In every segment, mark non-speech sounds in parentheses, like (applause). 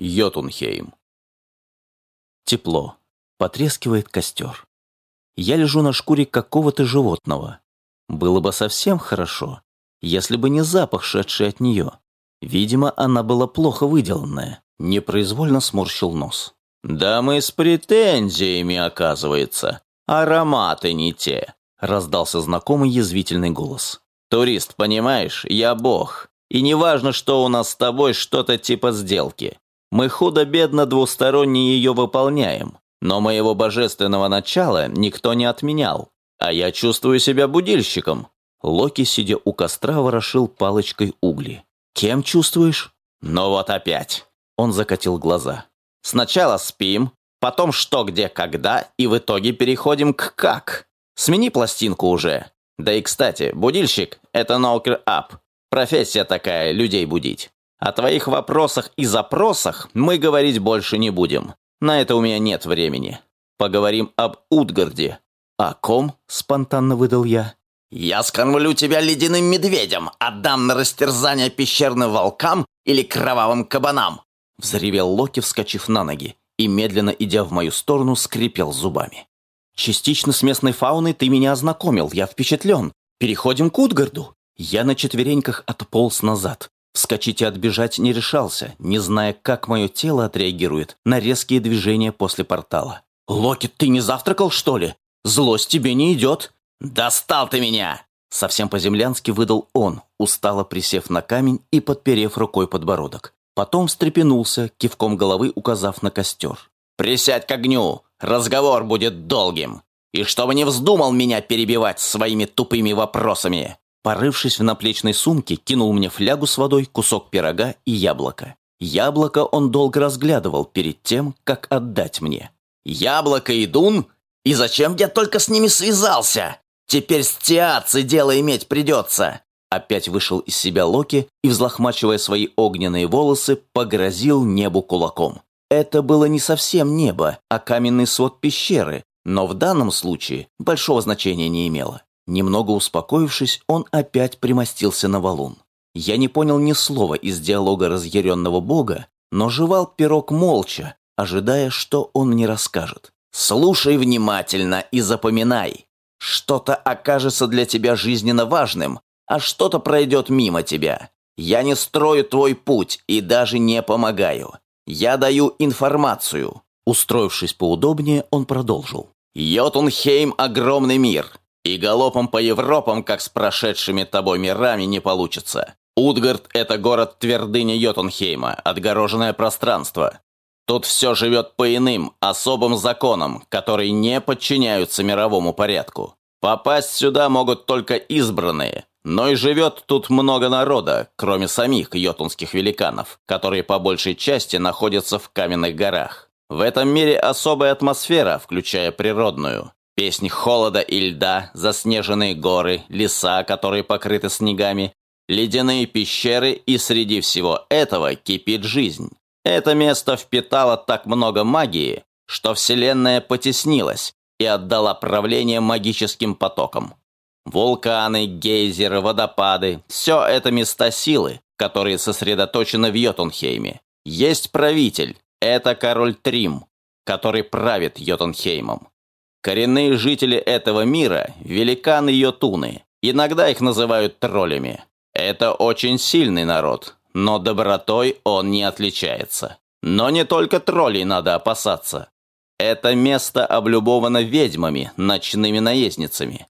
Йотунхейм. Тепло. Потрескивает костер. Я лежу на шкуре какого-то животного. Было бы совсем хорошо, если бы не запах, шедший от нее. Видимо, она была плохо выделанная. Непроизвольно сморщил нос. «Да мы с претензиями, оказывается. Ароматы не те», — раздался знакомый язвительный голос. «Турист, понимаешь, я бог. И не важно, что у нас с тобой что-то типа сделки. Мы худо-бедно двусторонне ее выполняем. Но моего божественного начала никто не отменял. А я чувствую себя будильщиком». Локи, сидя у костра, ворошил палочкой угли. «Кем чувствуешь?» «Ну вот опять». Он закатил глаза. «Сначала спим, потом что, где, когда, и в итоге переходим к как. Смени пластинку уже. Да и, кстати, будильщик — это нокер-ап. Профессия такая, людей будить. О твоих вопросах и запросах мы говорить больше не будем. На это у меня нет времени. Поговорим об Утгарде». «О ком?» — спонтанно выдал я. «Я скормлю тебя ледяным медведем, отдам на растерзание пещерным волкам или кровавым кабанам!» Взревел Локи, вскочив на ноги, и, медленно идя в мою сторону, скрипел зубами. «Частично с местной фауной ты меня ознакомил, я впечатлен. Переходим к Утгарду». Я на четвереньках отполз назад. Вскочить и отбежать не решался, не зная, как мое тело отреагирует на резкие движения после портала. «Локи, ты не завтракал, что ли? Злость тебе не идет!» «Достал ты меня!» Совсем по-землянски выдал он, устало присев на камень и подперев рукой подбородок. Потом встрепенулся, кивком головы указав на костер. «Присядь к огню! Разговор будет долгим! И чтобы не вздумал меня перебивать своими тупыми вопросами!» Порывшись в наплечной сумке, кинул мне флягу с водой, кусок пирога и яблоко. Яблоко он долго разглядывал перед тем, как отдать мне. «Яблоко и дун? И зачем я только с ними связался? Теперь с Тиаци дело иметь придется!» Опять вышел из себя Локи и, взлохмачивая свои огненные волосы, погрозил небу кулаком. Это было не совсем небо, а каменный свод пещеры, но в данном случае большого значения не имело. Немного успокоившись, он опять примостился на валун. Я не понял ни слова из диалога разъяренного бога, но жевал пирог молча, ожидая, что он мне расскажет. «Слушай внимательно и запоминай. Что-то окажется для тебя жизненно важным, а что-то пройдет мимо тебя. Я не строю твой путь и даже не помогаю. Я даю информацию». Устроившись поудобнее, он продолжил. «Йотунхейм – огромный мир. И галопом по Европам, как с прошедшими тобой мирами, не получится. Утгард – это город-твердыня Йотунхейма, отгороженное пространство. Тут все живет по иным, особым законам, которые не подчиняются мировому порядку. Попасть сюда могут только избранные, но и живет тут много народа, кроме самих йотунских великанов, которые по большей части находятся в каменных горах. В этом мире особая атмосфера, включая природную. Песнь холода и льда, заснеженные горы, леса, которые покрыты снегами, ледяные пещеры, и среди всего этого кипит жизнь. Это место впитало так много магии, что Вселенная потеснилась и отдала правление магическим потокам. Вулканы, гейзеры, водопады – все это места силы, которые сосредоточены в Йотунхейме. Есть правитель, это король Трим, который правит Йотунхеймом. Коренные жители этого мира – великаны-йотуны. Иногда их называют троллями. Это очень сильный народ, но добротой он не отличается. Но не только троллей надо опасаться. Это место облюбовано ведьмами, ночными наездницами.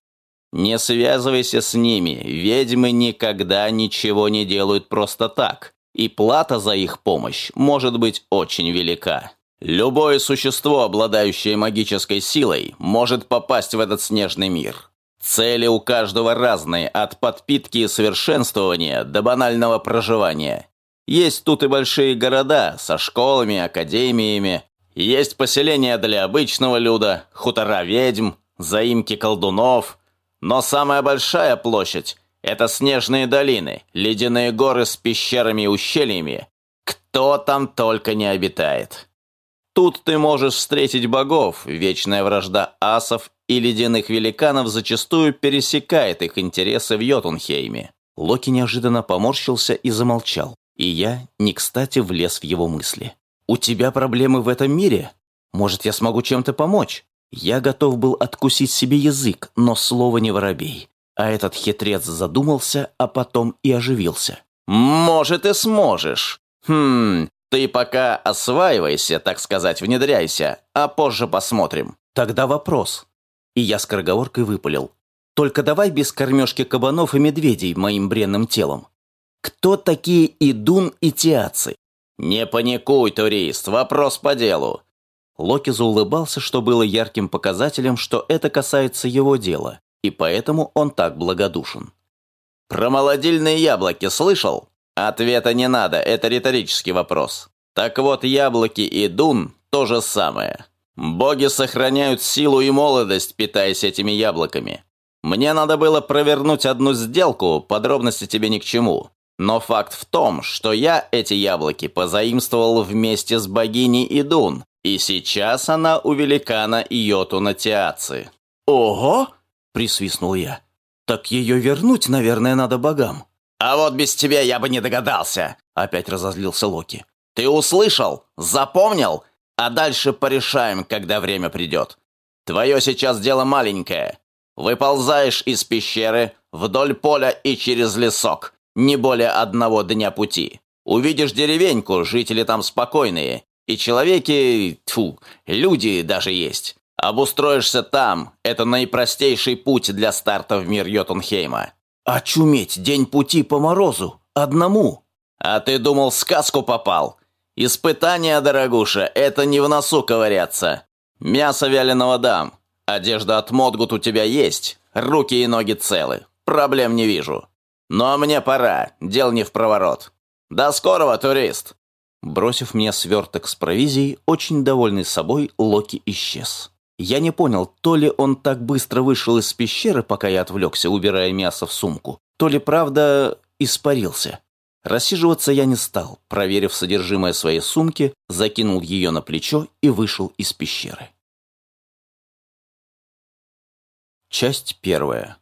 Не связывайся с ними, ведьмы никогда ничего не делают просто так, и плата за их помощь может быть очень велика. Любое существо, обладающее магической силой, может попасть в этот снежный мир. Цели у каждого разные, от подпитки и совершенствования до банального проживания. Есть тут и большие города со школами, академиями. Есть поселения для обычного люда, хутора ведьм, заимки колдунов. Но самая большая площадь – это снежные долины, ледяные горы с пещерами и ущельями. Кто там только не обитает. Тут ты можешь встретить богов, вечная вражда асов и ледяных великанов зачастую пересекает их интересы в Йотунхейме. Локи неожиданно поморщился и замолчал, и я, не кстати, влез в его мысли. у тебя проблемы в этом мире? Может, я смогу чем-то помочь?» Я готов был откусить себе язык, но слово не воробей. А этот хитрец задумался, а потом и оживился. «Может, и сможешь. Хм, ты пока осваивайся, так сказать, внедряйся, а позже посмотрим». Тогда вопрос. И я скороговоркой выпалил. Только давай без кормежки кабанов и медведей моим бренным телом. Кто такие Идун и Тиацы? Не паникуй, турист, вопрос по делу. Локи заулыбался, что было ярким показателем, что это касается его дела, и поэтому он так благодушен. «Про молодильные яблоки слышал?» Ответа не надо, это риторический вопрос. Так вот, яблоки и дун – то же самое. Боги сохраняют силу и молодость, питаясь этими яблоками. Мне надо было провернуть одну сделку, подробности тебе ни к чему. Но факт в том, что я эти яблоки позаимствовал вместе с богиней Идун, и сейчас она у великана Йотуна Тиаци. «Ого!» – присвистнул я. «Так ее вернуть, наверное, надо богам». «А вот без тебя я бы не догадался!» – опять разозлился Локи. «Ты услышал? Запомнил? А дальше порешаем, когда время придет. Твое сейчас дело маленькое. Выползаешь из пещеры вдоль поля и через лесок. Не более одного дня пути. Увидишь деревеньку, жители там спокойные. И человеки, тьфу, люди даже есть. Обустроишься там. Это наипростейший путь для старта в мир Йотунхейма. Очуметь, день пути по морозу. Одному. А ты думал, сказку попал? Испытание, дорогуша, это не в носу ковыряться. Мясо вяленого дам. Одежда от Модгут у тебя есть. Руки и ноги целы. Проблем не вижу. Но мне пора. Дел не в проворот. До скорого, турист. Бросив мне сверток с провизией, очень довольный собой, Локи исчез. Я не понял, то ли он так быстро вышел из пещеры, пока я отвлекся, убирая мясо в сумку, то ли, правда, испарился. Рассиживаться я не стал, проверив содержимое своей сумки, закинул ее на плечо и вышел из пещеры. Часть первая.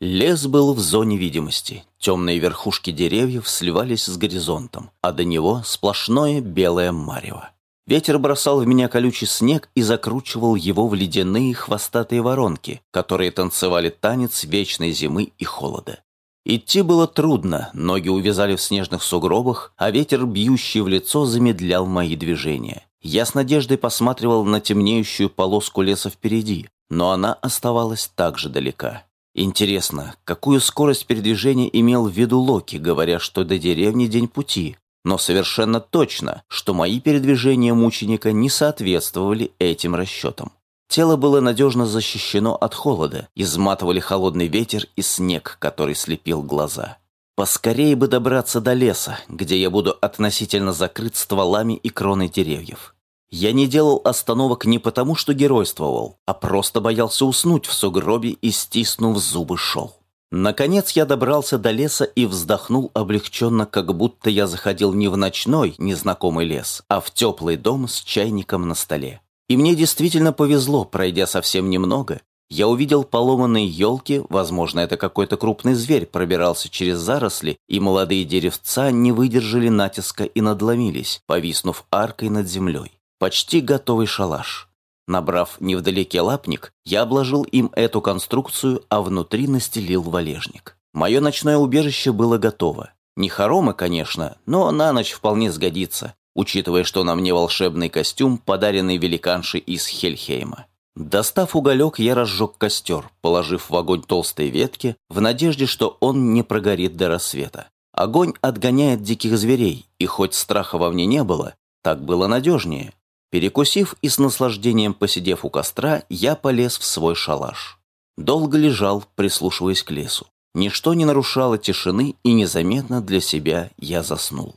Лес был в зоне видимости. Темные верхушки деревьев сливались с горизонтом, а до него сплошное белое марево. Ветер бросал в меня колючий снег и закручивал его в ледяные хвостатые воронки, которые танцевали танец вечной зимы и холода. Идти было трудно, ноги увязали в снежных сугробах, а ветер, бьющий в лицо, замедлял мои движения. Я с надеждой посматривал на темнеющую полоску леса впереди, но она оставалась так же далека. Интересно, какую скорость передвижения имел в виду Локи, говоря, что до деревни день пути? Но совершенно точно, что мои передвижения мученика не соответствовали этим расчетам. Тело было надежно защищено от холода, изматывали холодный ветер и снег, который слепил глаза. Поскорее бы добраться до леса, где я буду относительно закрыт стволами и кроной деревьев. Я не делал остановок не потому, что геройствовал, а просто боялся уснуть в сугробе и, стиснув зубы, шел. Наконец я добрался до леса и вздохнул облегченно, как будто я заходил не в ночной, незнакомый лес, а в теплый дом с чайником на столе. И мне действительно повезло, пройдя совсем немного. Я увидел поломанные елки, возможно, это какой-то крупный зверь пробирался через заросли, и молодые деревца не выдержали натиска и надломились, повиснув аркой над землей. Почти готовый шалаш. Набрав невдалеке лапник, я обложил им эту конструкцию, а внутри настелил валежник. Мое ночное убежище было готово. Не хоромы, конечно, но на ночь вполне сгодится, учитывая, что на мне волшебный костюм, подаренный великаншей из Хельхейма. Достав уголек, я разжег костер, положив в огонь толстые ветки, в надежде, что он не прогорит до рассвета. Огонь отгоняет диких зверей, и хоть страха во мне не было, так было надежнее. Перекусив и с наслаждением посидев у костра, я полез в свой шалаш. Долго лежал, прислушиваясь к лесу. Ничто не нарушало тишины, и незаметно для себя я заснул.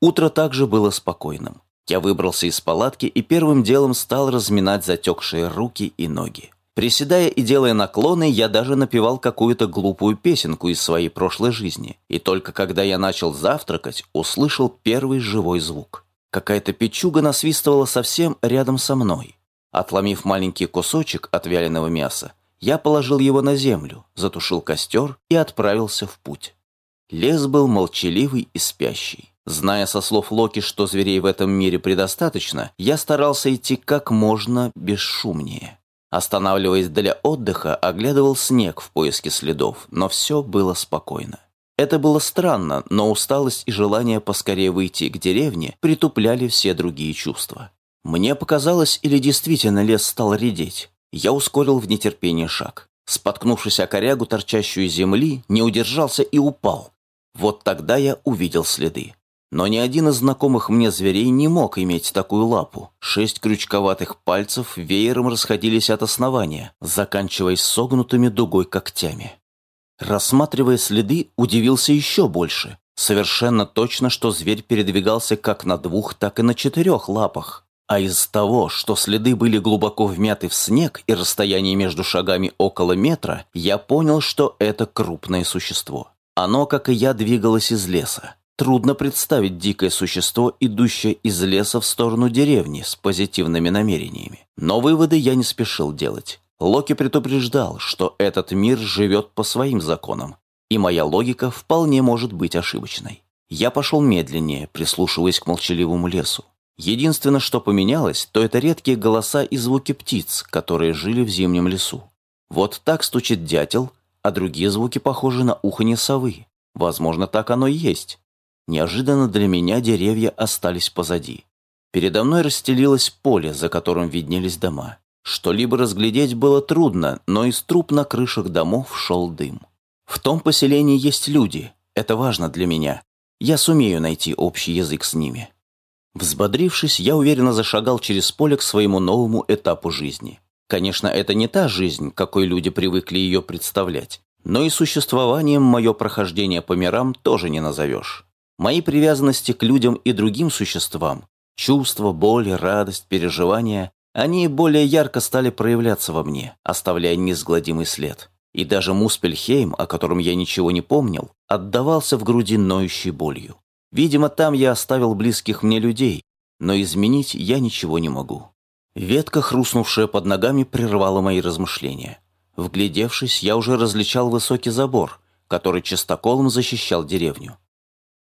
Утро также было спокойным. Я выбрался из палатки и первым делом стал разминать затекшие руки и ноги. Приседая и делая наклоны, я даже напевал какую-то глупую песенку из своей прошлой жизни. И только когда я начал завтракать, услышал первый живой звук. Какая-то печуга насвистывала совсем рядом со мной. Отломив маленький кусочек от вяленого мяса, я положил его на землю, затушил костер и отправился в путь. Лес был молчаливый и спящий. Зная со слов Локи, что зверей в этом мире предостаточно, я старался идти как можно бесшумнее. Останавливаясь для отдыха, оглядывал снег в поиске следов, но все было спокойно. Это было странно, но усталость и желание поскорее выйти к деревне притупляли все другие чувства. Мне показалось, или действительно лес стал редеть. Я ускорил в нетерпении шаг. Споткнувшись о корягу, торчащую из земли, не удержался и упал. Вот тогда я увидел следы. Но ни один из знакомых мне зверей не мог иметь такую лапу. Шесть крючковатых пальцев веером расходились от основания, заканчиваясь согнутыми дугой когтями. Рассматривая следы, удивился еще больше. Совершенно точно, что зверь передвигался как на двух, так и на четырех лапах. А из того, что следы были глубоко вмяты в снег и расстояние между шагами около метра, я понял, что это крупное существо. Оно, как и я, двигалось из леса. Трудно представить дикое существо, идущее из леса в сторону деревни с позитивными намерениями. Но выводы я не спешил делать. Локи предупреждал, что этот мир живет по своим законам, и моя логика вполне может быть ошибочной. Я пошел медленнее, прислушиваясь к молчаливому лесу. Единственное, что поменялось, то это редкие голоса и звуки птиц, которые жили в зимнем лесу. Вот так стучит дятел, а другие звуки похожи на уханье совы. Возможно, так оно и есть. Неожиданно для меня деревья остались позади. Передо мной расстелилось поле, за которым виднелись дома. Что-либо разглядеть было трудно, но из труб на крышах домов шел дым. В том поселении есть люди, это важно для меня. Я сумею найти общий язык с ними. Взбодрившись, я уверенно зашагал через поле к своему новому этапу жизни. Конечно, это не та жизнь, какой люди привыкли ее представлять. Но и существованием мое прохождение по мирам тоже не назовешь. Мои привязанности к людям и другим существам, чувства, боли, радость, переживания, они более ярко стали проявляться во мне, оставляя неизгладимый след. И даже Муспельхейм, о котором я ничего не помнил, отдавался в груди ноющей болью. Видимо, там я оставил близких мне людей, но изменить я ничего не могу. Ветка, хрустнувшая под ногами, прервала мои размышления. Вглядевшись, я уже различал высокий забор, который частоколом защищал деревню.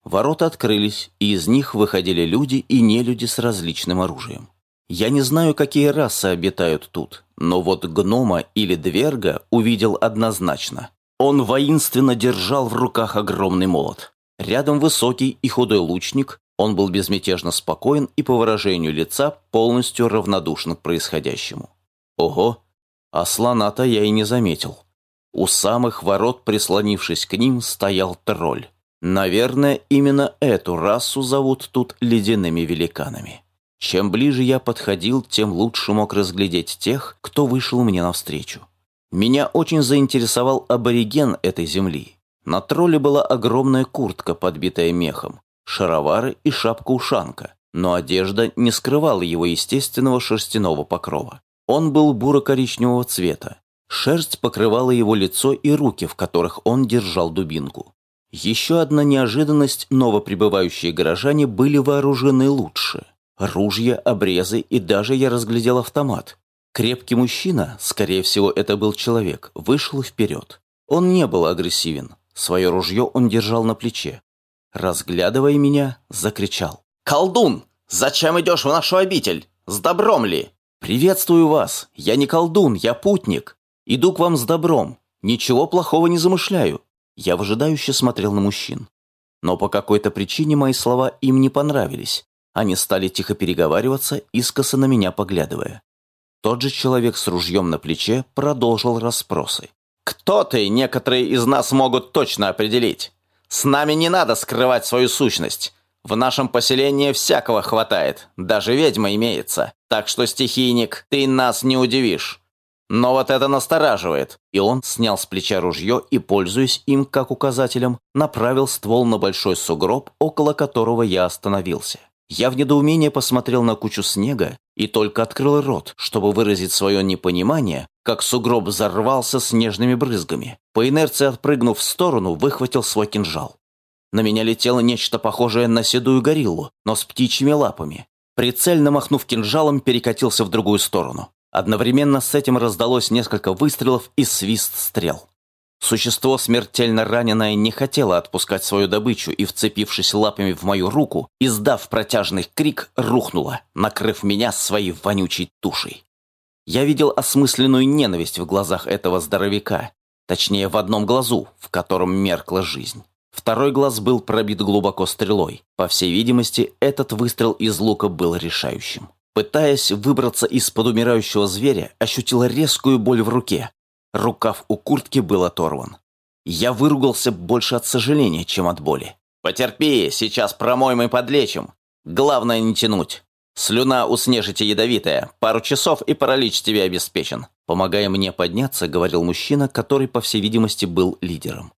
Ворота открылись, и из них выходили люди и нелюди с различным оружием. Я не знаю, какие расы обитают тут, но вот гнома или дверга увидел однозначно. Он воинственно держал в руках огромный молот. Рядом высокий и худой лучник, он был безмятежно спокоен и по выражению лица полностью равнодушен к происходящему. Ого, а слона-то я и не заметил. У самых ворот, прислонившись к ним, стоял тролль. Наверное, именно эту расу зовут тут ледяными великанами. Чем ближе я подходил, тем лучше мог разглядеть тех, кто вышел мне навстречу. Меня очень заинтересовал абориген этой земли. На тролле была огромная куртка, подбитая мехом, шаровары и шапка-ушанка, но одежда не скрывала его естественного шерстяного покрова. Он был буро-коричневого цвета. Шерсть покрывала его лицо и руки, в которых он держал дубинку. Еще одна неожиданность – новоприбывающие горожане были вооружены лучше. Ружья, обрезы и даже я разглядел автомат. Крепкий мужчина, скорее всего это был человек, вышел вперед. Он не был агрессивен. Свое ружье он держал на плече. Разглядывая меня, закричал. «Колдун! Зачем идешь в нашу обитель? С добром ли?» «Приветствую вас! Я не колдун, я путник. Иду к вам с добром. Ничего плохого не замышляю. Я выжидающе смотрел на мужчин. Но по какой-то причине мои слова им не понравились. Они стали тихо переговариваться, искоса на меня поглядывая. Тот же человек с ружьем на плече продолжил расспросы. «Кто ты, некоторые из нас могут точно определить. С нами не надо скрывать свою сущность. В нашем поселении всякого хватает, даже ведьма имеется. Так что, стихийник, ты нас не удивишь. Но вот это настораживает. И он снял с плеча ружье и, пользуясь им как указателем, направил ствол на большой сугроб, около которого я остановился. Я в недоумении посмотрел на кучу снега и только открыл рот, чтобы выразить свое непонимание, как сугроб взорвался снежными брызгами. По инерции отпрыгнув в сторону, выхватил свой кинжал. На меня летело нечто похожее на седую гориллу, но с птичьими лапами. Прицельно махнув кинжалом, перекатился в другую сторону. Одновременно с этим раздалось несколько выстрелов и свист стрел. Существо, смертельно раненое, не хотело отпускать свою добычу и, вцепившись лапами в мою руку, издав протяжный крик, рухнуло, накрыв меня своей вонючей тушей. Я видел осмысленную ненависть в глазах этого здоровяка, точнее в одном глазу, в котором меркла жизнь. Второй глаз был пробит глубоко стрелой. По всей видимости, этот выстрел из лука был решающим. Пытаясь выбраться из-под умирающего зверя, ощутила резкую боль в руке, Рукав у куртки был оторван. Я выругался больше от сожаления, чем от боли. «Потерпи, сейчас промоем и подлечим. Главное не тянуть. Слюна у снежити ядовитая. Пару часов и паралич тебе обеспечен». Помогая мне подняться, говорил мужчина, который, по всей видимости, был лидером.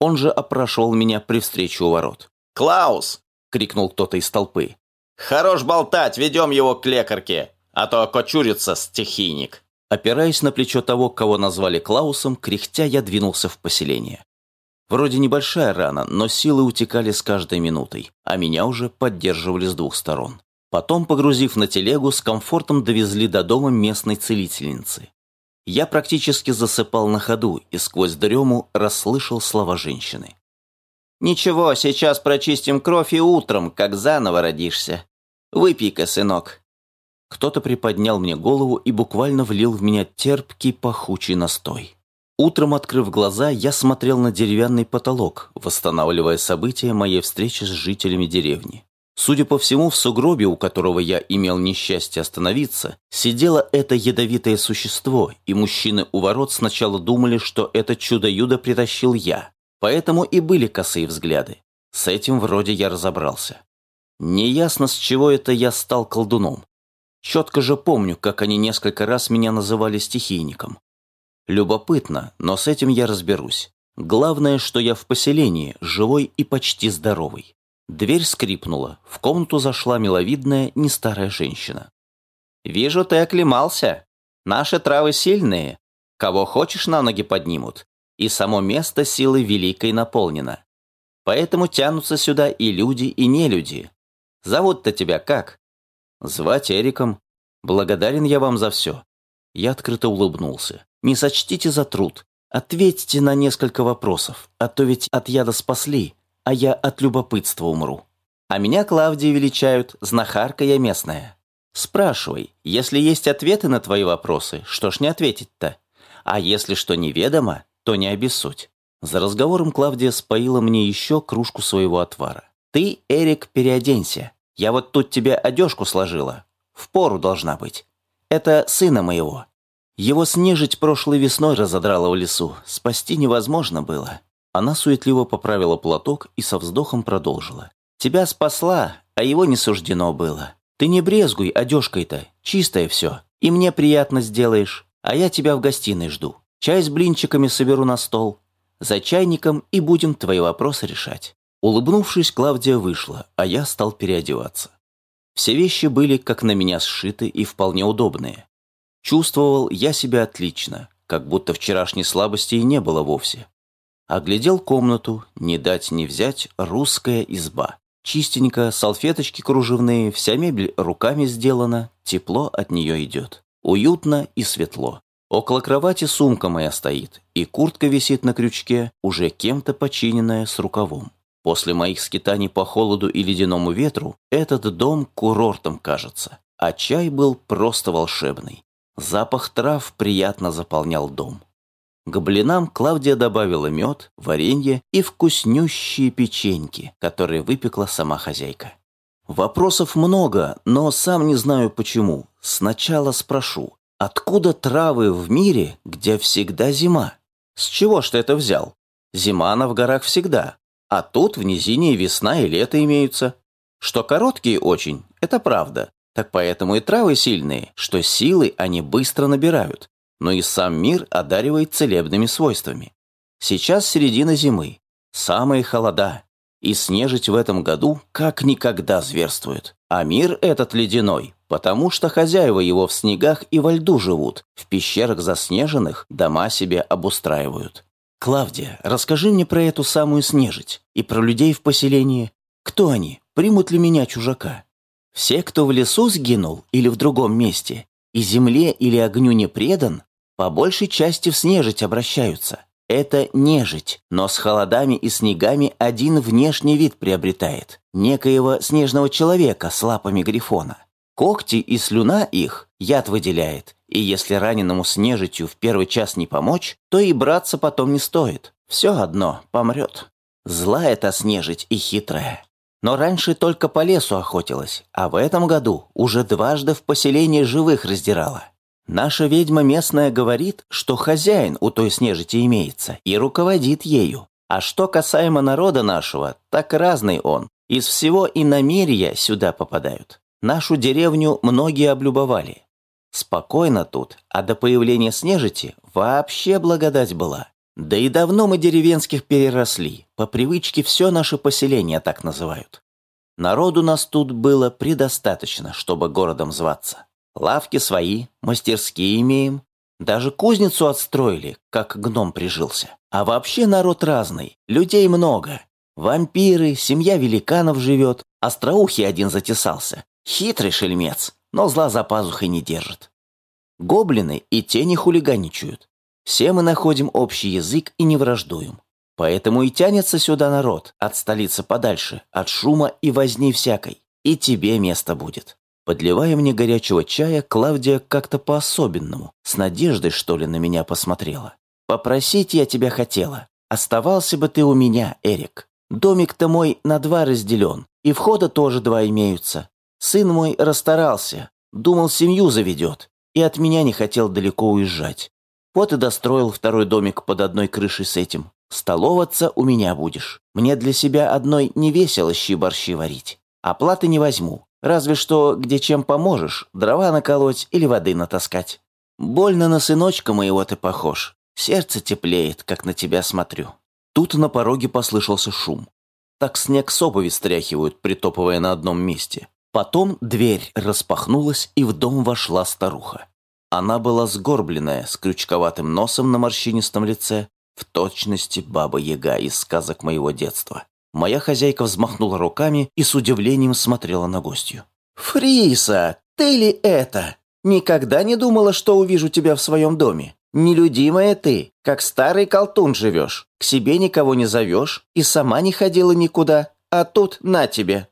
Он же опрашивал меня при встрече у ворот. «Клаус!» — крикнул кто-то из толпы. «Хорош болтать, ведем его к лекарке, а то кочурится стихийник». Опираясь на плечо того, кого назвали Клаусом, кряхтя я двинулся в поселение. Вроде небольшая рана, но силы утекали с каждой минутой, а меня уже поддерживали с двух сторон. Потом, погрузив на телегу, с комфортом довезли до дома местной целительницы. Я практически засыпал на ходу и сквозь дрему расслышал слова женщины. «Ничего, сейчас прочистим кровь и утром, как заново родишься. Выпей-ка, сынок, кто-то приподнял мне голову и буквально влил в меня терпкий пахучий настой. Утром, открыв глаза, я смотрел на деревянный потолок, восстанавливая события моей встречи с жителями деревни. Судя по всему, в сугробе, у которого я имел несчастье остановиться, сидело это ядовитое существо, и мужчины у ворот сначала думали, что это чудо-юдо притащил я. Поэтому и были косые взгляды. С этим вроде я разобрался. Неясно, с чего это я стал колдуном. Четко же помню, как они несколько раз меня называли стихийником. Любопытно, но с этим я разберусь. Главное, что я в поселении, живой и почти здоровый. Дверь скрипнула, в комнату зашла миловидная, не старая женщина. «Вижу, ты оклемался. Наши травы сильные. Кого хочешь на ноги поднимут. И само место силы великой наполнено. Поэтому тянутся сюда и люди, и нелюди. Зовут-то тебя как?» «Звать Эриком. Благодарен я вам за все». Я открыто улыбнулся. «Не сочтите за труд. Ответьте на несколько вопросов, а то ведь от яда спасли, а я от любопытства умру. А меня Клавдии величают, знахарка я местная. Спрашивай, если есть ответы на твои вопросы, что ж не ответить-то? А если что неведомо, то не обессудь». За разговором Клавдия споила мне еще кружку своего отвара. «Ты, Эрик, переоденься. Я вот тут тебе одежку сложила. В пору должна быть. Это сына моего. Его снежить прошлой весной разодрало в лесу. Спасти невозможно было. Она суетливо поправила платок и со вздохом продолжила. Тебя спасла, а его не суждено было. Ты не брезгуй одежкой-то, чистое все. И мне приятно сделаешь, а я тебя в гостиной жду. Чай с блинчиками соберу на стол. За чайником и будем твои вопросы решать. Улыбнувшись, Клавдия вышла, а я стал переодеваться. Все вещи были как на меня сшиты и вполне удобные. Чувствовал я себя отлично, как будто вчерашней слабости и не было вовсе. Оглядел комнату, не дать не взять, русская изба. Чистенько, салфеточки кружевные, вся мебель руками сделана, тепло от нее идет. Уютно и светло. Около кровати сумка моя стоит, и куртка висит на крючке, уже кем-то починенная с рукавом. После моих скитаний по холоду и ледяному ветру этот дом курортом кажется, а чай был просто волшебный. Запах трав приятно заполнял дом. К блинам Клавдия добавила мед, варенье и вкуснющие печеньки, которые выпекла сама хозяйка. Вопросов много, но сам не знаю почему. Сначала спрошу, откуда травы в мире, где всегда зима? С чего ж ты это взял? Зима она в горах всегда, а тут в низине весна и лето имеются. Что короткие очень, это правда. Так поэтому и травы сильные, что силы они быстро набирают. Но и сам мир одаривает целебными свойствами. Сейчас середина зимы, самые холода. И снежить в этом году как никогда зверствует. А мир этот ледяной, потому что хозяева его в снегах и во льду живут, в пещерах заснеженных дома себе обустраивают. «Клавдия, расскажи мне про эту самую снежить и про людей в поселении. Кто они? Примут ли меня чужака? Все, кто в лесу сгинул или в другом месте, и земле или огню не предан, по большей части в снежить обращаются. Это нежить, но с холодами и снегами один внешний вид приобретает. Некоего снежного человека с лапами грифона. Когти и слюна их яд выделяет, и если раненому с нежитью в первый час не помочь, то и браться потом не стоит. Все одно, помрет. Зла эта снежить и хитрая. Но раньше только по лесу охотилась, а в этом году уже дважды в поселении живых раздирала. Наша ведьма местная говорит, что хозяин у той снежити имеется и руководит ею. А что касаемо народа нашего, так разный он. Из всего и намерия сюда попадают. Нашу деревню многие облюбовали. Спокойно тут, а до появления снежити вообще благодать была. Да и давно мы деревенских переросли, по привычке все наше поселение так называют. Народу нас тут было предостаточно, чтобы городом зваться. Лавки свои, мастерские имеем. Даже кузницу отстроили, как гном прижился. А вообще народ разный, людей много. Вампиры, семья великанов живет, остроухий один затесался. Хитрый шельмец, но зла за пазухой не держит. Гоблины и те не хулиганичают. Все мы находим общий язык и не враждуем. Поэтому и тянется сюда народ, от столицы подальше, от шума и возни всякой. И тебе место будет. Подливая мне горячего чая, Клавдия как-то по-особенному, с надеждой, что ли, на меня посмотрела. «Попросить я тебя хотела. Оставался бы ты у меня, Эрик. Домик-то мой на два разделен, и входа тоже два имеются. Сын мой расстарался, думал, семью заведет, и от меня не хотел далеко уезжать. Вот и достроил второй домик под одной крышей с этим. Столоваться у меня будешь. Мне для себя одной не весело щи-борщи варить. Оплаты не возьму. Разве что, где чем поможешь, дрова наколоть или воды натаскать. Больно на сыночка моего ты похож. Сердце теплеет, как на тебя смотрю». Тут на пороге послышался шум. Так снег с обуви стряхивают, притопывая на одном месте. Потом дверь распахнулась, и в дом вошла старуха. Она была сгорбленная, с крючковатым носом на морщинистом лице, в точности баба-яга из сказок моего детства. Моя хозяйка взмахнула руками и с удивлением смотрела на гостью. «Фриса, ты ли это? Никогда не думала, что увижу тебя в своем доме. Нелюдимая ты, как старый колтун живешь. К себе никого не зовешь и сама не ходила никуда, а тут на тебе».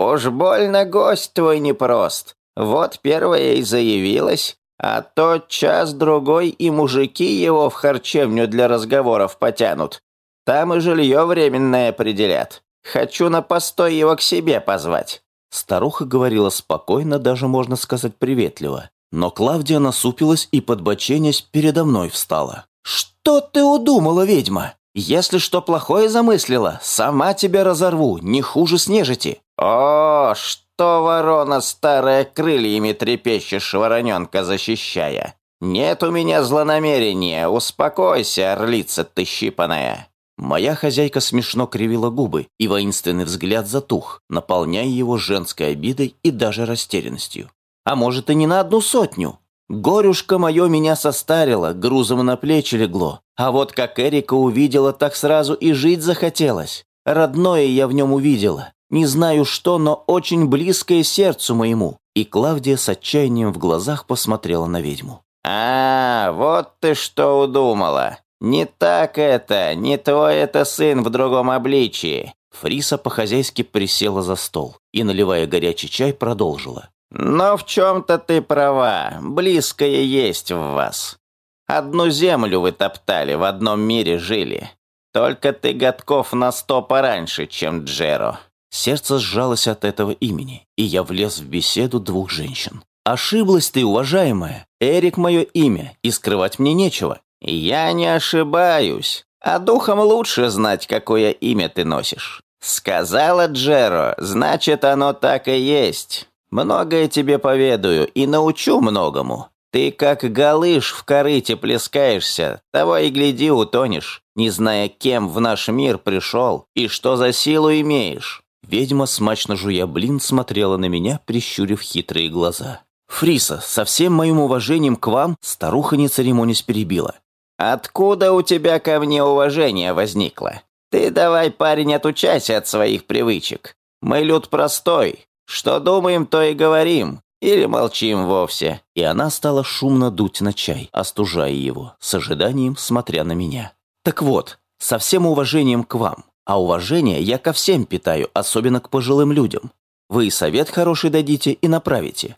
«Уж больно гость твой непрост. Вот первая и заявилась, а тот час-другой и мужики его в харчевню для разговоров потянут. Там и жилье временное определят. Хочу на постой его к себе позвать». Старуха говорила спокойно, даже можно сказать приветливо. Но Клавдия насупилась и, подбоченясь, передо мной встала. «Что ты удумала, ведьма? Если что плохое замыслила, сама тебя разорву, не хуже снежити». «О, что?» ворона старая крыльями трепещешь, вороненка защищая? Нет у меня злонамерения, успокойся, орлица ты щипаная!» Моя хозяйка смешно кривила губы, и воинственный взгляд затух, наполняя его женской обидой и даже растерянностью. А может и не на одну сотню. Горюшка мое меня состарило, грузом на плечи легло. А вот как Эрика увидела, так сразу и жить захотелось. Родное я в нем увидела. Не знаю что, но очень близкое сердцу моему». И Клавдия с отчаянием в глазах посмотрела на ведьму. «А, вот ты что удумала. Не так это, не твой это сын в другом обличии». Фриса по-хозяйски присела за стол и, наливая горячий чай, продолжила. «Но в чем-то ты права, близкое есть в вас. Одну землю вы топтали, в одном мире жили. Только ты годков на сто пораньше, чем Джеро. Сердце сжалось от этого имени, и я влез в беседу двух женщин. «Ошиблась ты, уважаемая. Эрик мое имя, и скрывать мне нечего». «Я не ошибаюсь. А духом лучше знать, какое имя ты носишь». «Сказала Джеро, значит, оно так и есть. Многое тебе поведаю и научу многому. Ты как галыш в корыте плескаешься, того и гляди утонешь, не зная, кем в наш мир пришел и что за силу имеешь. Ведьма, смачно жуя блин, смотрела на меня, прищурив хитрые глаза. «Фриса, со всем моим уважением к вам, старуха не церемонясь перебила. «Откуда у тебя ко мне уважение возникло? Ты давай, парень, отучайся от своих привычек. Мы люд простой. Что думаем, то и говорим. Или молчим вовсе». И она стала шумно дуть на чай, остужая его, с ожиданием смотря на меня. Так вот, со всем уважением к вам, а уважение я ко всем питаю, особенно к пожилым людям. Вы и совет хороший дадите, и направите.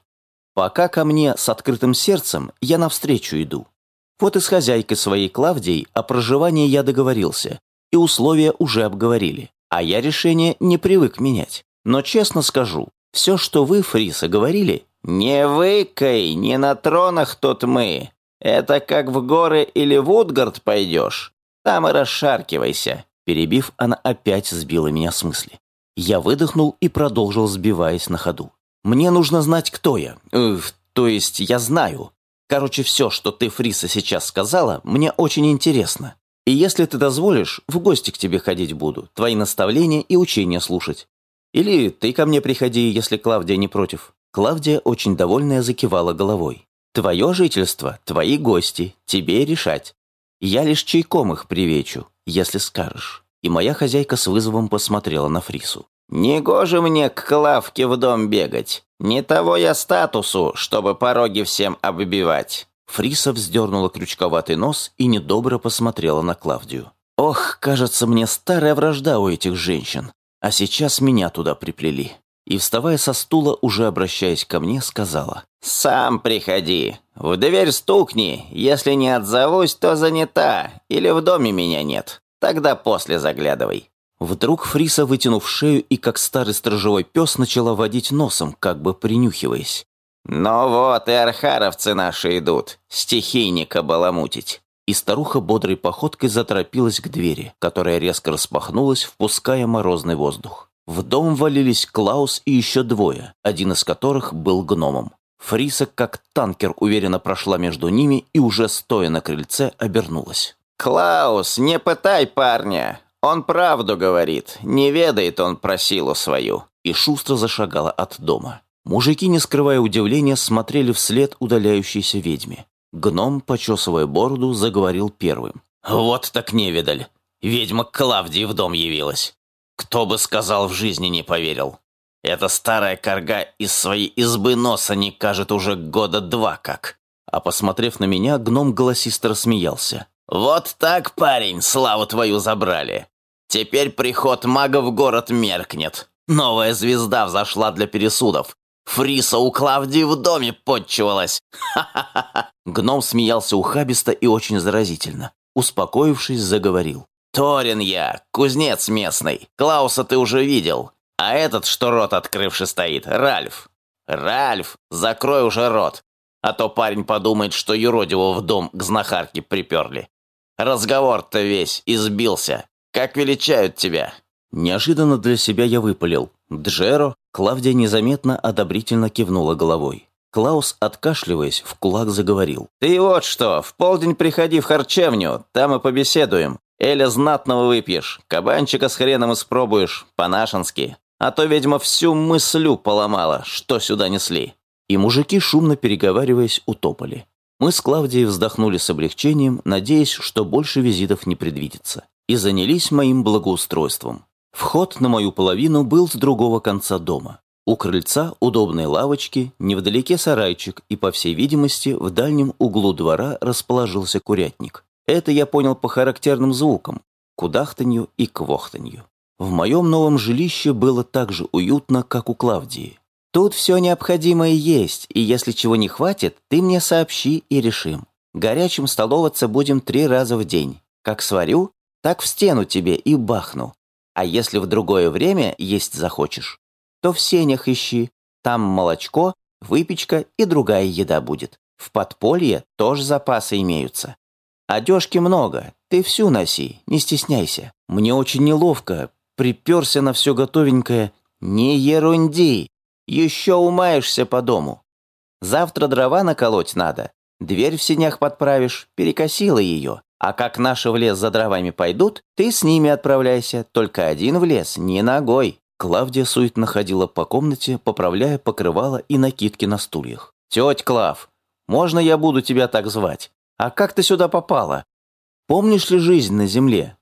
Пока ко мне с открытым сердцем, я навстречу иду. Вот и с хозяйкой своей Клавдией о проживании я договорился, и условия уже обговорили. А я решение не привык менять. Но честно скажу, все, что вы, Фриса, говорили, «Не выкай, не на тронах тут мы. Это как в горы или в Утгард пойдешь. Там и расшаркивайся». Перебив, она опять сбила меня с мысли. Я выдохнул и продолжил, сбиваясь на ходу. «Мне нужно знать, кто я. Э, то есть я знаю. Короче, все, что ты, Фриса, сейчас сказала, мне очень интересно. И если ты дозволишь, в гости к тебе ходить буду, твои наставления и учения слушать. Или ты ко мне приходи, если Клавдия не против». Клавдия, очень довольная, закивала головой. «Твое жительство, твои гости, тебе решать. Я лишь чайком их привечу, если скажешь». И моя хозяйка с вызовом посмотрела на Фрису. «Негоже мне к Клавке в дом бегать. Не того я статусу, чтобы пороги всем оббивать. Фриса вздернула крючковатый нос и недобро посмотрела на Клавдию. «Ох, кажется, мне старая вражда у этих женщин. А сейчас меня туда приплели». И, вставая со стула, уже обращаясь ко мне, сказала. «Сам приходи. В дверь стукни. Если не отзовусь, то занята. Или в доме меня нет. Тогда после заглядывай». Вдруг Фриса, вытянув шею и как старый сторожевой пес, начала водить носом, как бы принюхиваясь. «Ну вот и архаровцы наши идут, стихийника баламутить». И старуха бодрой походкой заторопилась к двери, которая резко распахнулась, впуская морозный воздух. В дом валились Клаус и еще двое, один из которых был гномом. Фриса, как танкер, уверенно прошла между ними и уже стоя на крыльце обернулась. «Клаус, не пытай парня! Он правду говорит, не ведает он про силу свою!» И шустро зашагала от дома. Мужики, не скрывая удивления, смотрели вслед удаляющейся ведьме. Гном, почесывая бороду, заговорил первым. «Вот так невидаль! Ведьма Клавдии в дом явилась! Кто бы сказал, в жизни не поверил! Эта старая корга из своей избы носа не кажет уже года два как!» А посмотрев на меня, гном голосисто рассмеялся. «Вот так, парень, славу твою забрали! Теперь приход мага в город меркнет!» Новая звезда взошла для пересудов. Фриса у Клавдии в доме подчивалась. Ха-ха-ха. Гном смеялся ухабисто и очень заразительно. Успокоившись, заговорил. Торин я, кузнец местный. Клауса ты уже видел. А этот, что рот открывший стоит, Ральф. Ральф, закрой уже рот. А то парень подумает, что юродивого в дом к знахарке приперли. Разговор-то весь избился. Как величают тебя. Неожиданно для себя я выпалил. Джеро, Клавдия незаметно одобрительно кивнула головой. Клаус, откашливаясь, в кулак заговорил. «Ты вот что, в полдень приходи в харчевню, там и побеседуем. Эля знатного выпьешь, кабанчика с хреном испробуешь, по-нашенски. А то, ведьма, всю мыслю поломала, что сюда несли». И мужики, шумно переговариваясь, утопали. Мы с Клавдией вздохнули с облегчением, надеясь, что больше визитов не предвидится, и занялись моим благоустройством. Вход на мою половину был с другого конца дома. У крыльца удобные лавочки, невдалеке сарайчик, и, по всей видимости, в дальнем углу двора расположился курятник. Это я понял по характерным звукам – кудахтанью и квохтанью. В моем новом жилище было так же уютно, как у Клавдии. Тут все необходимое есть, и если чего не хватит, ты мне сообщи и решим. Горячим столоваться будем три раза в день. Как сварю, так в стену тебе и бахну. А если в другое время есть захочешь, то в сенях ищи. Там молочко, выпечка и другая еда будет. В подполье тоже запасы имеются. Одежки много, ты всю носи, не стесняйся. Мне очень неловко, приперся на все готовенькое. Не ерунди, еще умаешься по дому. Завтра дрова наколоть надо. Дверь в сенях подправишь, перекосила ее. А как наши в лес за дровами пойдут, ты с ними отправляйся, только один в лес, не ногой». Клавдия суетно ходила по комнате, поправляя покрывало и накидки на стульях. «Тетя Клав, можно я буду тебя так звать? А как ты сюда попала? Помнишь ли жизнь на земле?»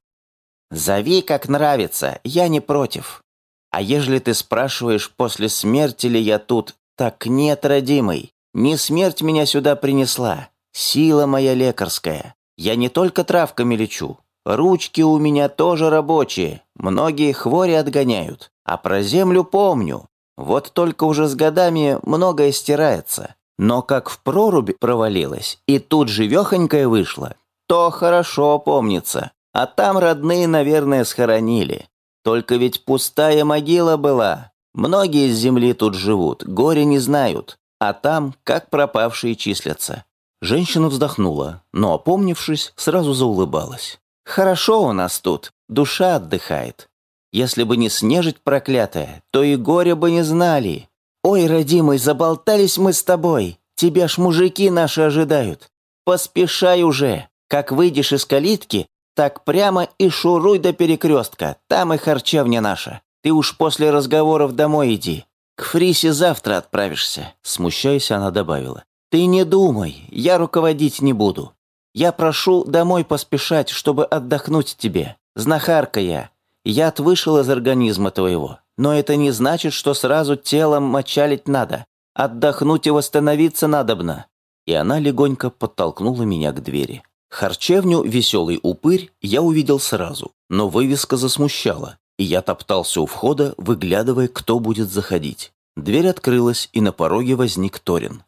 «Зови, как нравится, я не против. А ежели ты спрашиваешь, после смерти ли я тут, так нет, родимый. Не смерть меня сюда принесла, сила моя лекарская. Я не только травками лечу, Ручки у меня тоже рабочие, многие хвори отгоняют, а про землю помню. Вот только уже с годами многое стирается. Но как в прорубь провалилась и тут живехонькая вышла, то хорошо помнится. А там родные, наверное, схоронили. Только ведь пустая могила была. Многие из земли тут живут, горе не знают. А там, как пропавшие числятся. Женщина вздохнула, но, опомнившись, сразу заулыбалась. «Хорошо у нас тут, душа отдыхает. Если бы не снежить проклятая, то и горя бы не знали. Ой, родимый, заболтались мы с тобой. Тебя ж мужики наши ожидают. Поспешай уже. Как выйдешь из калитки, так прямо и шуруй до перекрестка. Там и харчевня наша. Ты уж после разговоров домой иди. К Фрисе завтра отправишься. Смущаясь, она добавила. «Ты не думай, я руководить не буду. Я прошу домой поспешать, чтобы отдохнуть тебе. Знахарка я. Яд вышел из организма твоего. Но это не значит, что сразу телом мочалить надо. Отдохнуть и восстановиться надобно». И она легонько подтолкнула меня к двери. Харчевню «Веселый упырь» я увидел сразу, но вывеска засмущала, и я топтался у входа, выглядывая, кто будет заходить. Дверь открылась, и на пороге возник Торин.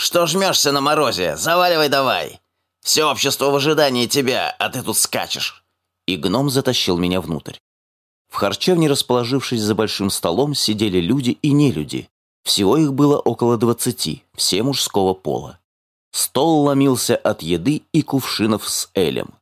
«Что жмешься на морозе? Заваливай давай! Все общество в ожидании тебя, а ты тут скачешь!» И гном затащил меня внутрь. В харчевне, расположившись за большим столом, сидели люди и нелюди. Всего их было около двадцати, все мужского пола. Стол ломился от еды и кувшинов с элем.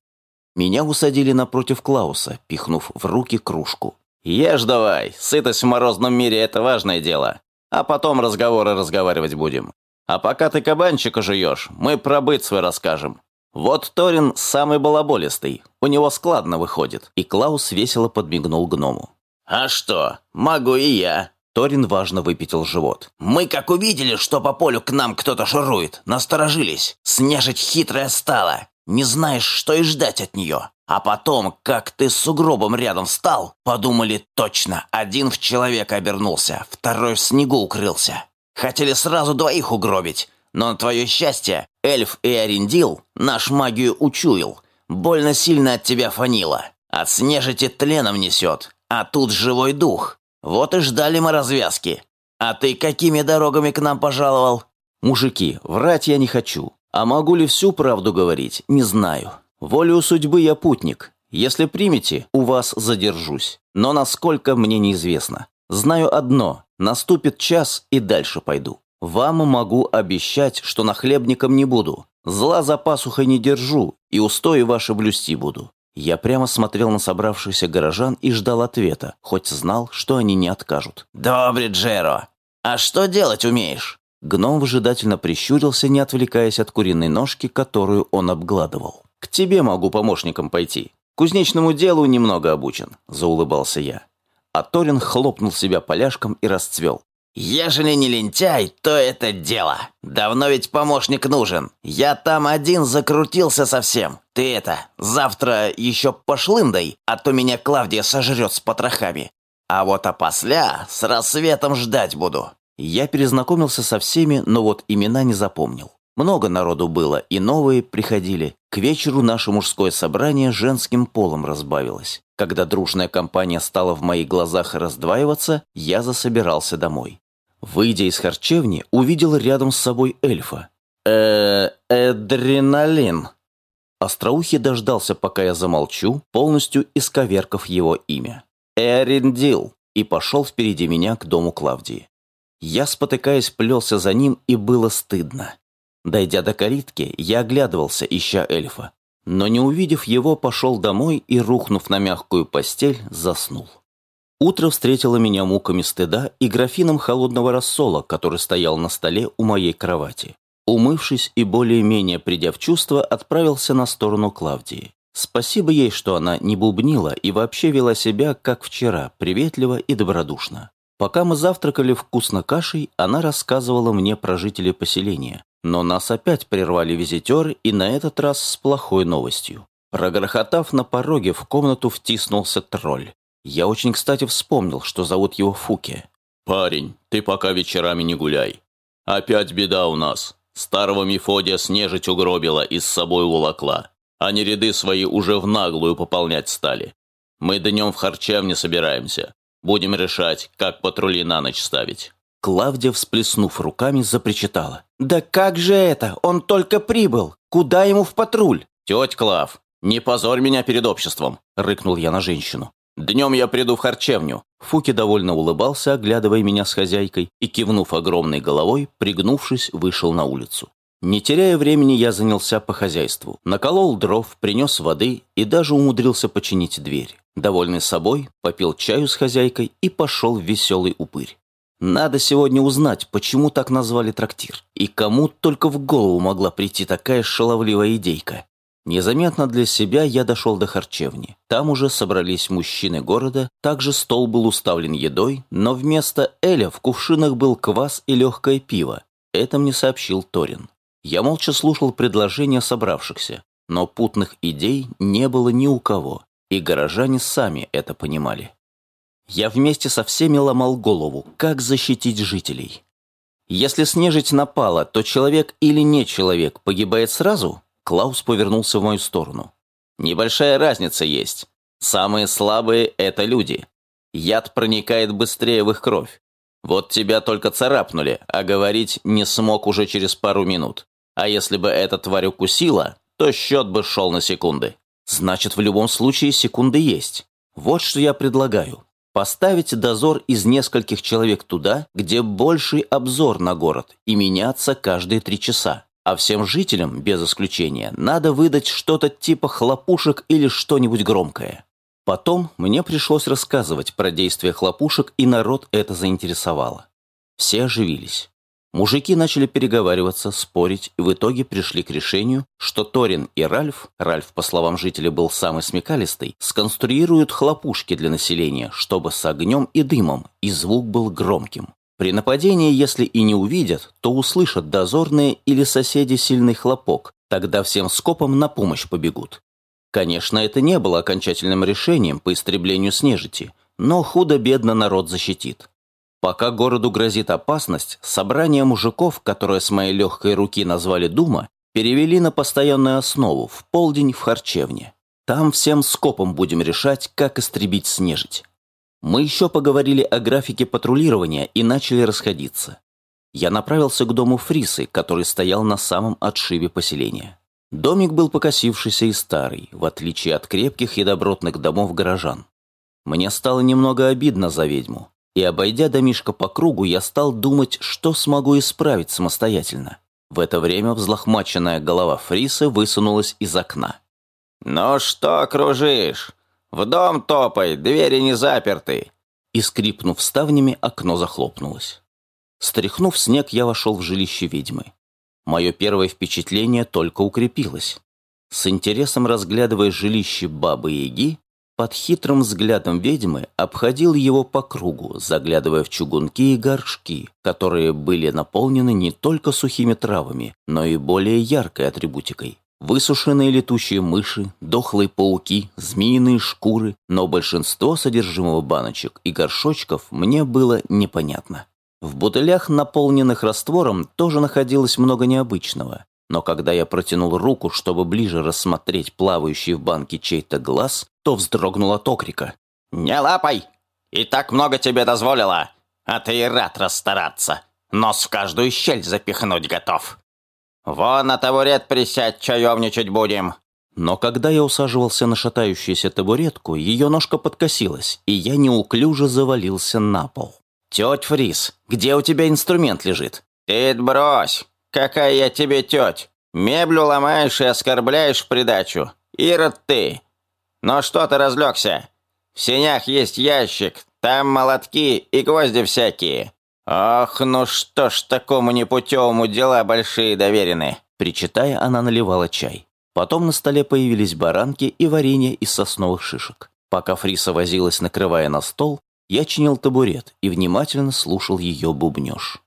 Меня усадили напротив Клауса, пихнув в руки кружку. «Ешь давай, сытость в морозном мире – это важное дело. А потом разговоры разговаривать будем. А пока ты кабанчика жуешь, мы про быт свой расскажем. Вот Торин самый балаболистый, у него складно выходит». И Клаус весело подмигнул гному. «А что, могу и я». Торин важно выпятил живот. «Мы как увидели, что по полю к нам кто-то шурует, насторожились. Снежить хитрая стала. Не знаешь, что и ждать от нее. А потом, как ты с сугробом рядом встал, подумали точно, один в человека обернулся, второй в снегу укрылся. Хотели сразу двоих угробить, но на твое счастье эльф и Арендил наш магию учуял. Больно сильно от тебя фанило. От снежити тленом несет, а тут живой дух. Вот и ждали мы развязки. А ты какими дорогами к нам пожаловал? Мужики, врать я не хочу. А могу ли всю правду говорить, не знаю. Волею судьбы я путник. Если примете, у вас задержусь. Но насколько мне неизвестно. Знаю одно, наступит час и дальше пойду. Вам могу обещать, что нахлебником не буду. Зла за пасухой не держу и устои ваши блюсти буду. Я прямо смотрел на собравшихся горожан и ждал ответа, хоть знал, что они не откажут. «Добре, Джеро. А что делать умеешь?» Гном выжидательно прищурился, не отвлекаясь от куриной ножки, которую он обгладывал. «К тебе могу помощником пойти. Кузнечному делу немного обучен», – заулыбался я а Торин хлопнул себя поляшком и расцвел. «Ежели не лентяй, то это дело. Давно ведь помощник нужен. Я там один закрутился совсем. Ты это, завтра еще пошлындай, а то меня Клавдия сожрет с потрохами. А вот опосля с рассветом ждать буду». Я перезнакомился со всеми, но вот имена не запомнил. Много народу было, и новые приходили. К вечеру наше мужское собрание женским полом разбавилось. Когда дружная компания стала в моих глазах раздваиваться, я засобирался домой. Выйдя из харчевни, увидел рядом с собой эльфа. э Эдреналин. Остроухий дождался, пока я замолчу, полностью исковеркав его имя. Эриндил. И пошел впереди меня к дому Клавдии. Я, спотыкаясь, плелся за ним, и было стыдно. Дойдя до калитки, я оглядывался, ища эльфа. Но не увидев его, пошел домой и, рухнув на мягкую постель, заснул. Утро встретило меня муками стыда и графином холодного рассола, который стоял на столе у моей кровати. Умывшись и более-менее придя в чувство, отправился на сторону Клавдии. Спасибо ей, что она не бубнила и вообще вела себя, как вчера, приветливо и добродушно. Пока мы завтракали вкусно кашей, она рассказывала мне про жителей поселения, но нас опять прервали визитеры, и на этот раз с плохой новостью. Прогрохотав на пороге, в комнату втиснулся тролль. Я очень кстати вспомнил, что зовут его Фуки. «Парень, ты пока вечерами не гуляй. Опять беда у нас. Старого Мефодия снежить угробила и с собой уволокла. Они ряды свои уже в наглую пополнять стали. Мы днем в харчевне собираемся. Будем решать, как патрули на ночь ставить». Клавдия, всплеснув руками, запричитала. «Да как же это? Он только прибыл! Куда ему в патруль?» «Тетя Клав, не позорь меня перед обществом!» – рыкнул я на женщину. «Днем я приду в харчевню». Фуки довольно улыбался, оглядывая меня с хозяйкой, и, кивнув огромной головой, пригнувшись, вышел на улицу. Не теряя времени, я занялся по хозяйству. Наколол дров, принес воды и даже умудрился починить дверь. Довольный собой, попил чаю с хозяйкой и пошел в веселый упырь. Надо сегодня узнать, почему так назвали трактир, и кому только в голову могла прийти такая шаловливая идейка. Незаметно для себя я дошел до харчевни. Там уже собрались мужчины города, также стол был уставлен едой, но вместо эля в кувшинах был квас и легкое пиво. Это мне сообщил Торин. Я молча слушал предложения собравшихся, но путных идей не было ни у кого, и горожане сами это понимали. Я вместе со всеми ломал голову, как защитить жителей. Если снежить напала, то человек или не человек погибает сразу? Клаус повернулся в мою сторону. Небольшая разница есть. Самые слабые – это люди. Яд проникает быстрее в их кровь. Вот тебя только царапнули, а говорить не смог уже через пару минут. А если бы эта тварь укусила, то счет бы шел на секунды. Значит, в любом случае секунды есть. Вот что я предлагаю. Поставить дозор из нескольких человек туда, где больший обзор на город, и меняться каждые три часа. А всем жителям, без исключения, надо выдать что-то типа хлопушек или что-нибудь громкое. Потом мне пришлось рассказывать про действия хлопушек, и народ это заинтересовало. Все оживились. Мужики начали переговариваться, спорить, и в итоге пришли к решению, что Торин и Ральф, Ральф, по словам жителей, был самый смекалистый, сконструируют хлопушки для населения, чтобы с огнем и дымом, и звук был громким. При нападении, если и не увидят, то услышат дозорные или соседи сильный хлопок, тогда всем скопом на помощь побегут. Конечно, это не было окончательным решением по истреблению снежити, но худо-бедно народ защитит. Пока городу грозит опасность, собрание мужиков, которое с моей легкой руки назвали Дума, перевели на постоянную основу в полдень в харчевне. Там всем скопом будем решать, как истребить снежить. Мы еще поговорили о графике патрулирования и начали расходиться. Я направился к дому Фрисы, который стоял на самом отшибе поселения. Домик был покосившийся и старый, в отличие от крепких и добротных домов горожан. Мне стало немного обидно за ведьму и, обойдя домишко по кругу, я стал думать, что смогу исправить самостоятельно. В это время взлохмаченная голова Фриса высунулась из окна. «Ну что кружишь? В дом топай, двери не заперты!» И, скрипнув ставнями, окно захлопнулось. Стряхнув снег, я вошел в жилище ведьмы. Мое первое впечатление только укрепилось. С интересом разглядывая жилище Бабы-Яги, под хитрым взглядом ведьмы обходил его по кругу, заглядывая в чугунки и горшки, которые были наполнены не только сухими травами, но и более яркой атрибутикой. Высушенные летучие мыши, дохлые пауки, змеиные шкуры, но большинство содержимого баночек и горшочков мне было непонятно. В бутылях, наполненных раствором, тоже находилось много необычного. Но когда я протянул руку, чтобы ближе рассмотреть плавающий в банке чей-то глаз, то вздрогнул от окрика. «Не лапай! И так много тебе дозволила, а ты и рад расстараться. Нос в каждую щель запихнуть готов. Вон на табурет присядь, чаевничать будем». Но когда я усаживался на шатающуюся табуретку, ее ножка подкосилась, и я неуклюже завалился на пол. «Теть Фрис, где у тебя инструмент лежит?» «Ты брось! Какая я тебе теть! Меблю ломаешь и оскорбляешь в придачу. Ирод ты! Но что ты разлегся? В сенях есть ящик, там молотки и гвозди всякие. Ох, ну что ж такому непутевому дела большие доверены. Причитая, она наливала чай. Потом на столе появились баранки и варенье из сосновых шишек. Пока Фриса возилась, накрывая на стол, я чинил табурет и внимательно слушал ее бубнеж.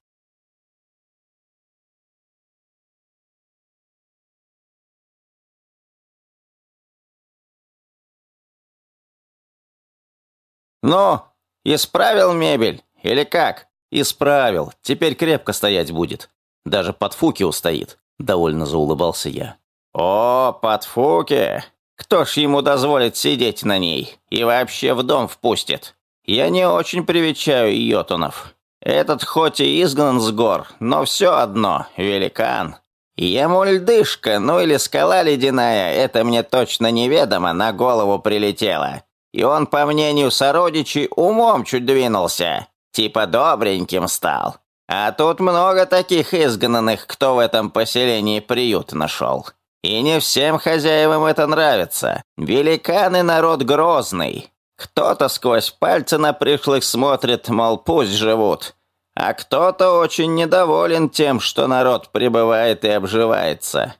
«Ну, исправил мебель? Или как?» «Исправил. Теперь крепко стоять будет. Даже под фуки устоит», — довольно заулыбался я. О, подфуки! Кто ж ему дозволит сидеть на ней и вообще в дом впустит? Я не очень привечаю йотунов. Этот хоть и изгнан с гор, но все одно, великан. Ему льдышка, ну или скала ледяная, это мне точно неведомо, на голову прилетела. И он, по мнению сородичей, умом чуть двинулся. Типа добреньким стал. А тут много таких изгнанных, кто в этом поселении приют нашел. И не всем хозяевам это нравится. Великаны народ грозный. Кто-то сквозь пальцы на пришлых смотрит, мол, пусть живут. А кто-то очень недоволен тем, что народ прибывает и обживается.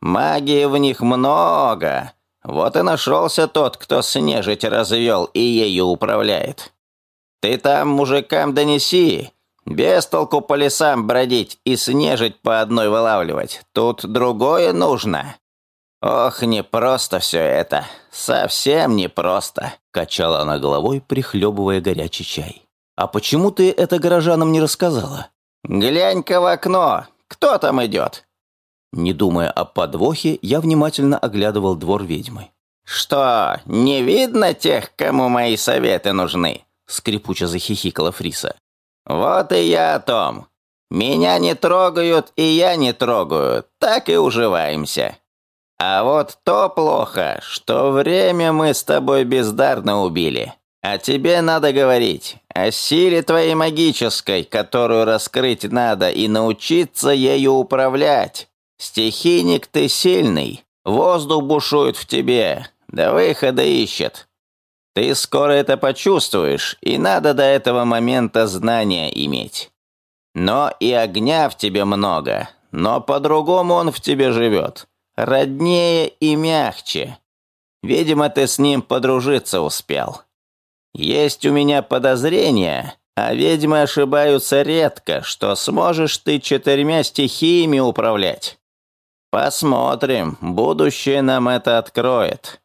Магии в них много. Вот и нашелся тот, кто снежить развел и ею управляет. Ты там мужикам донеси. Без толку по лесам бродить и снежить по одной вылавливать. Тут другое нужно. Ох, не просто все это. Совсем не просто. Качала она головой, прихлебывая горячий чай. А почему ты это горожанам не рассказала? Глянь-ка в окно. Кто там идет? Не думая о подвохе, я внимательно оглядывал двор ведьмы. «Что, не видно тех, кому мои советы нужны?» Скрипуче захихикала Фриса. «Вот и я о том. Меня не трогают, и я не трогаю. Так и уживаемся. А вот то плохо, что время мы с тобой бездарно убили. А тебе надо говорить о силе твоей магической, которую раскрыть надо и научиться ею управлять. Стихийник ты сильный, воздух бушует в тебе, до выхода ищет. Ты скоро это почувствуешь, и надо до этого момента знания иметь. Но и огня в тебе много, но по-другому он в тебе живет. Роднее и мягче. Видимо, ты с ним подружиться успел. Есть у меня подозрение, а ведьмы ошибаются редко, что сможешь ты четырьмя стихиями управлять. Посмотрим, будущее нам это откроет.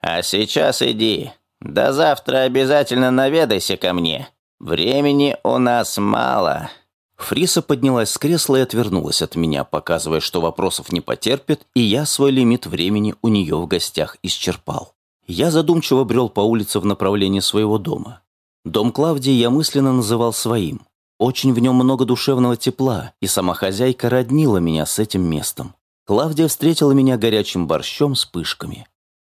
А сейчас иди, до завтра обязательно наведайся ко мне. Времени у нас мало». Фриса поднялась с кресла и отвернулась от меня, показывая, что вопросов не потерпит, и я свой лимит времени у нее в гостях исчерпал. Я задумчиво брел по улице в направлении своего дома. Дом Клавдии я мысленно называл своим. Очень в нем много душевного тепла, и сама хозяйка роднила меня с этим местом. Клавдия встретила меня горячим борщом с пышками.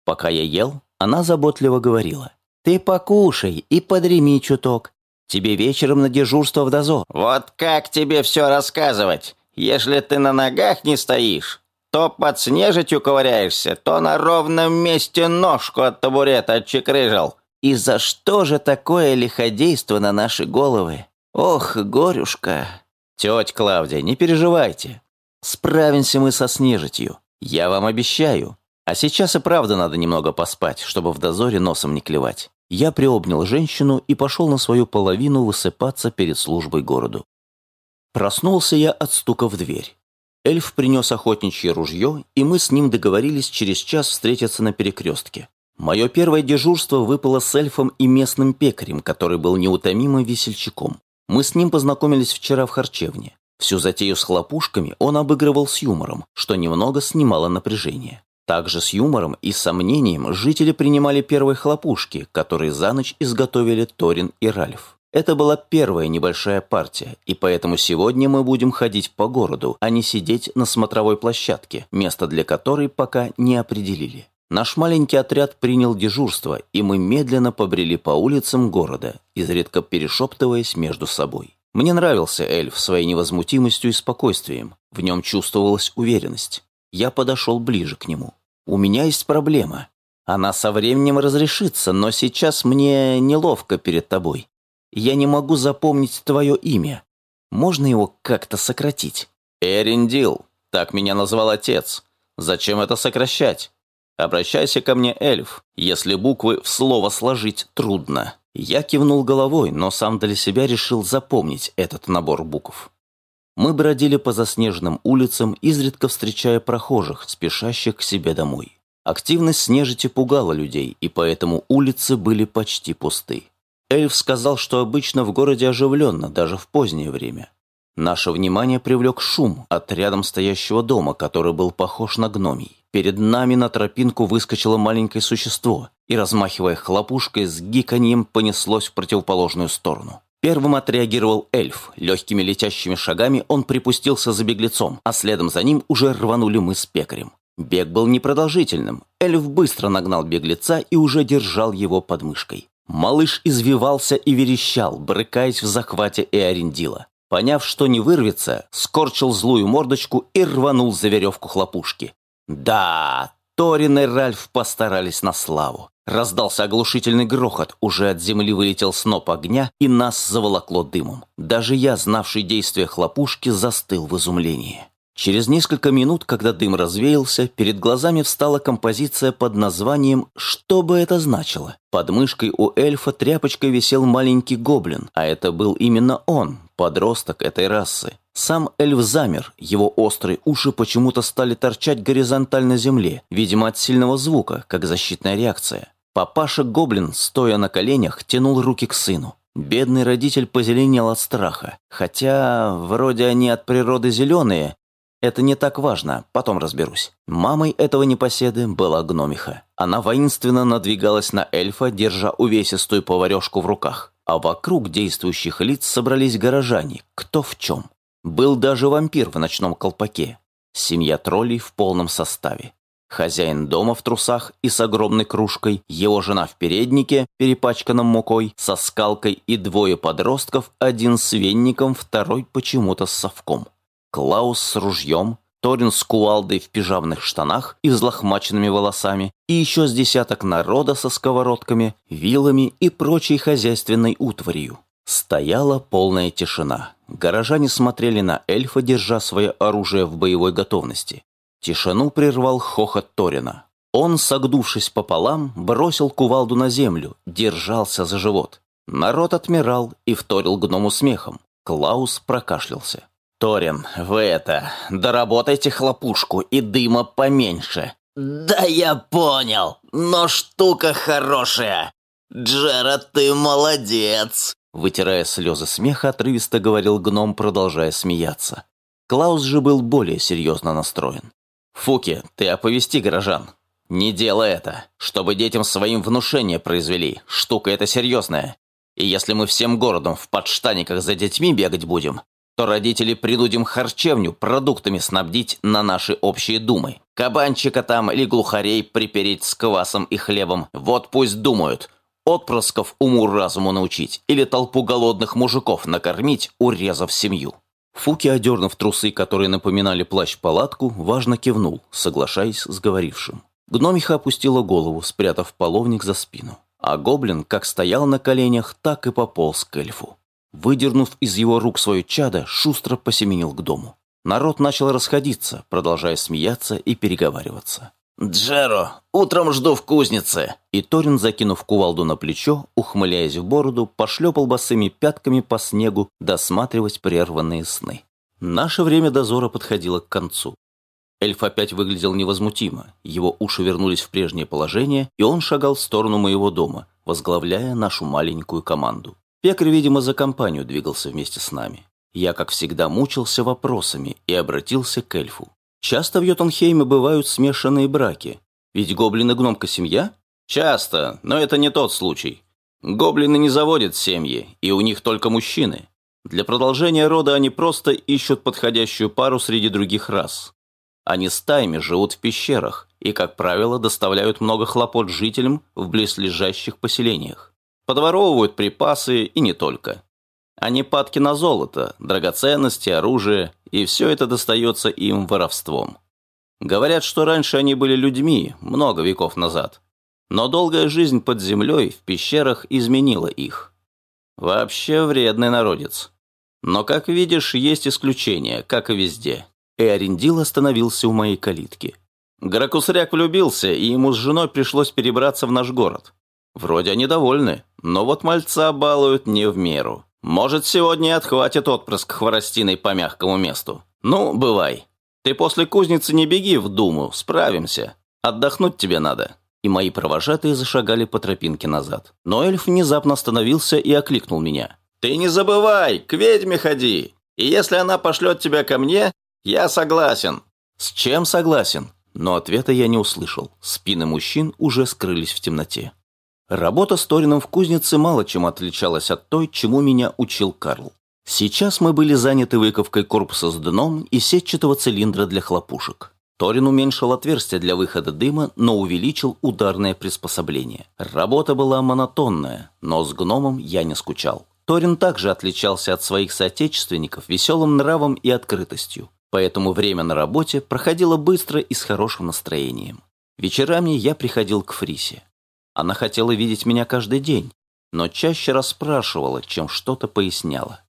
Пока я ел, она заботливо говорила. «Ты покушай и подреми чуток. Тебе вечером на дежурство в дозор». «Вот как тебе все рассказывать? Если ты на ногах не стоишь, то под снежитью ковыряешься, то на ровном месте ножку от табурета отчекрыжил. И за что же такое лиходейство на наши головы? Ох, горюшка!» «Тетя Клавдия, не переживайте. Справимся мы со снежитью. Я вам обещаю. А сейчас и правда надо немного поспать, чтобы в дозоре носом не клевать. Я приобнял женщину и пошел на свою половину высыпаться перед службой городу. Проснулся я от стука в дверь. Эльф принес охотничье ружье, и мы с ним договорились через час встретиться на перекрестке. Мое первое дежурство выпало с эльфом и местным пекарем, который был неутомимым весельчаком. Мы с ним познакомились вчера в харчевне. Всю затею с хлопушками он обыгрывал с юмором, что немного снимало напряжение. Также с юмором и сомнением жители принимали первые хлопушки, которые за ночь изготовили Торин и Ральф. Это была первая небольшая партия, и поэтому сегодня мы будем ходить по городу, а не сидеть на смотровой площадке, место для которой пока не определили. Наш маленький отряд принял дежурство, и мы медленно побрели по улицам города, изредка перешептываясь между собой. Мне нравился эльф своей невозмутимостью и спокойствием. В нем чувствовалась уверенность. Я подошел ближе к нему. У меня есть проблема. Она со временем разрешится, но сейчас мне неловко перед тобой. Я не могу запомнить твое имя. Можно его как-то сократить?» «Эриндил, так меня назвал отец. Зачем это сокращать? Обращайся ко мне, эльф, если буквы в слово сложить трудно». Я кивнул головой, но сам для себя решил запомнить этот набор букв. Мы бродили по заснеженным улицам, изредка встречая прохожих, спешащих к себе домой. Активность снежити пугала людей, и поэтому улицы были почти пусты. Эльф сказал, что обычно в городе оживленно, даже в позднее время. Наше внимание привлек шум от рядом стоящего дома, который был похож на гномий. Перед нами на тропинку выскочило маленькое существо и, размахивая хлопушкой, с гиканьем понеслось в противоположную сторону. Первым отреагировал эльф. Легкими летящими шагами он припустился за беглецом, а следом за ним уже рванули мы с пекарем. Бег был непродолжительным. Эльф быстро нагнал беглеца и уже держал его под мышкой. Малыш извивался и верещал, брыкаясь в захвате Эорендила. Поняв, что не вырвется, скорчил злую мордочку и рванул за веревку хлопушки. Да, Торин и Ральф постарались на славу. Раздался оглушительный грохот, уже от земли вылетел сноп огня, и нас заволокло дымом. Даже я, знавший действия хлопушки, застыл в изумлении. Через несколько минут, когда дым развеялся, перед глазами встала композиция под названием «Что бы это значило?». Под мышкой у эльфа тряпочкой висел маленький гоблин, а это был именно он, подросток этой расы. Сам эльф замер, его острые уши почему-то стали торчать горизонтально земле, видимо от сильного звука, как защитная реакция. Папаша-гоблин, стоя на коленях, тянул руки к сыну. Бедный родитель позеленел от страха. Хотя, вроде они от природы зеленые, это не так важно, потом разберусь. Мамой этого непоседы была гномиха. Она воинственно надвигалась на эльфа, держа увесистую поварешку в руках. А вокруг действующих лиц собрались горожане, кто в чем. Был даже вампир в ночном колпаке. Семья троллей в полном составе. Хозяин дома в трусах и с огромной кружкой, его жена в переднике, перепачканном мукой, со скалкой и двое подростков, один с венником, второй почему-то с совком. Клаус с ружьем, Торин с кувалдой в пижамных штанах и взлохмаченными волосами, и еще с десяток народа со сковородками, вилами и прочей хозяйственной утварью. Стояла полная тишина. Горожане смотрели на эльфа, держа свое оружие в боевой готовности. Тишину прервал хохот Торина. Он, согнувшись пополам, бросил кувалду на землю, держался за живот. Народ отмирал и вторил гному смехом. Клаус прокашлялся. «Торин, вы это, доработайте хлопушку и дыма поменьше». «Да я понял, но штука хорошая. Джеред, ты молодец!» Вытирая слезы смеха, отрывисто говорил гном, продолжая смеяться. Клаус же был более серьезно настроен. «Фуки, ты оповести горожан. Не делай это, чтобы детям своим внушение произвели. Штука эта серьезная. И если мы всем городом в подштаниках за детьми бегать будем, то родители принудим харчевню продуктами снабдить на наши общие думы. Кабанчика там или глухарей припереть с квасом и хлебом. Вот пусть думают. Отпрысков уму-разуму научить или толпу голодных мужиков накормить, урезав семью. Фуки, одернув трусы, которые напоминали плащ-палатку, важно кивнул, соглашаясь с говорившим. Гномиха опустила голову, спрятав половник за спину. А гоблин как стоял на коленях, так и пополз к эльфу. Выдернув из его рук свое чадо, шустро посеменил к дому. Народ начал расходиться, продолжая смеяться и переговариваться. «Джеро, утром жду в кузнице!» И Торин, закинув кувалду на плечо, ухмыляясь в бороду, пошлепал босыми пятками по снегу досматривать прерванные сны. Наше время дозора подходило к концу. Эльф опять выглядел невозмутимо, его уши вернулись в прежнее положение, и он шагал в сторону моего дома, возглавляя нашу маленькую команду. Пекарь, видимо, за компанию двигался вместе с нами. Я, как всегда, мучился вопросами и обратился к эльфу. Часто в Йотунхейме бывают смешанные браки. Ведь гоблин и гномка семья? Часто, но это не тот случай. Гоблины не заводят семьи, и у них только мужчины. Для продолжения рода они просто ищут подходящую пару среди других рас. Они стаями живут в пещерах и, как правило, доставляют много хлопот жителям в близлежащих поселениях подворовывают припасы и не только. Они падки на золото, драгоценности, оружие, и все это достается им воровством. Говорят, что раньше они были людьми, много веков назад. Но долгая жизнь под землей в пещерах изменила их. Вообще вредный народец. Но, как видишь, есть исключения, как и везде. Эорендил остановился у моей калитки. Гракусряк влюбился, и ему с женой пришлось перебраться в наш город. Вроде они довольны, но вот мальца балуют не в меру. Может, сегодня отхватит отпрыск хворостиной по мягкому месту. Ну, бывай. Ты после кузницы не беги в думу, справимся. Отдохнуть тебе надо». И мои провожатые зашагали по тропинке назад. Но эльф внезапно остановился и окликнул меня. «Ты не забывай, к ведьме ходи! И если она пошлет тебя ко мне, я согласен». «С чем согласен?» Но ответа я не услышал. Спины мужчин уже скрылись в темноте. Работа с Торином в кузнице мало чем отличалась от той, чему меня учил Карл. Сейчас мы были заняты выковкой корпуса с дном и сетчатого цилиндра для хлопушек. Торин уменьшил отверстие для выхода дыма, но увеличил ударное приспособление. Работа была монотонная, но с гномом я не скучал. Торин также отличался от своих соотечественников веселым нравом и открытостью, поэтому время на работе проходило быстро и с хорошим настроением. Вечерами я приходил к Фрисе. Она хотела видеть меня каждый день, но чаще расспрашивала, чем что-то поясняла.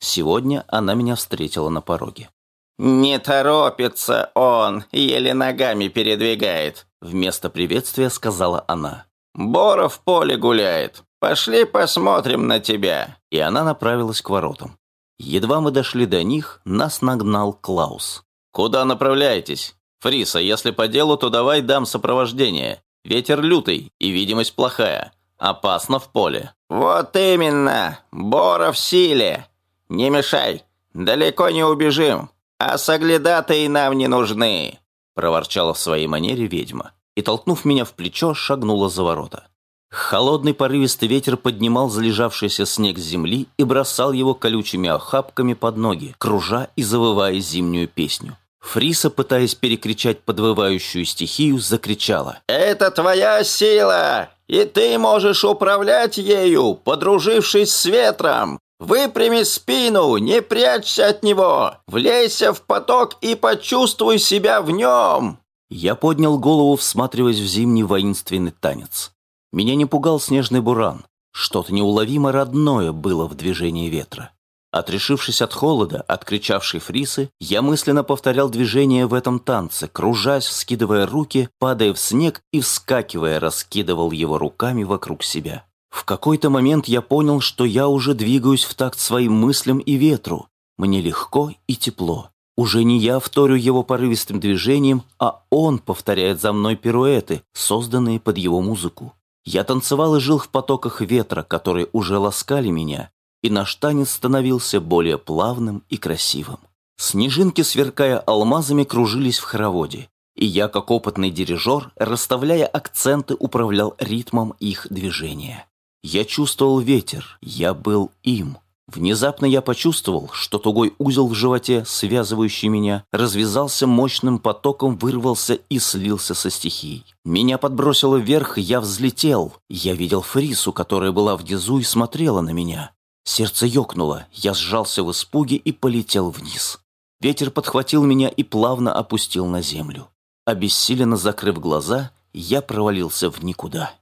Сегодня она меня встретила на пороге. «Не торопится он, еле ногами передвигает», — вместо приветствия сказала она. «Бора в поле гуляет. Пошли посмотрим на тебя». И она направилась к воротам. Едва мы дошли до них, нас нагнал Клаус. «Куда направляетесь? Фриса, если по делу, то давай дам сопровождение. Ветер лютый и видимость плохая. Опасно в поле». «Вот именно! Бора в силе! Не мешай! Далеко не убежим! «А соглядатые нам не нужны!» – проворчала в своей манере ведьма и, толкнув меня в плечо, шагнула за ворота. Холодный порывистый ветер поднимал залежавшийся снег с земли и бросал его колючими охапками под ноги, кружа и завывая зимнюю песню. Фриса, пытаясь перекричать подвывающую стихию, закричала. «Это твоя сила, и ты можешь управлять ею, подружившись с ветром. Выпрями спину, не прячься от него, влейся в поток и почувствуй себя в нем!» Я поднял голову, всматриваясь в зимний воинственный танец. Меня не пугал снежный буран. Что-то неуловимо родное было в движении ветра. Отрешившись от холода, от кричавшей фрисы, я мысленно повторял движение в этом танце, кружась, вскидывая руки, падая в снег и, вскакивая, раскидывал его руками вокруг себя. В какой-то момент я понял, что я уже двигаюсь в такт своим мыслям и ветру. Мне легко и тепло. Уже не я вторю его порывистым движением, а он повторяет за мной пируэты, созданные под его музыку. Я танцевал и жил в потоках ветра, которые уже ласкали меня, и наш танец становился более плавным и красивым. Снежинки, сверкая алмазами, кружились в хороводе, и я, как опытный дирижер, расставляя акценты, управлял ритмом их движения. Я чувствовал ветер, я был им. Внезапно я почувствовал, что тугой узел в животе, связывающий меня, развязался мощным потоком, вырвался и слился со стихией. Меня подбросило вверх, я взлетел. Я видел Фрису, которая была внизу и смотрела на меня. Сердце ёкнуло, я сжался в испуге и полетел вниз. Ветер подхватил меня и плавно опустил на землю. Обессиленно закрыв глаза, я провалился в никуда.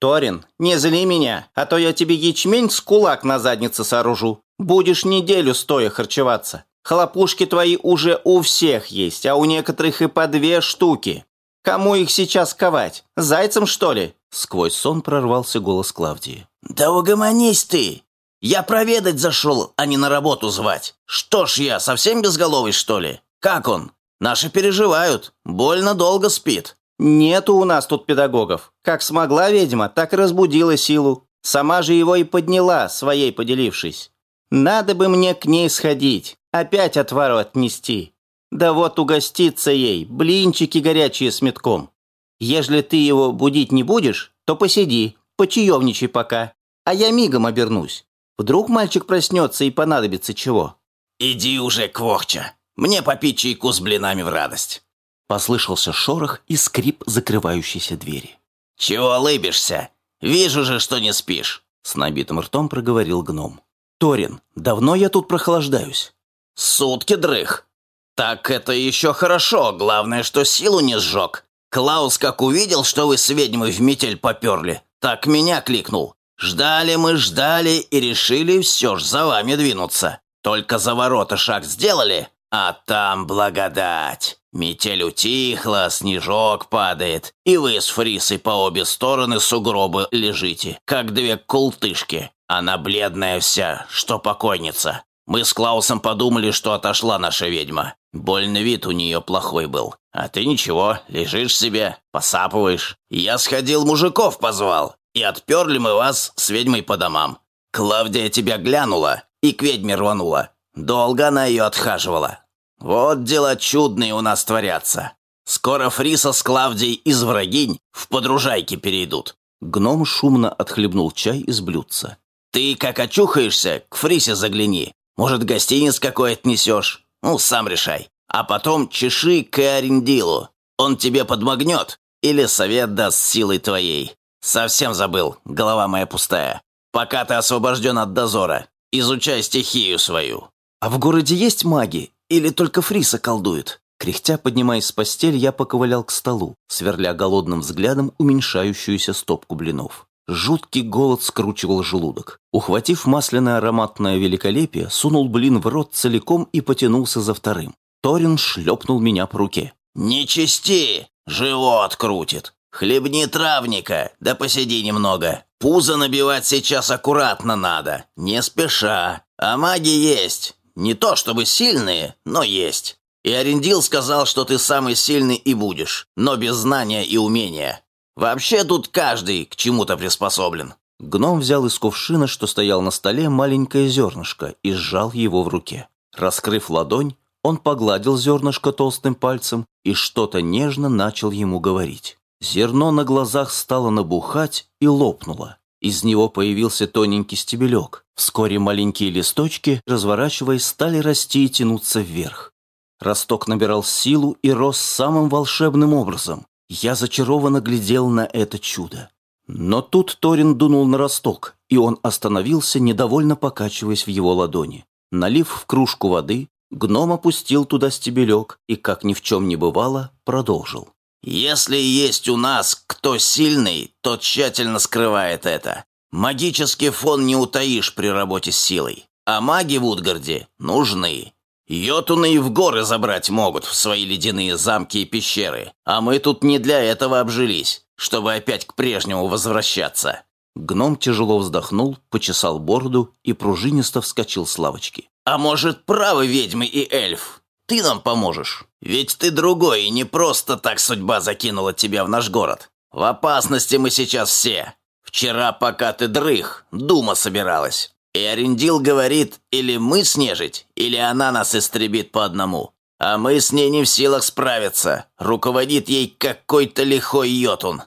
«Торин, не зли меня, а то я тебе ячмень с кулак на заднице сооружу. Будешь неделю стоя харчеваться. Хлопушки твои уже у всех есть, а у некоторых и по две штуки. Кому их сейчас ковать? Зайцем, что ли?» Сквозь сон прорвался голос Клавдии. «Да угомонись ты! Я проведать зашел, а не на работу звать. Что ж я, совсем безголовый, что ли? Как он? Наши переживают. Больно долго спит. «Нету у нас тут педагогов. Как смогла ведьма, так и разбудила силу. Сама же его и подняла, своей поделившись. Надо бы мне к ней сходить, опять отвару отнести. Да вот угоститься ей, блинчики горячие с метком. Ежели ты его будить не будешь, то посиди, почаевничай пока, а я мигом обернусь. Вдруг мальчик проснется и понадобится чего». «Иди уже, Квохча, мне попить чайку с блинами в радость». Послышался шорох и скрип закрывающейся двери. «Чего улыбишься? Вижу же, что не спишь!» С набитым ртом проговорил гном. «Торин, давно я тут прохлаждаюсь?» «Сутки дрых!» «Так это еще хорошо, главное, что силу не сжег. Клаус как увидел, что вы с ведьмой в метель поперли, так меня кликнул. Ждали мы, ждали и решили все ж за вами двинуться. Только за ворота шаг сделали, а там благодать. Метель утихла, снежок падает, и вы с Фрисой по обе стороны сугробы лежите, как две култышки. Она бледная вся, что покойница. Мы с Клаусом подумали, что отошла наша ведьма. Больный вид у нее плохой был. А ты ничего, лежишь себе, посапываешь. Я сходил мужиков позвал, и отперли мы вас с ведьмой по домам. Клавдия тебя глянула и к ведьме рванула. Долго она ее отхаживала. Вот дела чудные у нас творятся. Скоро Фриса с Клавдией из врагинь в подружайки перейдут. Гном шумно отхлебнул чай из блюдца. Ты, как очухаешься, к Фрисе загляни. Может, гостиниц какой отнесешь? Ну, сам решай. А потом чеши к Арендилу. Он тебе подмогнет или совет даст силой твоей. Совсем забыл, голова моя пустая. Пока ты освобожден от дозора, изучай стихию свою. А в городе есть маги? Или только Фриса колдует? Кряхтя, поднимаясь с постели, я поковылял к столу, сверля голодным взглядом уменьшающуюся стопку блинов. Жуткий голод скручивал желудок. Ухватив масляное ароматное великолепие, сунул блин в рот целиком и потянулся за вторым. Торин шлепнул меня по руке. «Не чисти! Живот крутит! Хлебни травника, да посиди немного. Пузо набивать сейчас аккуратно надо, не спеша. А маги есть. Не то чтобы сильные, но есть. И Арендил сказал, что ты самый сильный и будешь, но без знания и умения. Вообще тут каждый к чему-то приспособлен». Гном взял из кувшина, что стоял на столе, маленькое зернышко и сжал его в руке. Раскрыв ладонь, он погладил зернышко толстым пальцем и что-то нежно начал ему говорить. Зерно на глазах стало набухать и лопнуло. Из него появился тоненький стебелек. Вскоре маленькие листочки, разворачиваясь, стали расти и тянуться вверх. Росток набирал силу и рос самым волшебным образом. Я зачарованно глядел на это чудо. Но тут Торин дунул на росток, и он остановился, недовольно покачиваясь в его ладони. Налив в кружку воды, гном опустил туда стебелек и, как ни в чем не бывало, продолжил. «Если есть у нас кто сильный, то тщательно скрывает это. Магический фон не утаишь при работе с силой. А маги в Утгарде нужны. Йотуны и в горы забрать могут в свои ледяные замки и пещеры, а мы тут не для этого обжились, чтобы опять к прежнему возвращаться». Гном тяжело вздохнул, почесал бороду и пружинисто вскочил с лавочки. «А может, правы ведьмы и эльф? Ты нам поможешь? Ведь ты другой, и не просто так судьба закинула тебя в наш город. В опасности мы сейчас все. Вчера, пока ты дрых, дума собиралась. И Арендил говорит, или мы снежить, или она нас истребит по одному. А мы с ней не в силах справиться. Руководит ей какой-то лихой йотун.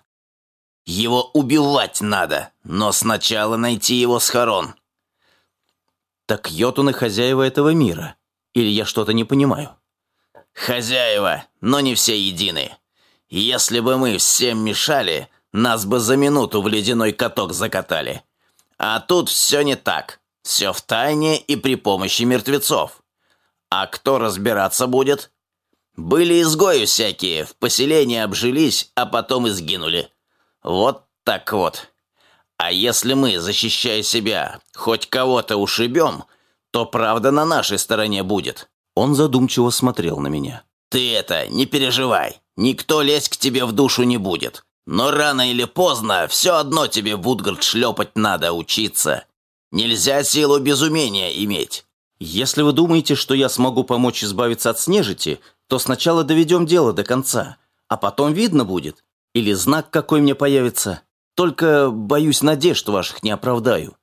Его убивать надо, но сначала найти его схорон. Так йотуны хозяева этого мира. Или я что-то не понимаю? Хозяева, но не все едины. Если бы мы всем мешали, нас бы за минуту в ледяной каток закатали. А тут все не так. Все в тайне и при помощи мертвецов. А кто разбираться будет? Были изгои всякие, в поселении обжились, а потом и сгинули. Вот так вот. А если мы, защищая себя, хоть кого-то ушибем, то правда на нашей стороне будет. Он задумчиво смотрел на меня. Ты это, не переживай. Никто лезть к тебе в душу не будет. Но рано или поздно все одно тебе в Утгард шлепать надо учиться. Нельзя силу без умения иметь. Если вы думаете, что я смогу помочь избавиться от снежити, то сначала доведем дело до конца, а потом видно будет. Или знак какой мне появится. Только, боюсь, надежд ваших не оправдаю.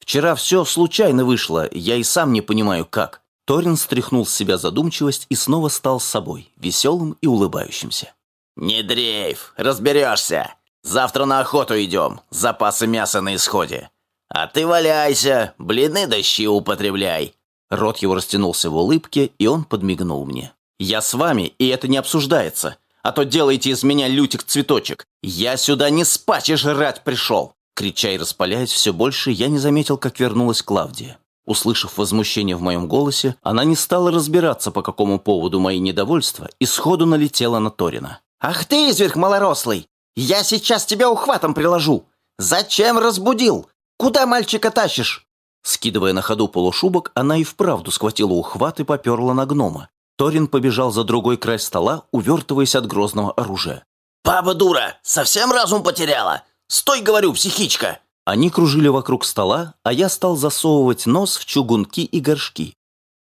Вчера все случайно вышло, я и сам не понимаю, как. Торин стряхнул с себя задумчивость и снова стал собой, веселым и улыбающимся. «Не дрейф, разберешься. Завтра на охоту идем, запасы мяса на исходе. А ты валяйся, блины дощи употребляй». Рот его растянулся в улыбке, и он подмигнул мне. «Я с вами, и это не обсуждается. А то делаете из меня лютик-цветочек. Я сюда не спать и жрать пришел!» Крича и распаляясь все больше, я не заметил, как вернулась Клавдия. Услышав возмущение в моем голосе, она не стала разбираться, по какому поводу мои недовольства, и сходу налетела на Торина. «Ах ты, изверг малорослый! Я сейчас тебя ухватом приложу! Зачем разбудил? Куда мальчика тащишь?» Скидывая на ходу полушубок, она и вправду схватила ухват и поперла на гнома. Торин побежал за другой край стола, увертываясь от грозного оружия. «Баба дура! Совсем разум потеряла? Стой, говорю, психичка!» Они кружили вокруг стола, а я стал засовывать нос в чугунки и горшки.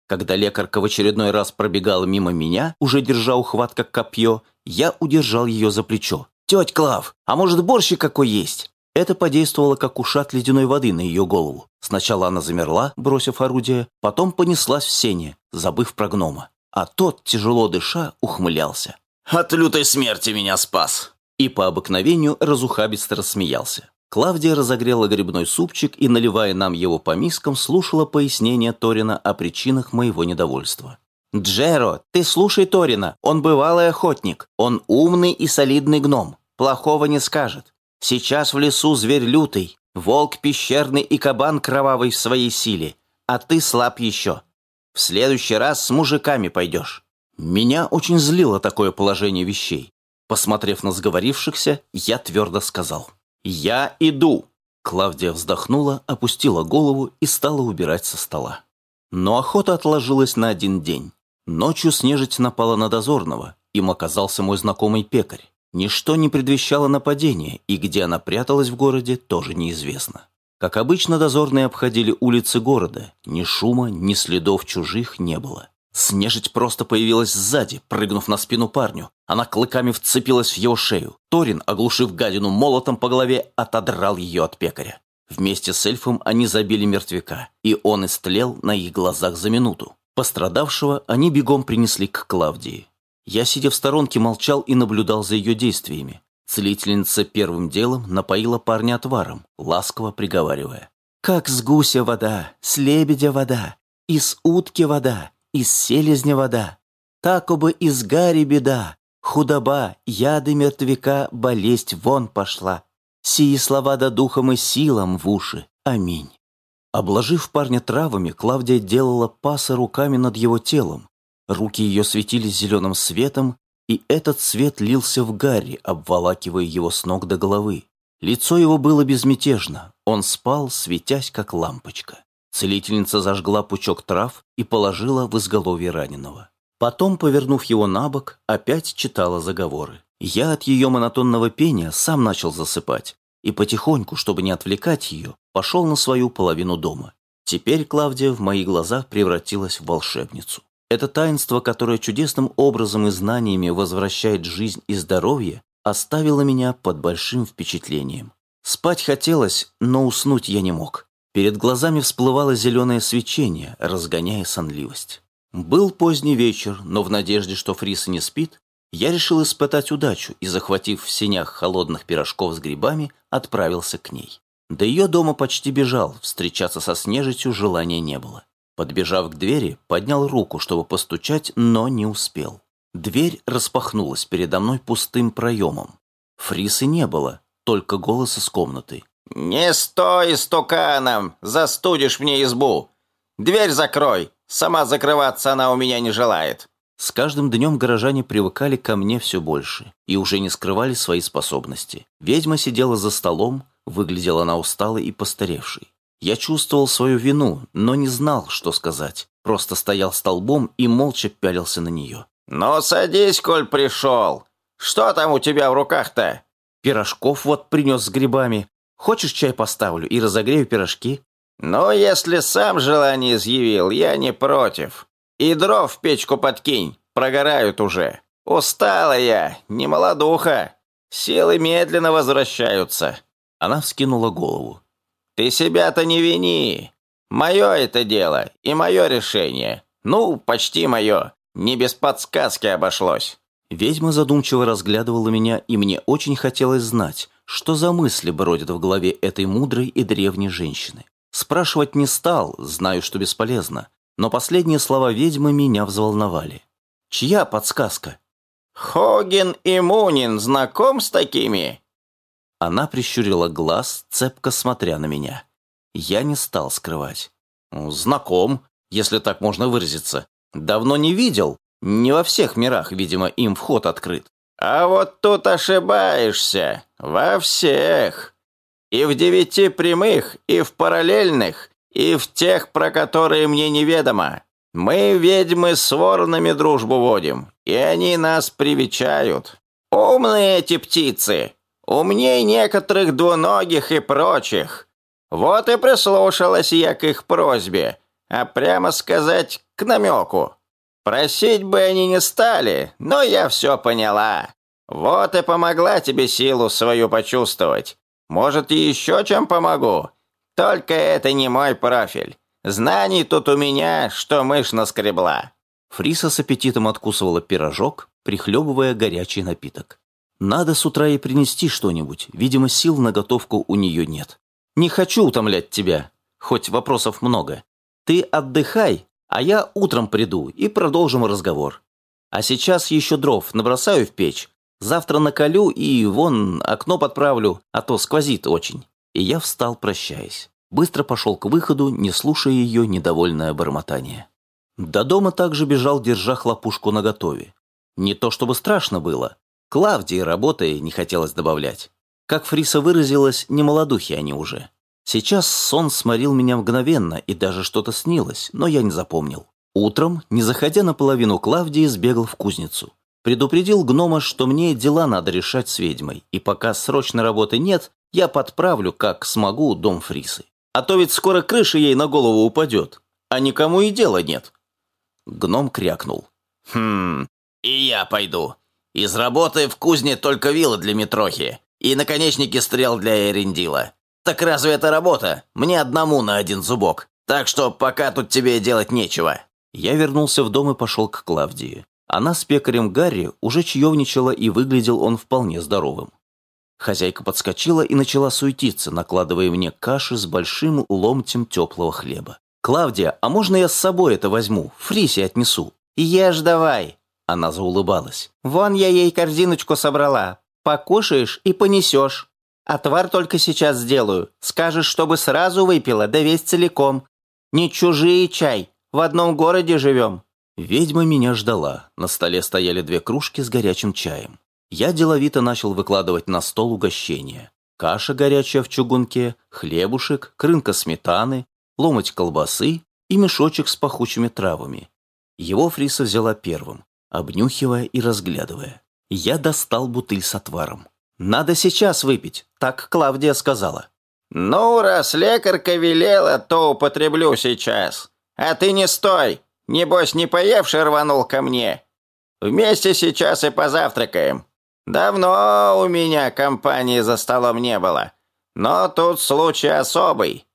Когда лекарка в очередной раз пробегала мимо меня, уже держа ухват как копье, я удержал ее за плечо. «Тетя Клав, а может борщик какой есть? Это подействовало как ушат ледяной воды на ее голову. Сначала она замерла, бросив орудие, потом понеслась в сене, забыв про гнома. А тот, тяжело дыша, ухмылялся. «От лютой смерти меня спас!» И по обыкновению разухабисто рассмеялся. Клавдия разогрела грибной супчик и, наливая нам его по мискам, слушала пояснения Торина о причинах моего недовольства. «Джеро, ты слушай Торина, он бывалый охотник, он умный и солидный гном, плохого не скажет. Сейчас в лесу зверь лютый, волк пещерный и кабан кровавый в своей силе, а ты слаб еще. В следующий раз с мужиками пойдешь». Меня очень злило такое положение вещей. Посмотрев на сговорившихся, я твердо сказал – «Я иду!» Клавдия вздохнула, опустила голову и стала убирать со стола. Но охота отложилась на один день. Ночью снежить напала на дозорного. Им оказался мой знакомый пекарь. Ничто не предвещало нападения, и где она пряталась в городе, тоже неизвестно. Как обычно, дозорные обходили улицы города. Ни шума, ни следов чужих не было. Снежить просто появилась сзади, прыгнув на спину парню. Она клыками вцепилась в его шею. Торин, оглушив гадину молотом по голове, отодрал ее от пекаря. Вместе с эльфом они забили мертвяка, и он истлел на их глазах за минуту. Пострадавшего они бегом принесли к Клавдии. Я, сидя в сторонке, молчал и наблюдал за ее действиями. Целительница первым делом напоила парня отваром, ласково приговаривая. «Как с гуся вода, с лебедя вода, из утки вода, из селезня вода, так бы из гари беда, худоба, яды мертвяка, болезнь вон пошла. Сии слова да духом и силам в уши. Аминь. Обложив парня травами, Клавдия делала пасы руками над его телом. Руки ее светились зеленым светом, и этот свет лился в гарри, обволакивая его с ног до головы. Лицо его было безмятежно, он спал, светясь, как лампочка. Целительница зажгла пучок трав и положила в изголовье раненого. Потом, повернув его на бок, опять читала заговоры. Я от ее монотонного пения сам начал засыпать и потихоньку, чтобы не отвлекать ее, пошел на свою половину дома. Теперь Клавдия в моих глазах превратилась в волшебницу. Это таинство, которое чудесным образом и знаниями возвращает жизнь и здоровье, оставило меня под большим впечатлением. Спать хотелось, но уснуть я не мог. Перед глазами всплывало зеленое свечение, разгоняя сонливость. Был поздний вечер, но в надежде, что Фриса не спит, я решил испытать удачу и, захватив в сенях холодных пирожков с грибами, отправился к ней. До ее дома почти бежал, встречаться со снежитью желания не было. Подбежав к двери, поднял руку, чтобы постучать, но не успел. Дверь распахнулась передо мной пустым проемом. Фрисы не было, только голос из комнаты. «Не стой стуканом, застудишь мне избу! Дверь закрой, сама закрываться она у меня не желает!» С каждым днем горожане привыкали ко мне все больше и уже не скрывали свои способности. Ведьма сидела за столом, выглядела она усталой и постаревшей. Я чувствовал свою вину, но не знал, что сказать. Просто стоял столбом и молча пялился на нее. «Ну, садись, коль пришел. Что там у тебя в руках-то?» «Пирожков вот принес с грибами. Хочешь, чай поставлю и разогрею пирожки?» «Ну, если сам желание изъявил, я не против. И дров в печку подкинь, прогорают уже. Устала я, не молодуха. Силы медленно возвращаются». Она вскинула голову. «Ты себя-то не вини. Мое это дело и мое решение. Ну, почти мое. Не без подсказки обошлось». Ведьма задумчиво разглядывала меня, и мне очень хотелось знать, что за мысли бродят в голове этой мудрой и древней женщины. Спрашивать не стал, знаю, что бесполезно, но последние слова ведьмы меня взволновали. Чья подсказка? «Хоген и Мунин знаком с такими?» Она прищурила глаз, цепко смотря на меня. Я не стал скрывать. «Знаком, если так можно выразиться. Давно не видел. Не во всех мирах, видимо, им вход открыт. А вот тут ошибаешься. Во всех. И в девяти прямых, и в параллельных, и в тех, про которые мне неведомо. Мы, ведьмы, с воронами дружбу водим, и они нас привечают. Умные эти птицы, умней некоторых двуногих и прочих. Вот и прислушалась я к их просьбе, а прямо сказать, к намеку. Просить бы они не стали, но я все поняла. Вот и помогла тебе силу свою почувствовать. Может, еще чем помогу? Только это не мой профиль. Знаний тут у меня, что мышь наскребла». Фриса с аппетитом откусывала пирожок, прихлебывая горячий напиток. «Надо с утра ей принести что-нибудь. Видимо, сил на готовку у нее нет. Не хочу утомлять тебя, хоть вопросов много. Ты отдыхай, а я утром приду и продолжим разговор. А сейчас еще дров набросаю в печь. Завтра наколю и вон окно подправлю, а то сквозит очень». И я встал, прощаясь. Быстро пошел к выходу, не слушая ее недовольное бормотание. До дома также бежал, держа хлопушку наготове. Не то чтобы страшно было. Клавдии, работая, не хотелось добавлять. Как Фриса выразилась, не молодухи они уже. Сейчас сон сморил меня мгновенно, и даже что-то снилось, но я не запомнил. Утром, не заходя наполовину Клавдии, сбегал в кузницу. Предупредил гнома, что мне дела надо решать с ведьмой, и пока срочной работы нет, я подправлю, как смогу, дом Фрисы. А то ведь скоро крыша ей на голову упадет, а никому и дела нет. Гном крякнул. «Хм, и я пойду. Из работы в кузне только вилы для метрохи и наконечники стрел для Эриндила. Так разве это работа? Мне одному на один зубок. Так что пока тут тебе делать нечего». Я вернулся в дом и пошел к Клавдии. Она с пекарем Гарри уже чаевничала, и выглядел он вполне здоровым. Хозяйка подскочила и начала суетиться, накладывая мне каши с большим ломтем теплого хлеба. «Клавдия, а можно я с собой это возьму? Фрисе отнесу?» «Ешь давай!» Она заулыбалась. «Вон я ей корзиночку собрала. Покушаешь и понесешь. Отвар только сейчас сделаю. Скажешь, чтобы сразу выпила, да весь целиком. Не чужие чай. В одном городе живем». Ведьма меня ждала. На столе стояли две кружки с горячим чаем. Я деловито начал выкладывать на стол угощения. Каша горячая в чугунке, хлебушек, крынка сметаны, ломоть колбасы и мешочек с пахучими травами. Его Фриса взяла первым, обнюхивая и разглядывая. Я достал бутыль с отваром. «Надо сейчас выпить», так Клавдия сказала. «Ну, раз лекарка велела, то употреблю сейчас. А ты не стой, Небось, не поевший рванул ко мне. Вместе сейчас и позавтракаем. Давно у меня компании за столом не было. Но тут случай особый».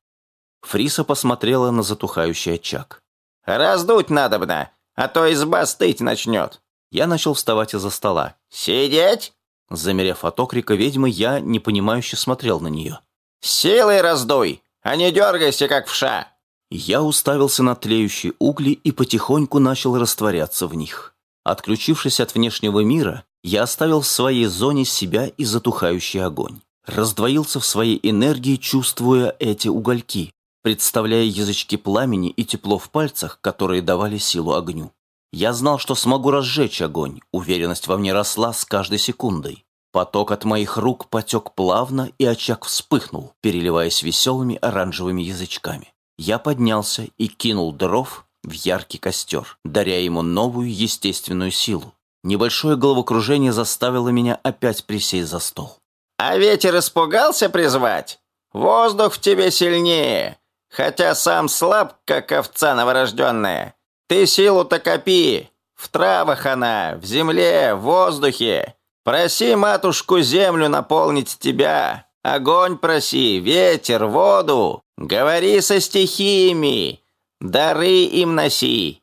Фриса посмотрела на затухающий очаг. «Раздуть надобно, а то изба стыть начнет». Я начал вставать из-за стола. «Сидеть?» Замерев от окрика ведьмы, я непонимающе смотрел на нее. «Силой раздуй, а не дергайся, как вша!» Я уставился на тлеющие угли и потихоньку начал растворяться в них. Отключившись от внешнего мира, я оставил в своей зоне себя и затухающий огонь. Раздвоился в своей энергии, чувствуя эти угольки, представляя язычки пламени и тепло в пальцах, которые давали силу огню. Я знал, что смогу разжечь огонь, уверенность во мне росла с каждой секундой. Поток от моих рук потек плавно, и очаг вспыхнул, переливаясь веселыми оранжевыми язычками. Я поднялся и кинул дров в яркий костер, даря ему новую естественную силу. Небольшое головокружение заставило меня опять присесть за стол. «А ветер испугался призвать? Воздух в тебе сильнее, хотя сам слаб, как овца новорожденная. Ты силу-то копи, в травах она, в земле, в воздухе. Проси матушку землю наполнить тебя, огонь проси, ветер, воду. Говори со стихиями, дары им носи.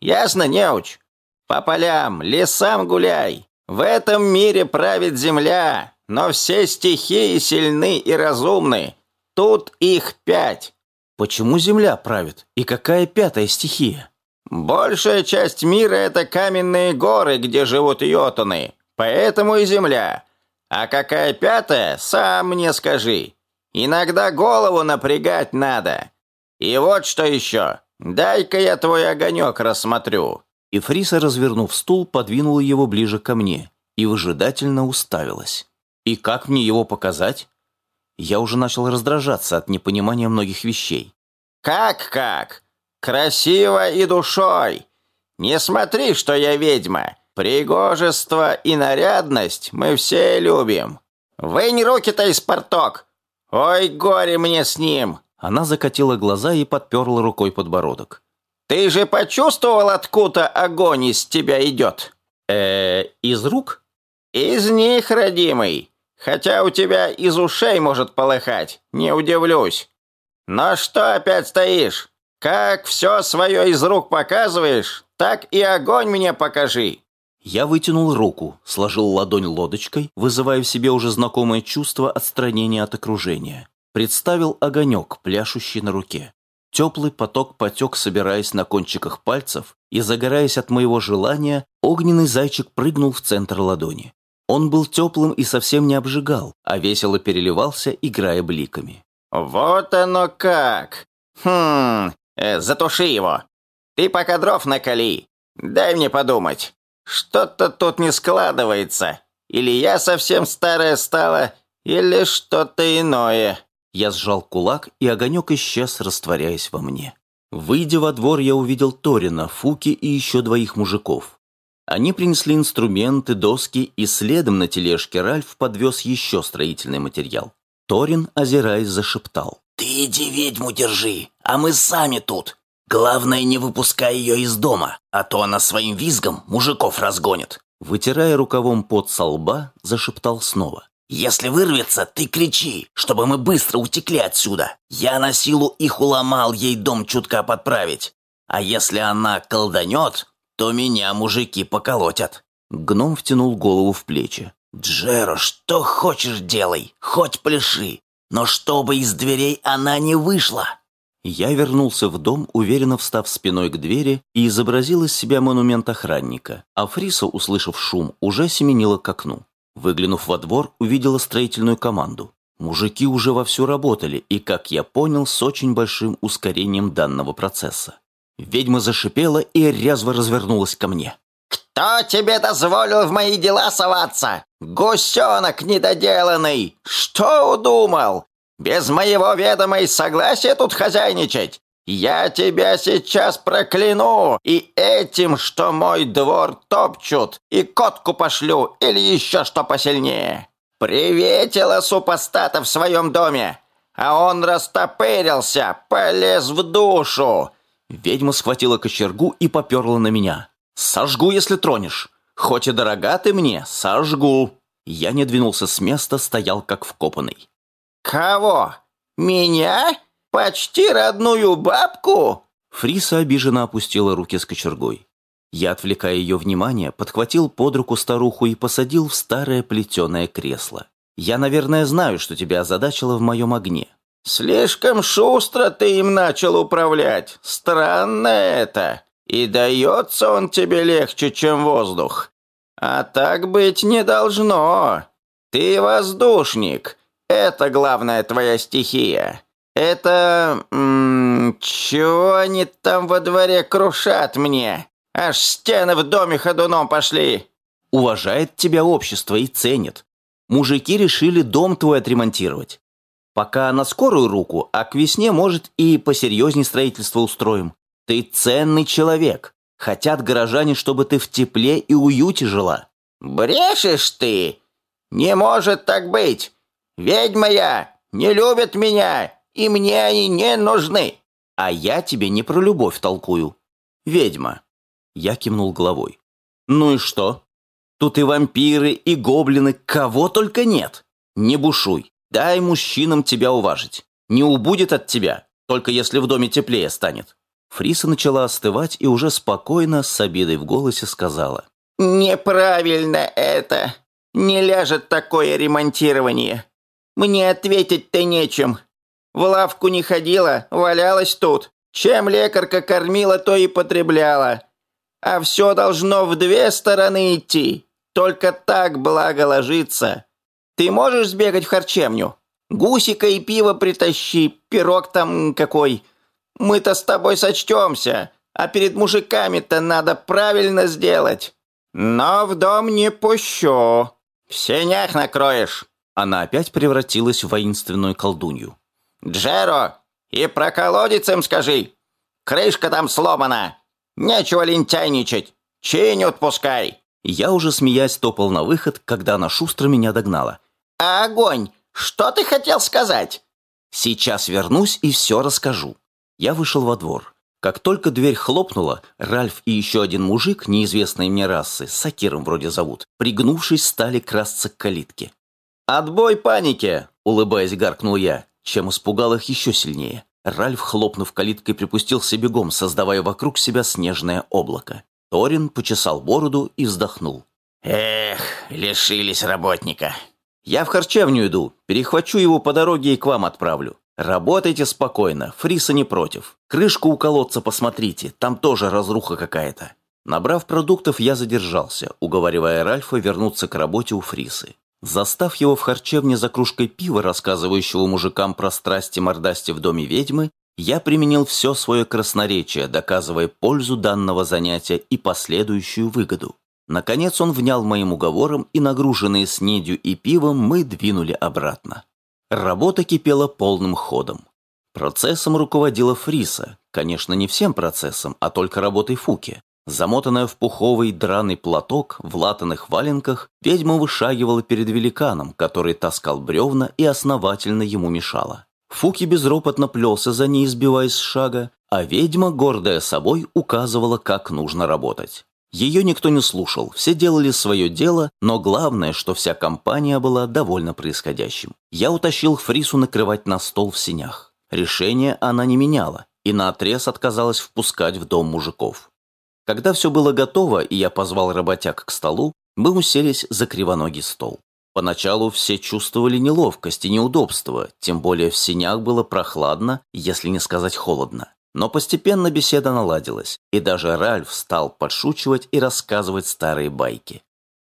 Ясно, неуч? По полям, лесам гуляй. В этом мире правит земля, но все стихии сильны и разумны. Тут их пять. Почему земля правит? И какая пятая стихия? Большая часть мира — это каменные горы, где живут йотуны. Поэтому и земля. А какая пятая, сам мне скажи. Иногда голову напрягать надо. И вот что еще. Дай-ка я твой огонек рассмотрю». И Фриса, развернув стул, подвинула его ближе ко мне и выжидательно уставилась. «И как мне его показать?» Я уже начал раздражаться от непонимания многих вещей. «Как-как? Красиво и душой. Не смотри, что я ведьма. Пригожество и нарядность мы все любим. Вынь руки-то из порток. Ой, горе мне с ним. Она закатила глаза и подперла рукой подбородок. Ты же почувствовал, откуда огонь из тебя идет? э из рук? Из них, родимый. Хотя у тебя из ушей может полыхать, не удивлюсь. Но что опять стоишь? Как все свое из рук показываешь, так и огонь мне покажи. Я вытянул руку, сложил ладонь лодочкой, вызывая в себе уже знакомое чувство отстранения от окружения. Представил огонек, пляшущий на руке. Теплый поток потек, собираясь на кончиках пальцев, и, загораясь от моего желания, огненный зайчик прыгнул в центр ладони. Он был теплым и совсем не обжигал, а весело переливался, играя бликами. «Вот оно как! Хм, э, затуши его! Ты пока дров накали! Дай мне подумать! Что-то тут не складывается! Или я совсем старая стала, или что-то иное!» Я сжал кулак, и огонек исчез, растворяясь во мне. Выйдя во двор, я увидел Торина, Фуки и еще двоих мужиков. Они принесли инструменты, доски, и следом на тележке Ральф подвез еще строительный материал. Торин, озираясь, зашептал. «Ты иди ведьму держи, а мы сами тут. Главное, не выпускай ее из дома, а то она своим визгом мужиков разгонит». Вытирая рукавом пот со лба, зашептал снова. «Если вырвется, ты кричи, чтобы мы быстро утекли отсюда. Я на силу их уломал ей дом чутка подправить. А если она колданет, то меня мужики поколотят». Гном втянул голову в плечи. «Джеро, что хочешь делай, хоть пляши, но чтобы из дверей она не вышла». Я вернулся в дом, уверенно встав спиной к двери, и изобразил из себя монумент охранника, а Фриса, услышав шум, уже семенила к окну. Выглянув во двор, увидела строительную команду. Мужики уже вовсю работали, и, как я понял, с очень большим ускорением данного процесса. Ведьма зашипела и резво развернулась ко мне. «Кто тебе дозволил в мои дела соваться? Гусенок недоделанный! Что удумал? Без моего ведома и согласия тут хозяйничать? Я тебя сейчас прокляну, и этим, что мой двор топчут, и котку пошлю, или еще что посильнее. Приветила супостата в своем доме, а он растопырился, полез в душу. Ведьма схватила кочергу и поперла на меня. «Сожгу, если тронешь. Хоть и дорога ты мне, сожгу». Я не двинулся с места, стоял как вкопанный. «Кого? Меня?» «Почти родную бабку?» Фриса обиженно опустила руки с кочергой. Я, отвлекая ее внимание, подхватил под руку старуху и посадил в старое плетеное кресло. «Я, наверное, знаю, что тебя озадачило в моем огне». «Слишком шустро ты им начал управлять. Странно это. И дается он тебе легче, чем воздух. А так быть не должно. Ты воздушник. Это главная твоя стихия. «Это... М чего они там во дворе крушат мне? Аж стены в доме ходуном пошли!» «Уважает тебя общество и ценит. Мужики решили дом твой отремонтировать. Пока на скорую руку, а к весне, может, и посерьезнее строительство устроим. Ты ценный человек. Хотят горожане, чтобы ты в тепле и уюте жила». «Брешешь ты! Не может так быть! Ведьма я! Не любит меня! и мне они не нужны. А я тебе не про любовь толкую. Ведьма. Я кивнул головой. Ну и что? Тут и вампиры, и гоблины, кого только нет. Не бушуй. Дай мужчинам тебя уважить. Не убудет от тебя, только если в доме теплее станет. Фриса начала остывать и уже спокойно, с обидой в голосе сказала. «Неправильно это. Не ляжет такое ремонтирование. Мне ответить-то нечем. В лавку не ходила, валялась тут. Чем лекарка кормила, то и потребляла. А все должно в две стороны идти. Только так благо ложится. Ты можешь сбегать в харчевню? Гусика и пиво притащи, пирог там какой. Мы-то с тобой сочтемся, а перед мужиками-то надо правильно сделать. Но в дом не пущу. В сенях накроешь». Она опять превратилась в воинственную колдунью. «Джеро, и про колодец им скажи. Крышка там сломана. Нечего лентяйничать. Чинь отпускай». Я уже смеясь топал на выход, когда она шустро меня догнала. «А огонь, что ты хотел сказать?» «Сейчас вернусь и все расскажу». Я вышел во двор. Как только дверь хлопнула, Ральф и еще один мужик, неизвестной мне расы, Сакиром вроде зовут, пригнувшись, стали красться к калитке. «Отбой панике!» — улыбаясь, гаркнул я, чем испугал их еще сильнее. Ральф, хлопнув калиткой, припустился бегом, создавая вокруг себя снежное облако. Торин почесал бороду и вздохнул. «Эх, лишились работника». «Я в харчевню иду, перехвачу его по дороге и к вам отправлю. Работайте спокойно, Фриса не против. Крышку у колодца посмотрите, там тоже разруха какая-то». Набрав продуктов, я задержался, уговаривая Ральфа вернуться к работе у Фрисы. Застав его в харчевне за кружкой пива, рассказывающего мужикам про страсти мордасти в доме ведьмы, я применил все свое красноречие, доказывая пользу данного занятия и последующую выгоду. Наконец он внял моим уговором, и нагруженные снедью и пивом мы двинули обратно. Работа кипела полным ходом. Процессом руководила Фриса, конечно, не всем процессом, а только работой Фуки. Замотанная в пуховый драный платок, в латаных валенках, ведьма вышагивала перед великаном, который таскал бревна и основательно ему мешала. Фуки безропотно плелся за ней, сбиваясь с шага, а ведьма, гордая собой, указывала, как нужно работать. Ее никто не слушал, все делали свое дело, но главное, что вся компания была довольна происходящим. Я утащил Фрису накрывать на стол в синях. Решение она не меняла и наотрез отказалась впускать в дом мужиков. Когда все было готово, и я позвал работяг к столу, мы уселись за кривоногий стол. Поначалу все чувствовали неловкость и неудобство, тем более в синях было прохладно, если не сказать холодно. Но постепенно беседа наладилась, и даже Ральф стал подшучивать и рассказывать старые байки.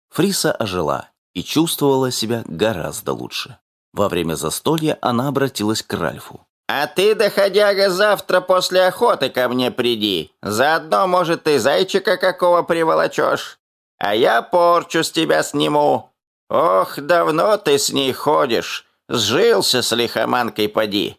Фриса ожила и чувствовала себя гораздо лучше. Во время застолья она обратилась к Ральфу. «А ты, доходяга, завтра после охоты ко мне приди. Заодно, может, ты зайчика какого приволочешь. А я порчу с тебя сниму. Ох, давно ты с ней ходишь. Сжился с лихоманкой поди».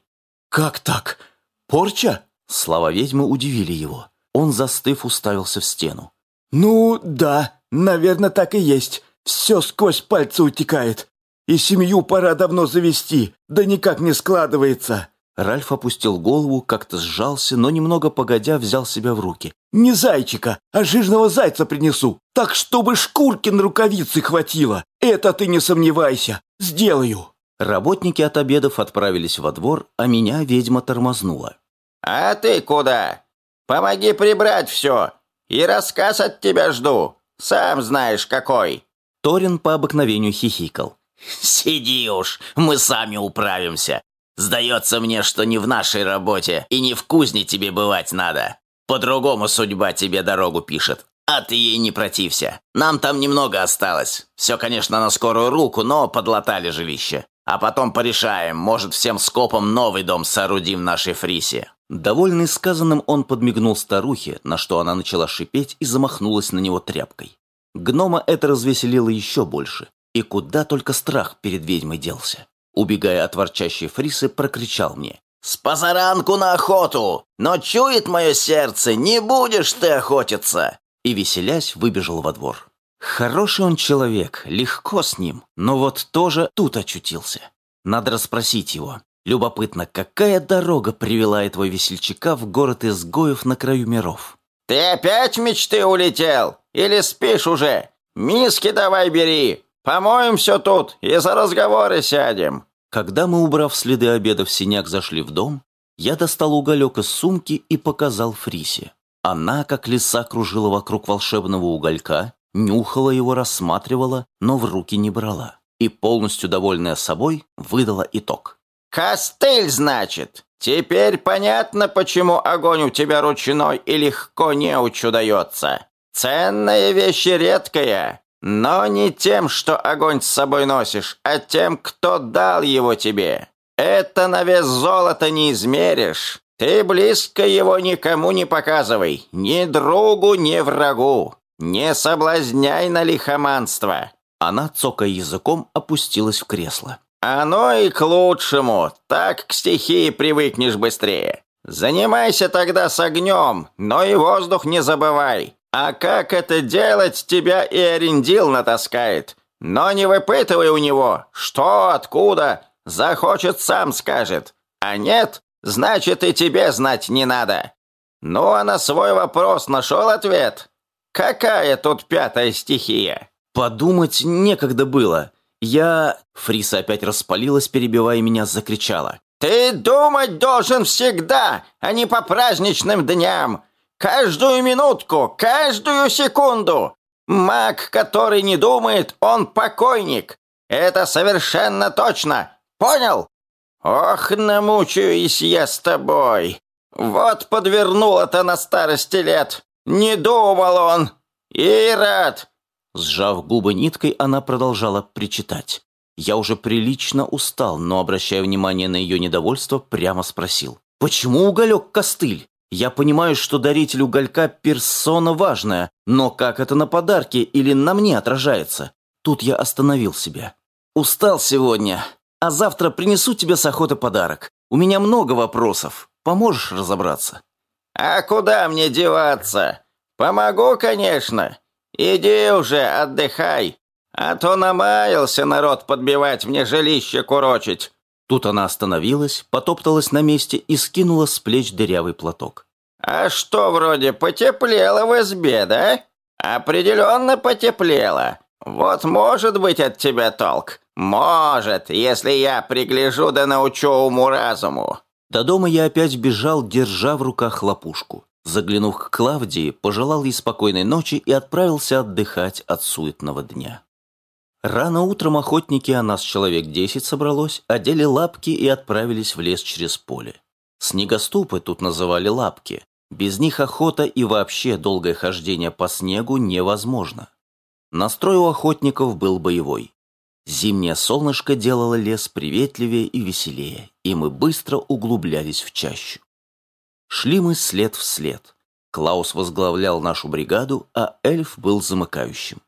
«Как так? Порча?» Слова ведьмы удивили его. Он, застыв, уставился в стену. «Ну, да, наверное, так и есть. Все сквозь пальцы утекает. И семью пора давно завести, да никак не складывается». Ральф опустил голову, как-то сжался, но немного погодя взял себя в руки. «Не зайчика, а жирного зайца принесу, так чтобы шкурки на рукавицы хватило. Это ты не сомневайся, сделаю». Работники от обедов отправились во двор, а меня ведьма тормознула. «А ты куда? Помоги прибрать все, и рассказ от тебя жду. Сам знаешь какой». Торин по обыкновению хихикал. «Сиди уж, мы сами управимся. Сдается мне, что не в нашей работе и не в кузне тебе бывать надо. По-другому судьба тебе дорогу пишет. А ты ей не протився. Нам там немного осталось. Все, конечно, на скорую руку, но подлатали жилище. А потом порешаем, может, всем скопом новый дом соорудим в нашей фрисе». Довольный сказанным, он подмигнул старухе, на что она начала шипеть и замахнулась на него тряпкой. Гнома это развеселило еще больше. И куда только страх перед ведьмой делся убегая от ворчащей фрисы, прокричал мне. «С позаранку на охоту! Но чует мое сердце, не будешь ты охотиться!» И, веселясь, выбежал во двор. Хороший он человек, легко с ним, но вот тоже тут очутился. Надо расспросить его. Любопытно, какая дорога привела этого весельчака в город изгоев на краю миров? «Ты опять в мечты улетел? Или спишь уже? Миски давай бери! Помоем все тут и за разговоры сядем!» Когда мы, убрав следы обеда в синяк, зашли в дом, я достал уголек из сумки и показал Фрисе. Она, как лиса, кружила вокруг волшебного уголька, нюхала его, рассматривала, но в руки не брала. И, полностью довольная собой, выдала итог. «Костыль, значит? Теперь понятно, почему огонь у тебя ручной и легко неучу дается. Ценная вещь и редкая. Но не тем, что огонь с собой носишь, а тем, кто дал его тебе. Это на вес золота не измеришь. Ты близко его никому не показывай, ни другу, ни врагу. Не соблазняй на лихоманство». Она, цокая языком, опустилась в кресло. «Оно и к лучшему. Так к стихии привыкнешь быстрее. Занимайся тогда с огнем, но и воздух не забывай. А как это делать, тебя и Арендил натаскает. Но не выпытывай у него, что, откуда. Захочет, сам скажет. А нет, значит и тебе знать не надо. Ну, а на свой вопрос нашел ответ? Какая тут пятая стихия? Подумать некогда было. Я... Фриса опять распалилась, перебивая меня, закричала. «Ты думать должен всегда, а не по праздничным дням! Каждую минутку, каждую секунду! Маг, который не думает, он покойник! Это совершенно точно! Понял? Ох, намучаюсь я с тобой! Вот подвернуло-то на старости лет! Не думал он! Ирод!» Сжав губы ниткой, она продолжала причитать. Я уже прилично устал, но, обращая внимание на ее недовольство, прямо спросил. «Почему уголек костыль? Я понимаю, что даритель уголька – персона важная, но как это на подарке или на мне отражается?» Тут я остановил себя. «Устал сегодня, а завтра принесу тебе с охоты подарок. У меня много вопросов. Поможешь разобраться?» «А куда мне деваться? Помогу, конечно. Иди уже, отдыхай. А то намаялся народ подбивать мне жилище курочить». Тут она остановилась, потопталась на месте и скинула с плеч дырявый платок. «А что вроде потеплело в избе, да? Определенно потеплело. Вот может быть от тебя толк. Может, если я пригляжу да научу уму-разуму». До дома я опять бежал, держа в руках лопушку. Заглянув к Клавдии, пожелал ей спокойной ночи и отправился отдыхать от суетного дня. Рано утром охотники, а нас человек десять собралось, одели лапки и отправились в лес через поле. Снегоступы тут называли лапки. Без них охота и вообще долгое хождение по снегу невозможно. Настрой у охотников был боевой. Зимнее солнышко делало лес приветливее и веселее, и мы быстро углублялись в чащу. Шли мы след в след. Клаус возглавлял нашу бригаду, а эльф был замыкающим.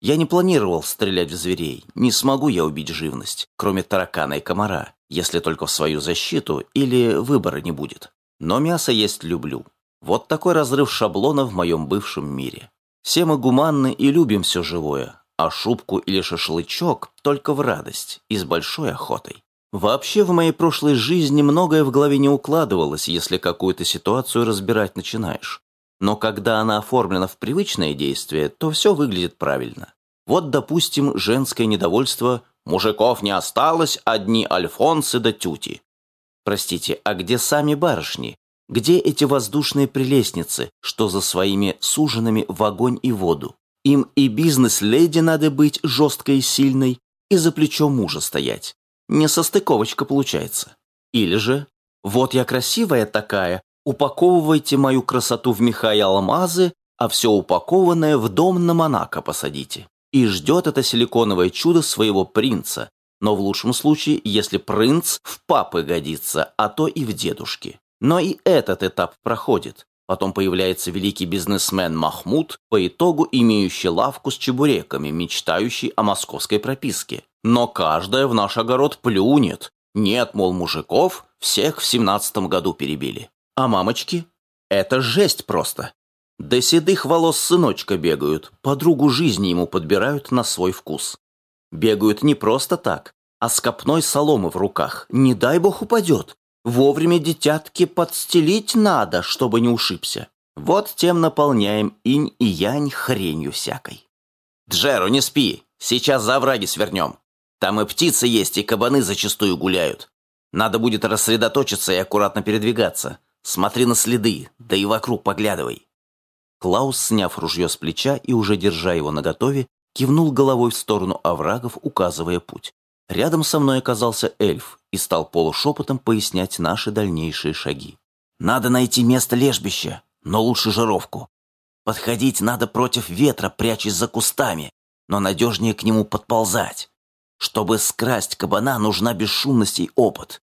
Я не планировал стрелять в зверей, не смогу я убить живность, кроме таракана и комара, если только в свою защиту или выбора не будет. Но мясо есть люблю. Вот такой разрыв шаблона в моем бывшем мире. Все мы гуманны и любим все живое, а шубку или шашлычок только в радость и с большой охотой. Вообще в моей прошлой жизни многое в голове не укладывалось, если какую-то ситуацию разбирать начинаешь. Но когда она оформлена в привычное действие, то все выглядит правильно. Вот, допустим, женское недовольство «мужиков не осталось, одни альфонсы да тюти». Простите, а где сами барышни? Где эти воздушные прелестницы, что за своими суженами в огонь и воду? Им и бизнес-леди надо быть жесткой и сильной, и за плечом мужа стоять. Не состыковочка получается. Или же, вот я красивая такая, Упаковывайте мою красоту в меха и алмазы, а все упакованное в дом на Монако посадите. И ждет это силиконовое чудо своего принца, но в лучшем случае, если принц в папы годится, а то и в дедушки. Но и этот этап проходит. Потом появляется великий бизнесмен Махмуд, по итогу имеющий лавку с чебуреками, мечтающий о московской прописке. Но каждая в наш огород плюнет. Нет, мол, мужиков, всех в семнадцатом году перебили. А мамочки? Это жесть просто. До седых волос сыночка бегают, подругу жизни ему подбирают на свой вкус. Бегают не просто так, а с копной соломы в руках. Не дай бог упадет. Вовремя детятки подстелить надо, чтобы не ушибся. Вот тем наполняем инь и янь хренью всякой. Джеру, не спи, сейчас за овраги свернем. Там и птицы есть, и кабаны зачастую гуляют. Надо будет рассредоточиться и аккуратно передвигаться. Смотри на следы, да и вокруг поглядывай». Клаус, сняв ружье с плеча и уже держа его наготове, кивнул головой в сторону оврагов, указывая путь. Рядом со мной оказался эльф и стал полушепотом пояснять наши дальнейшие шаги. «Надо найти место лежбища, но лучше жировку. Подходить надо против ветра, прячась за кустами, но надежнее к нему подползать. Чтобы скрасть кабана, нужна бесшумность и опыт.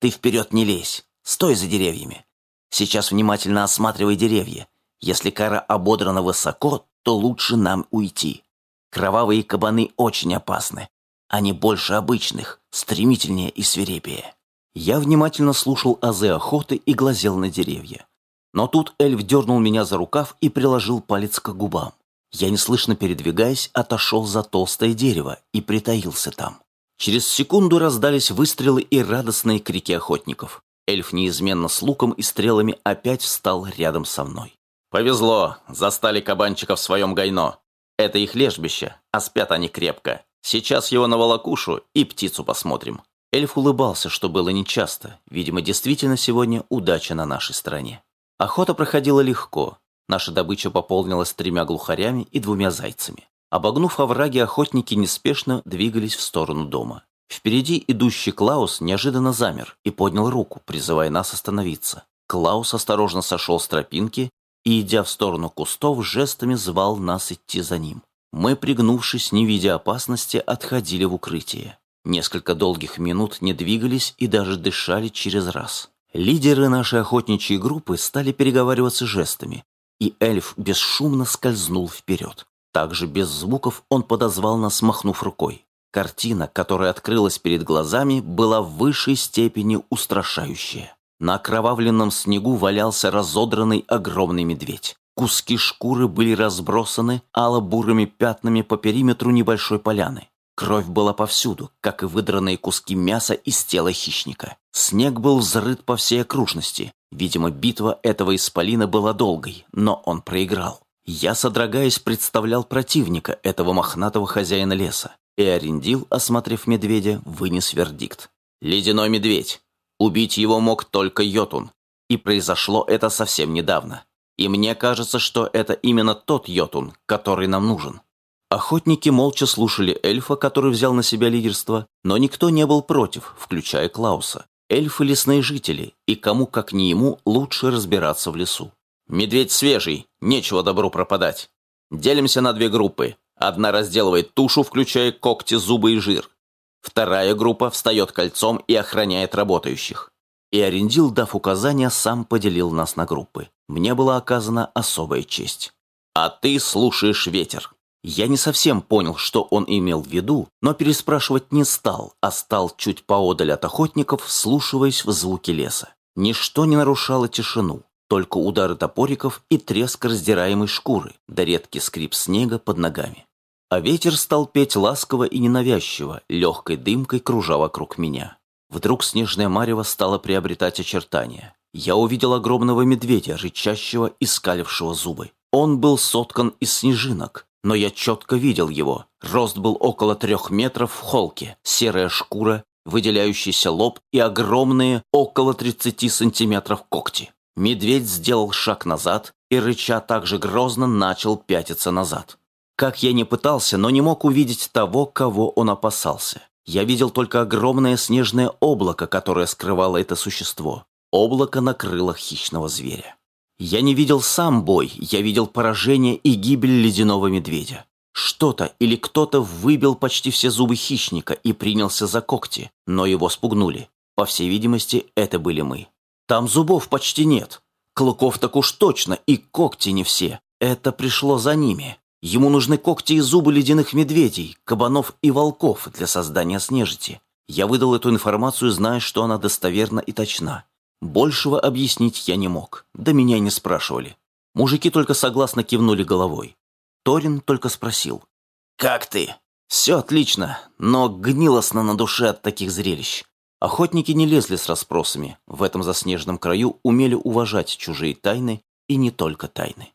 Ты вперед не лезь, Стой за деревьями. Сейчас внимательно осматривай деревья. Если кора ободрана высоко, то лучше нам уйти. Кровавые кабаны очень опасны. Они больше обычных, стремительнее и свирепее. Я внимательно слушал азы охоты и глазел на деревья. Но тут эльф дернул меня за рукав и приложил палец к губам. Я, неслышно передвигаясь, отошел за толстое дерево и притаился там. Через секунду раздались выстрелы и радостные крики охотников. Эльф неизменно с луком и стрелами опять встал рядом со мной. «Повезло, застали кабанчика в своем гайно. Это их лежбище, а спят они крепко. Сейчас его на волокушу и птицу посмотрим». Эльф улыбался, что было нечасто. Видимо, действительно сегодня удача на нашей стороне. Охота проходила легко. Наша добыча пополнилась тремя глухарями и двумя зайцами. Обогнув овраги, охотники неспешно двигались в сторону дома. Впереди идущий Клаус неожиданно замер и поднял руку, призывая нас остановиться. Клаус осторожно сошел с тропинки и, идя в сторону кустов, жестами звал нас идти за ним. Мы, пригнувшись, не видя опасности, отходили в укрытие. Несколько долгих минут не двигались и даже дышали через раз. Лидеры нашей охотничьей группы стали переговариваться жестами, и эльф бесшумно скользнул вперед. Также без звуков он подозвал нас, махнув рукой. Картина, которая открылась перед глазами, была в высшей степени устрашающая. На окровавленном снегу валялся разодранный огромный медведь. Куски шкуры были разбросаны ало-бурыми пятнами по периметру небольшой поляны. Кровь была повсюду, как и выдранные куски мяса из тела хищника. Снег был взрыт по всей окружности. Видимо, битва этого исполина была долгой, но он проиграл. Я, содрогаясь, представлял противника этого мохнатого хозяина леса. И Арендил, осмотрев медведя, вынес вердикт. «Ледяной медведь. Убить его мог только Йотун. И произошло это совсем недавно. И мне кажется, что это именно тот Йотун, который нам нужен. Охотники молча слушали эльфа, который взял на себя лидерство, но никто не был против, включая Клауса. Эльфы – лесные жители, и кому, как не ему, лучше разбираться в лесу. «Медведь свежий, нечего добру пропадать. Делимся на две группы. Одна разделывает тушу, включая когти, зубы и жир. Вторая группа встает кольцом и охраняет работающих. И Арендил, дав указания, сам поделил нас на группы. Мне была оказана особая честь. А ты слушаешь ветер. Я не совсем понял, что он имел в виду, но переспрашивать не стал, а стал чуть поодаль от охотников, вслушиваясь в звуки леса. Ничто не нарушало тишину, только удары топориков и треск раздираемой шкуры, да редкий скрип снега под ногами. А ветер стал петь ласково и ненавязчиво, легкой дымкой кружа вокруг меня. Вдруг снежная марево стала приобретать очертания. Я увидел огромного медведя, рычащего и скалившего зубы. Он был соткан из снежинок, но я четко видел его. Рост был около трех метров в холке, серая шкура, выделяющийся лоб и огромные, около 30 сантиметров когти. Медведь сделал шаг назад и, рыча так же грозно, начал пятиться назад. Как я не пытался, но не мог увидеть того, кого он опасался. Я видел только огромное снежное облако, которое скрывало это существо. Облако на крылах хищного зверя. Я не видел сам бой, я видел поражение и гибель ледяного медведя. Что-то или кто-то выбил почти все зубы хищника и принялся за когти, но его спугнули. По всей видимости, это были мы. Там зубов почти нет. Клыков так уж точно, и когти не все. Это пришло за ними. Ему нужны когти и зубы ледяных медведей, кабанов и волков для создания снежити. Я выдал эту информацию, зная, что она достоверна и точна. Большего объяснить я не мог, да меня не спрашивали. Мужики только согласно кивнули головой. Торин только спросил. «Как ты?» «Все отлично, но гнилостно на душе от таких зрелищ». Охотники не лезли с расспросами, в этом заснеженном краю умели уважать чужие тайны и не только тайны.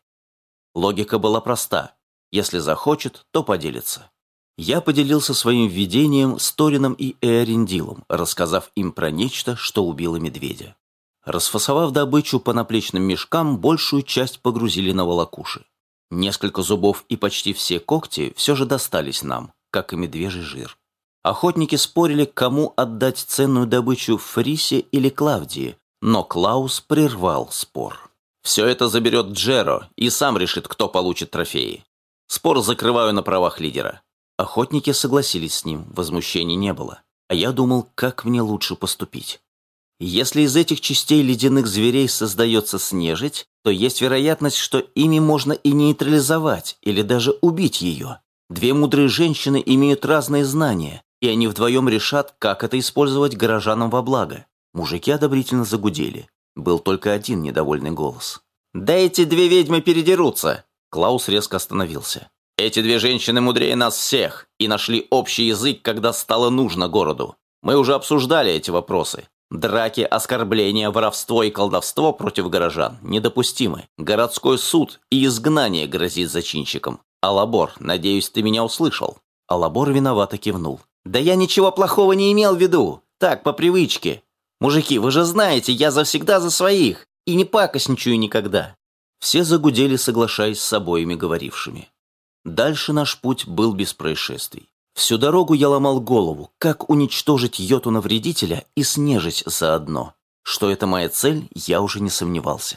Логика была проста. Если захочет, то поделится. Я поделился своим видением с Торином и Эориндилом, рассказав им про нечто, что убило медведя. Расфасовав добычу по наплечным мешкам, большую часть погрузили на волокуши. Несколько зубов и почти все когти все же достались нам, как и медвежий жир. Охотники спорили, кому отдать ценную добычу Фрисе или Клавдии, но Клаус прервал спор. «Все это заберет Джеро и сам решит, кто получит трофеи. Спор закрываю на правах лидера». Охотники согласились с ним, возмущений не было. А я думал, как мне лучше поступить. Если из этих частей ледяных зверей создается снежить, то есть вероятность, что ими можно и нейтрализовать, или даже убить ее. Две мудрые женщины имеют разные знания, и они вдвоем решат, как это использовать горожанам во благо. Мужики одобрительно загудели. Был только один недовольный голос. «Да эти две ведьмы передерутся!» Клаус резко остановился. «Эти две женщины мудрее нас всех и нашли общий язык, когда стало нужно городу. Мы уже обсуждали эти вопросы. Драки, оскорбления, воровство и колдовство против горожан недопустимы. Городской суд и изгнание грозит зачинщикам. Алабор, надеюсь, ты меня услышал. а Лабор виновато кивнул. «Да я ничего плохого не имел в виду. Так, по привычке. Мужики, вы же знаете, я завсегда за своих. И не пакостничаю никогда». Все загудели, соглашаясь с обоими говорившими. Дальше наш путь был без происшествий. Всю дорогу я ломал голову, как уничтожить йотуна-вредителя и снежить заодно. Что это моя цель, я уже не сомневался.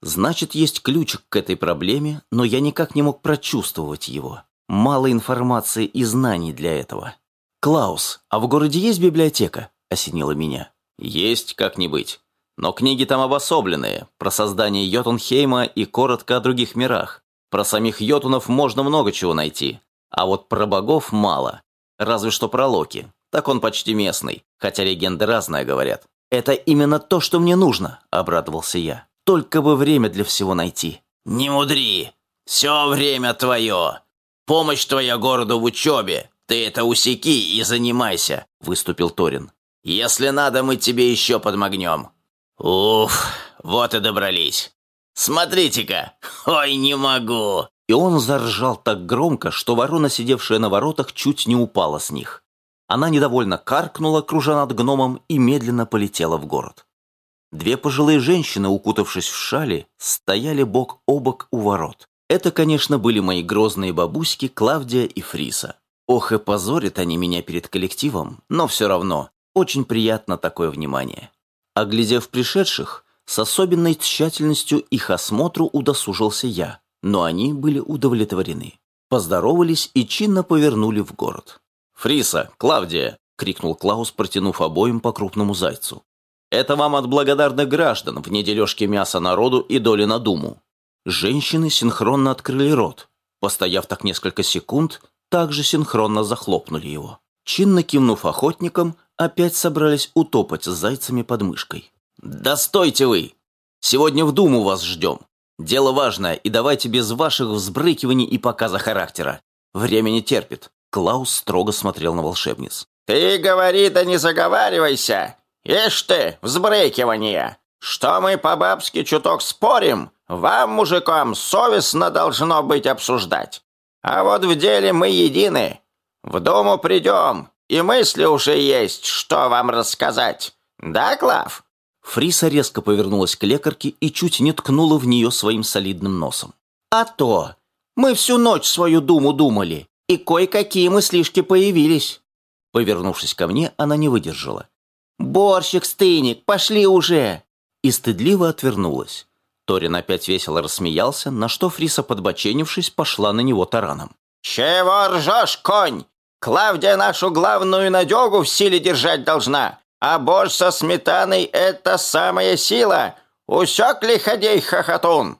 Значит, есть ключик к этой проблеме, но я никак не мог прочувствовать его. Мало информации и знаний для этого. «Клаус, а в городе есть библиотека?» – осенило меня. «Есть, как не быть. Но книги там обособленные, про создание Йотунхейма и коротко о других мирах. Про самих Йотунов можно много чего найти, а вот про богов мало. Разве что про Локи. Так он почти местный, хотя легенды разные говорят. «Это именно то, что мне нужно», – обрадовался я. «Только бы время для всего найти». «Не мудри! Все время твое! Помощь твоя городу в учебе! Ты это усеки и занимайся!» – выступил Торин. «Если надо, мы тебе еще подмогнем». «Уф, вот и добрались. Смотрите-ка! Ой, не могу!» И он заржал так громко, что ворона, сидевшая на воротах, чуть не упала с них. Она недовольно каркнула, кружа над гномом, и медленно полетела в город. Две пожилые женщины, укутавшись в шали, стояли бок о бок у ворот. Это, конечно, были мои грозные бабуськи Клавдия и Фриса. Ох и позорят они меня перед коллективом, но все равно, очень приятно такое внимание. Оглядев пришедших, с особенной тщательностью их осмотру удосужился я, но они были удовлетворены. Поздоровались и чинно повернули в город. «Фриса, Клавдия!» — крикнул Клаус, протянув обоим по крупному зайцу. «Это вам от благодарных граждан в недележке мяса народу и доли на думу». Женщины синхронно открыли рот. Постояв так несколько секунд, также синхронно захлопнули его. Чинно кивнув охотникам, опять собрались утопать с зайцами под мышкой. «Да стойте вы! Сегодня в Думу вас ждем. Дело важное, и давайте без ваших взбрыкиваний и показа характера. Время не терпит. Клаус строго смотрел на волшебниц. «Ты говори, да не заговаривайся! Ишь ты, взбрыкивание! Что мы по-бабски чуток спорим, вам, мужикам, совестно должно быть обсуждать. А вот в деле мы едины. В дому придем, и мысли уже есть, что вам рассказать. Да, Клав?» Фриса резко повернулась к лекарке и чуть не ткнула в нее своим солидным носом. «А то! Мы всю ночь свою думу думали и кое-какие мыслишки появились». Повернувшись ко мне, она не выдержала. «Борщик, стыник, пошли уже!» И стыдливо отвернулась. Торин опять весело рассмеялся, на что Фриса, подбоченившись, пошла на него тараном. «Чего ржешь, конь? Клавдия нашу главную надегу в силе держать должна, а борщ со сметаной — это самая сила. Усек ли ходей хохотун?»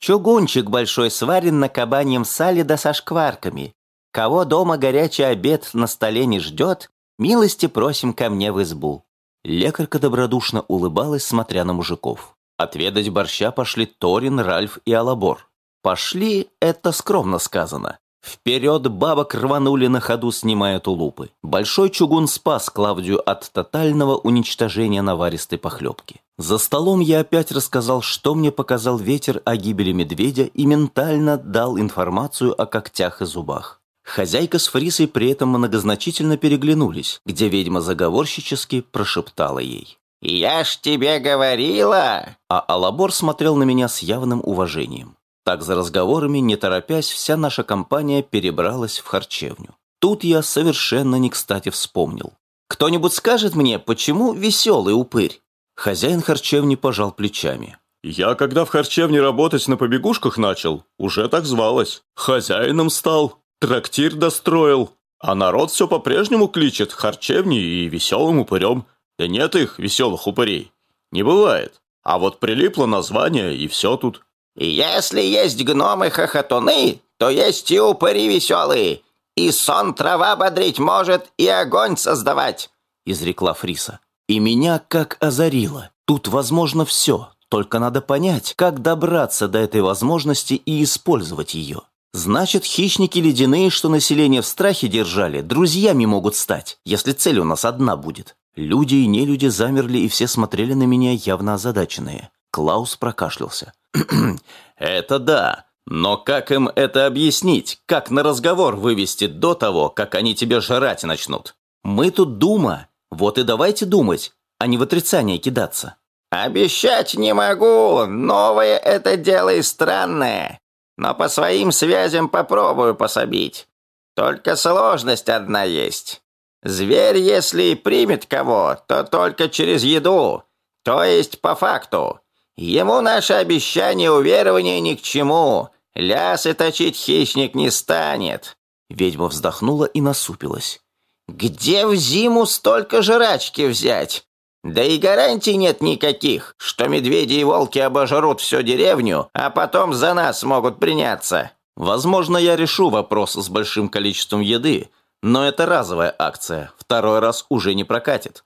Чугунчик большой сварен на кабаньем сале да со шкварками. Кого дома горячий обед на столе не ждет, милости просим ко мне в избу». Лекарка добродушно улыбалась, смотря на мужиков. Отведать борща пошли Торин, Ральф и Алабор. Пошли, это скромно сказано. Вперед бабок рванули на ходу, снимая тулупы. Большой чугун спас Клавдию от тотального уничтожения наваристой похлебки. За столом я опять рассказал, что мне показал ветер о гибели медведя и ментально дал информацию о когтях и зубах. Хозяйка с Фрисой при этом многозначительно переглянулись, где ведьма заговорщически прошептала ей. «Я ж тебе говорила!» А Алабор смотрел на меня с явным уважением. Так за разговорами, не торопясь, вся наша компания перебралась в харчевню. Тут я совершенно не кстати вспомнил. «Кто-нибудь скажет мне, почему веселый упырь?» Хозяин харчевни пожал плечами. «Я, когда в харчевне работать на побегушках начал, уже так звалось. Хозяином стал. Трактир достроил, а народ все по-прежнему кличет харчевни и веселым упырем. Да нет их, веселых упырей. Не бывает. А вот прилипло название, и все тут. «Если есть гномы-хохотуны, то есть и упыри веселые. И сон трава бодрить может, и огонь создавать», — изрекла Фриса. И меня как озарило. Тут возможно все, только надо понять, как добраться до этой возможности и использовать ее. Значит, хищники ледяные, что население в страхе держали, друзьями могут стать, если цель у нас одна будет. Люди и нелюди замерли и все смотрели на меня явно озадаченные. Клаус прокашлялся. (clears throat) «Это да, Но как им это объяснить? Как на разговор вывести до того, как они тебе жрать начнут? Мы тут дума. Вот и давайте думать, а не в отрицание кидаться. Обещать не могу. Новое это дело и странное. Но по своим связям попробую пособить. Только сложность одна есть. Зверь, если и примет кого, то только через еду, то есть по факту. Ему наше обещание уверования ни к чему. Лясы точить хищник не станет. Ведьма вздохнула и насупилась. Где в зиму столько жрачки взять? Да и гарантий нет никаких, что медведи и волки обожрут всю деревню, а потом за нас могут приняться. Возможно, я решу вопрос с большим количеством еды, но это разовая акция, второй раз уже не прокатит.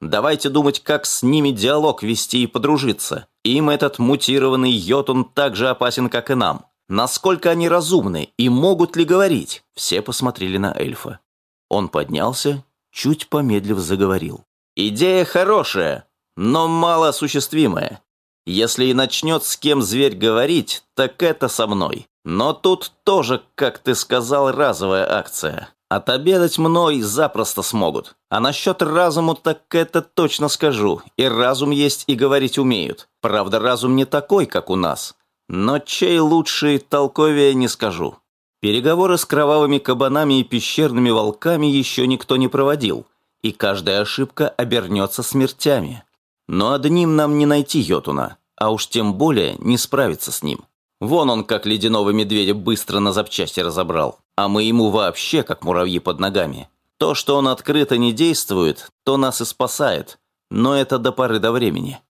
Давайте думать, как с ними диалог вести и подружиться. Им этот мутированный йотун так же опасен, как и нам. Насколько они разумны и могут ли говорить? Все посмотрели на эльфа. Он поднялся, чуть помедлив заговорил. Идея хорошая, но мало осуществимая. Если и начнет с кем зверь говорить, так это со мной. Но тут тоже, как ты сказал, разовая акция. Отобедать мной запросто смогут. А насчет разуму так это точно скажу. И разум есть, и говорить умеют. Правда, разум не такой, как у нас. Но чей лучший толковее не скажу. Переговоры с кровавыми кабанами и пещерными волками еще никто не проводил и каждая ошибка обернется смертями. Но одним нам не найти Йотуна, а уж тем более не справиться с ним. Вон он, как ледяного медведя, быстро на запчасти разобрал, а мы ему вообще как муравьи под ногами. То, что он открыто не действует, то нас и спасает, но это до поры до времени.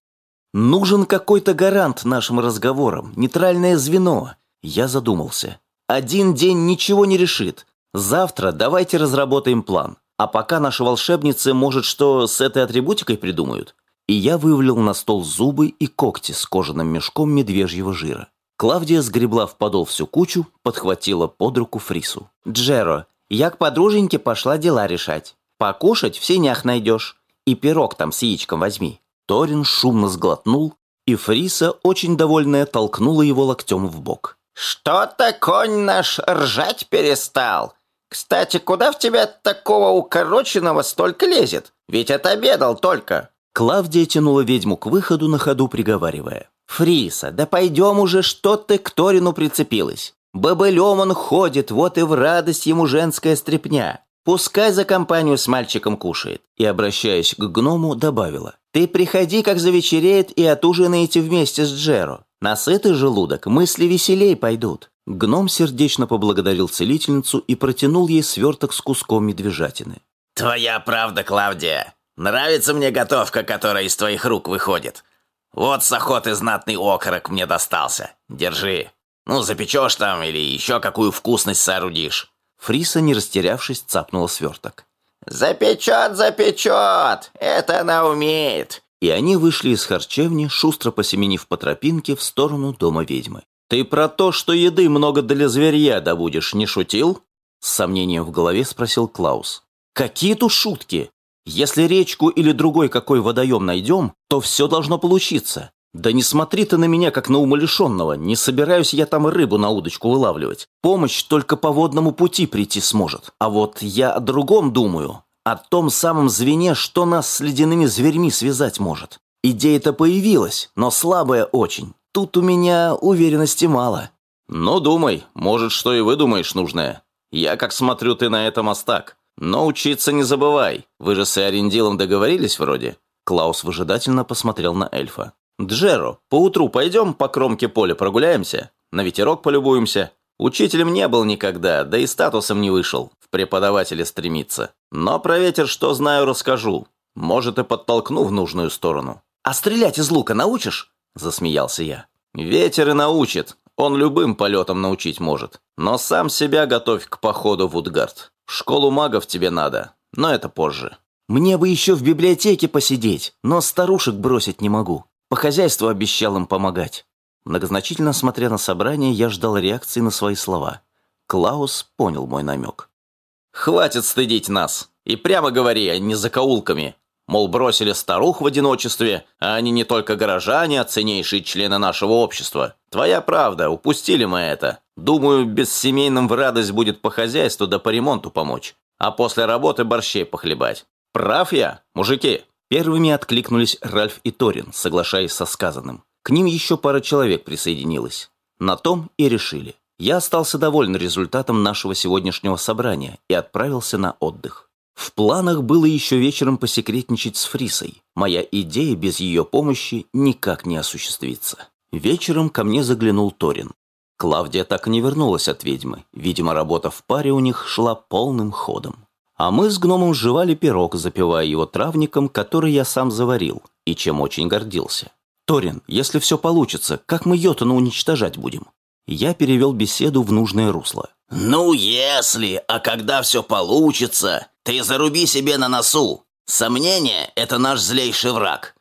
Нужен какой-то гарант нашим разговорам, нейтральное звено. Я задумался. Один день ничего не решит. Завтра давайте разработаем план. А пока наши волшебницы, может, что с этой атрибутикой придумают? И я вывалил на стол зубы и когти с кожаным мешком медвежьего жира. Клавдия сгребла в подол всю кучу, подхватила под руку Фрису. «Джеро, я к подруженьке пошла дела решать. Покушать в сенях найдешь. И пирог там с яичком возьми». Торин шумно сглотнул, и Фриса, очень довольная, толкнула его локтем в бок. «Что-то конь наш ржать перестал. Кстати, куда в тебя такого укороченного столько лезет? Ведь отобедал только». Клавдия тянула ведьму к выходу на ходу, приговаривая. «Фриса, да пойдем уже, что ты к Торину прицепилась? Бобылем он ходит, вот и в радость ему женская стряпня. Пускай за компанию с мальчиком кушает». И, обращаясь к гному, добавила. «Ты приходи, как завечереет, и отужинаете вместе с Джеро. На сытый желудок мысли веселей пойдут. Гном сердечно поблагодарил целительницу и протянул ей сверток с куском медвежатины. «Твоя правда, Клавдия. Нравится мне готовка, которая из твоих рук выходит. Вот с охоты знатный окорок мне достался. Держи. Ну, запечешь там или еще какую вкусность соорудишь». Фриса, не растерявшись, цапнула сверток. «Запечет, запечет! Это она умеет!» И они вышли из харчевни, шустро посеменив по тропинке в сторону дома ведьмы. «Ты про то, что еды много для зверья добудешь, не шутил?» С сомнением в голове спросил Клаус. «Какие тут шутки? Если речку или другой какой водоем найдем, то все должно получиться. Да не смотри ты на меня, как на умалишенного, не собираюсь я там рыбу на удочку вылавливать. Помощь только по водному пути прийти сможет. А вот я о другом думаю, о том самом звене, что нас с ледяными зверьми связать может. Идея-то появилась, но слабая очень. Тут у меня уверенности мало. Ну, думай, может, что и выдумаешь нужное. Я, как смотрю, ты на этом остак. Но учиться не забывай. Вы же с Иорендилом договорились вроде?» Клаус выжидательно посмотрел на эльфа. «Джеро, поутру пойдем по кромке поля прогуляемся? На ветерок полюбуемся? Учителем не был никогда, да и статусом не вышел. В преподавателе стремиться. Но про ветер что знаю, расскажу. Может, и подтолкну в нужную сторону. А стрелять из лука научишь?» Засмеялся я. «Ветер и научит. Он любым полетом научить может. Но сам себя готовь к походу в Утгард. В школу магов тебе надо, но это позже». «Мне бы еще в библиотеке посидеть, но старушек бросить не могу. По хозяйству обещал им помогать». Многозначительно смотря на собрание, я ждал реакции на свои слова. Клаус понял мой намек. «Хватит стыдить нас! И прямо говори, а не закоулками! Мол, бросили старух в одиночестве, а они не только горожане, а ценнейшие члены нашего общества. Твоя правда, упустили мы это. Думаю, без семейным в радость будет по хозяйству да по ремонту помочь. А после работы борщей похлебать. Прав я, мужики?» Первыми откликнулись Ральф и Торин, соглашаясь со сказанным. К ним еще пара человек присоединилась. На том и решили. Я остался доволен результатом нашего сегодняшнего собрания и отправился на отдых. В планах было еще вечером посекретничать с Фрисой. Моя идея без ее помощи никак не осуществится. Вечером ко мне заглянул Торин. Клавдия так и не вернулась от ведьмы. Видимо, работа в паре у них шла полным ходом. А мы с гномом жевали пирог, запивая его травником, который я сам заварил, и чем очень гордился. «Торин, если все получится, как мы Йотуна уничтожать будем?» Я перевел беседу в нужное русло. «Ну, если, а когда все получится, ты заруби себе на носу. Сомнение – это наш злейший враг.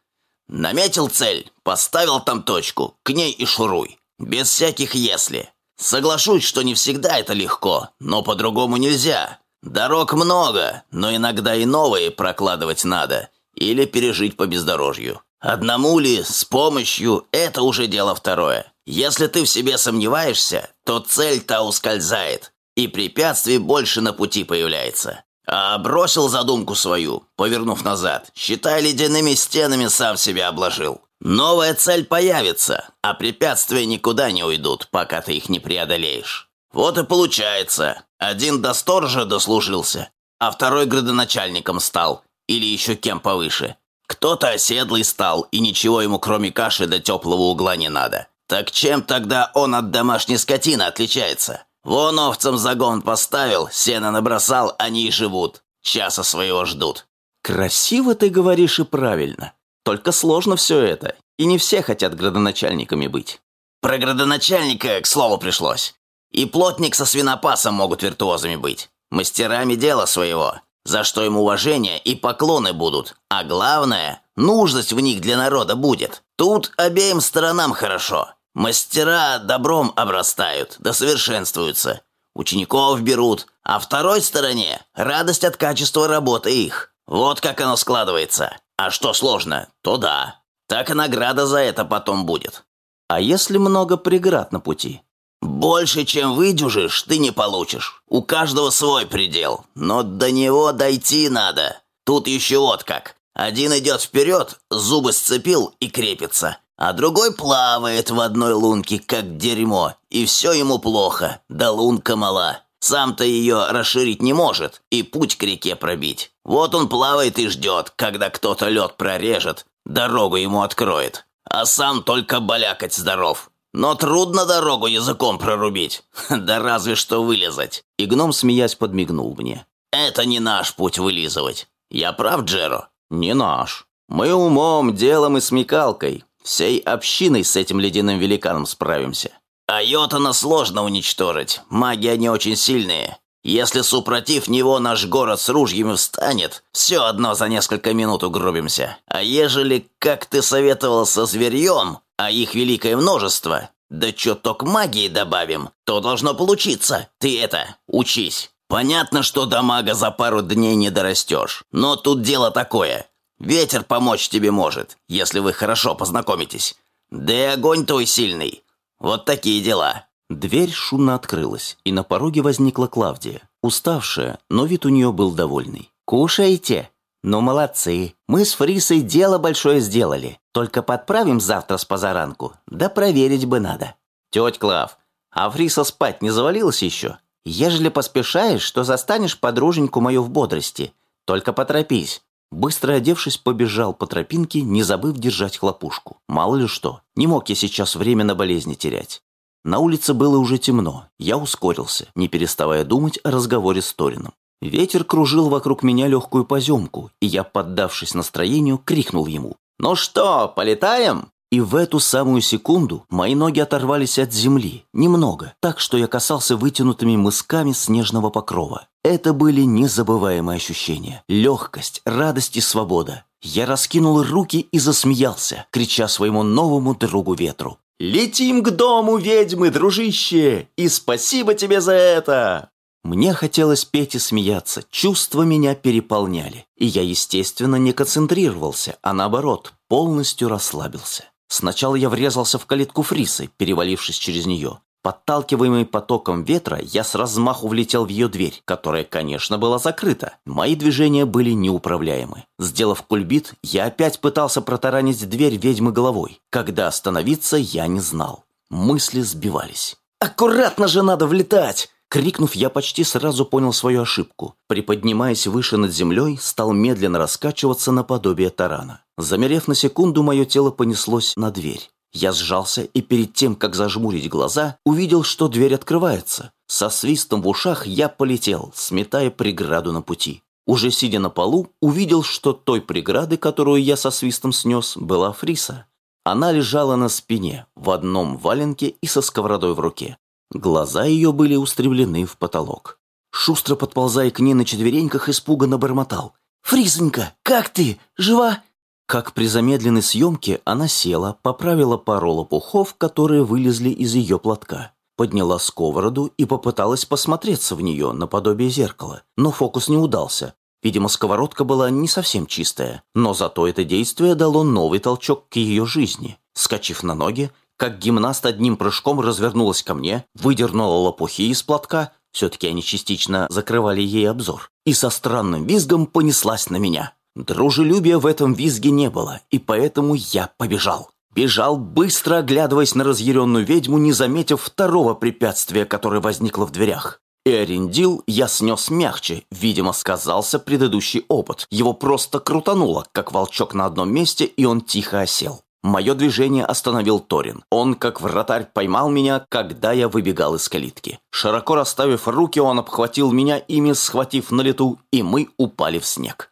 Наметил цель, поставил там точку, к ней и шуруй. Без всяких «если». Соглашусь, что не всегда это легко, но по-другому нельзя. Дорог много, но иногда и новые прокладывать надо. Или пережить по бездорожью. Одному ли, с помощью – это уже дело второе. Если ты в себе сомневаешься, то цель-то ускользает, и препятствий больше на пути появляется. А бросил задумку свою, повернув назад, считай ледяными стенами сам себя обложил. Новая цель появится, а препятствия никуда не уйдут, пока ты их не преодолеешь. Вот и получается, один до сторожа дослужился, а второй градоначальником стал, или еще кем повыше. Кто-то оседлый стал, и ничего ему кроме каши до теплого угла не надо. Так чем тогда он от домашней скотины отличается? Вон овцам загон поставил, сено набросал, они и живут. Часа своего ждут. Красиво ты говоришь и правильно. Только сложно все это, и не все хотят градоначальниками быть. Про градоначальника, к слову, пришлось. И плотник со свинопасом могут виртуозами быть. Мастерами дела своего, за что им уважение и поклоны будут. А главное, нужность в них для народа будет. Тут обеим сторонам хорошо. Мастера добром обрастают, да совершенствуются. Учеников берут, а второй стороне радость от качества работы их. Вот как оно складывается. А что сложно, то да. Так и награда за это потом будет. А если много преград на пути? Больше, чем выдюжишь, ты не получишь. У каждого свой предел, но до него дойти надо. Тут еще вот как. Один идет вперед, зубы сцепил и крепится, а другой плавает в одной лунке, как дерьмо, и все ему плохо, да лунка мала. Сам-то ее расширить не может и путь к реке пробить. Вот он плавает и ждет, когда кто-то лед прорежет, дорогу ему откроет. А сам только балякать здоров. Но трудно дорогу языком прорубить. (laughs) Да разве что вылезать. И гном, смеясь, подмигнул мне. Это не наш путь вылизывать. Я прав, Джеро? Не наш. Мы умом, делом и смекалкой. Всей общиной с этим ледяным великаном справимся. А Йотана сложно уничтожить. Маги они очень сильные. Если супротив него наш город с ружьями встанет, все одно за несколько минут угробимся. А ежели, как ты советовал, со зверьем, а их великое множество, да чуток магии добавим, то должно получиться. Ты это, учись. Понятно, что до мага за пару дней не дорастешь, но тут дело такое. Ветер помочь тебе может, если вы хорошо познакомитесь. Да и огонь твой сильный. Вот такие дела». Дверь шумно открылась, и на пороге возникла Клавдия, уставшая, но вид у нее был довольный. «Кушайте!» «Ну, молодцы. Мы с Фрисой дело большое сделали. Только подправим завтра с позаранку. Да проверить бы надо». «Тетя Клав, а Фриса спать не завалилась еще?» «Ежели поспешаешь, то застанешь подруженьку мою в бодрости. Только поторопись». Быстро одевшись, побежал по тропинке, не забыв держать хлопушку. Мало ли что, не мог я сейчас время на болезни терять. На улице было уже темно. Я ускорился, не переставая думать о разговоре с Торином. Ветер кружил вокруг меня легкую поземку, и я, поддавшись настроению, крикнул ему «Ну что, полетаем?» И в эту самую секунду мои ноги оторвались от земли, немного, так что я касался вытянутыми мысками снежного покрова. Это были незабываемые ощущения. Легкость, радость и свобода. Я раскинул руки и засмеялся, крича своему новому другу ветру. «Летим к дому ведьмы, дружище, и спасибо тебе за это!» Мне хотелось петь и смеяться, чувства меня переполняли. И я, естественно, не концентрировался, а наоборот, полностью расслабился. Сначала я врезался в калитку фрисы, перевалившись через нее. Подталкиваемый потоком ветра, я с размаху влетел в ее дверь, которая, конечно, была закрыта. Мои движения были неуправляемы. Сделав кульбит, я опять пытался протаранить дверь ведьмы головой. Когда остановиться, я не знал. Мысли сбивались. «Аккуратно же надо влетать!» Крикнув, я почти сразу понял свою ошибку. Приподнимаясь выше над землей, стал медленно раскачиваться наподобие тарана. Замерев на секунду, мое тело понеслось на дверь. Я сжался и перед тем, как зажмурить глаза, увидел, что дверь открывается. Со свистом в ушах я полетел, сметая преграду на пути. Уже сидя на полу, увидел, что той преграды, которую я со свистом снес, была Фриса. Она лежала на спине, в одном валенке и со сковородой в руке. Глаза ее были устремлены в потолок. Шустро подползая к ней на четвереньках, испуганно бормотал. «Фризонька, как ты? Жива?» Как при замедленной съемке она села, поправила пару лопухов, которые вылезли из ее платка, подняла сковороду и попыталась посмотреться в нее наподобие зеркала, но фокус не удался. Видимо, сковородка была не совсем чистая, но зато это действие дало новый толчок к ее жизни. Скачив на ноги, как гимнаст одним прыжком развернулась ко мне, выдернула лопухи из платка, все-таки они частично закрывали ей обзор, и со странным визгом понеслась на меня. Дружелюбия в этом визге не было, и поэтому я побежал. Бежал, быстро оглядываясь на разъяренную ведьму, не заметив второго препятствия, которое возникло в дверях. И Арендил я снес мягче, видимо, сказался предыдущий опыт. Его просто крутануло, как волчок на одном месте, и он тихо осел. Мое движение остановил Торин. Он, как вратарь, поймал меня, когда я выбегал из калитки. Широко расставив руки, он обхватил меня, ими схватив на лету, и мы упали в снег.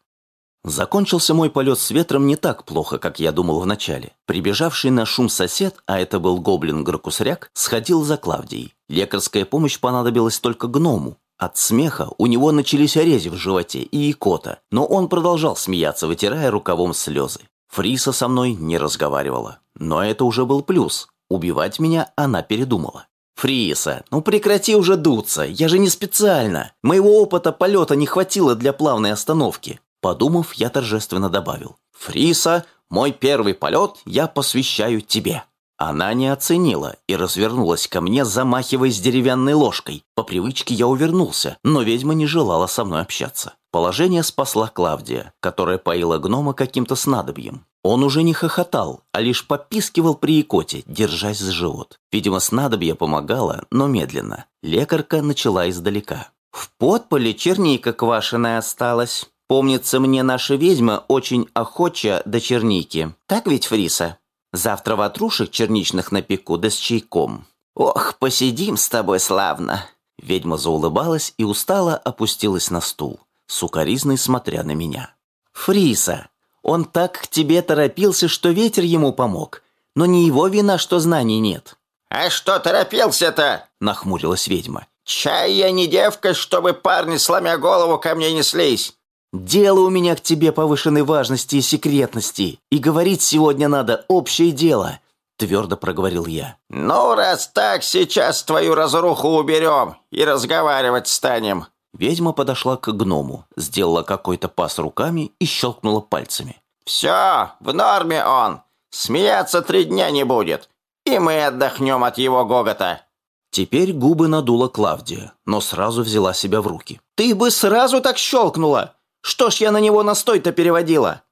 Закончился мой полет с ветром не так плохо, как я думал вначале. Прибежавший на шум сосед, а это был гоблин-гракусряк, сходил за Клавдией. Лекарская помощь понадобилась только гному. От смеха у него начались орези в животе и икота, но он продолжал смеяться, вытирая рукавом слезы. Фриса со мной не разговаривала. Но это уже был плюс. Убивать меня она передумала. «Фриса, ну прекрати уже дуться, я же не специально. Моего опыта полета не хватило для плавной остановки». Подумав, я торжественно добавил. «Фриса, мой первый полет я посвящаю тебе». Она не оценила и развернулась ко мне, замахиваясь деревянной ложкой. По привычке я увернулся, но ведьма не желала со мной общаться. Положение спасла Клавдия, которая поила гнома каким-то снадобьем. Он уже не хохотал, а лишь попискивал при икоте, держась за живот. Видимо, снадобье помогало, но медленно. Лекарка начала издалека. «В подполе черника квашеная осталась. Помнится мне, наша ведьма очень охоча до черники. Так ведь, Фриса?» Завтра ватрушек черничных напеку, да с чайком. Ох, посидим с тобой славно!» Ведьма заулыбалась и устало опустилась на стул, сукоризной смотря на меня. «Фриса, он так к тебе торопился, что ветер ему помог. Но не его вина, что знаний нет». «А что торопился-то?» – нахмурилась ведьма. «Чай я не девка, чтобы парни, сломя голову, ко мне неслись. Дело у меня к тебе повышенной важности и секретности, и говорить сегодня надо общее дело», — твердо проговорил я. «Ну, раз так, сейчас твою разруху уберем и разговаривать станем». Ведьма подошла к гному, сделала какой-то пас руками и щелкнула пальцами. «Все, в норме он. Смеяться три дня не будет. И мы отдохнем от его гогота». Теперь губы надула Клавдия, но сразу взяла себя в руки. «Ты бы сразу так щелкнула! Что ж я на него настой-то переводила?»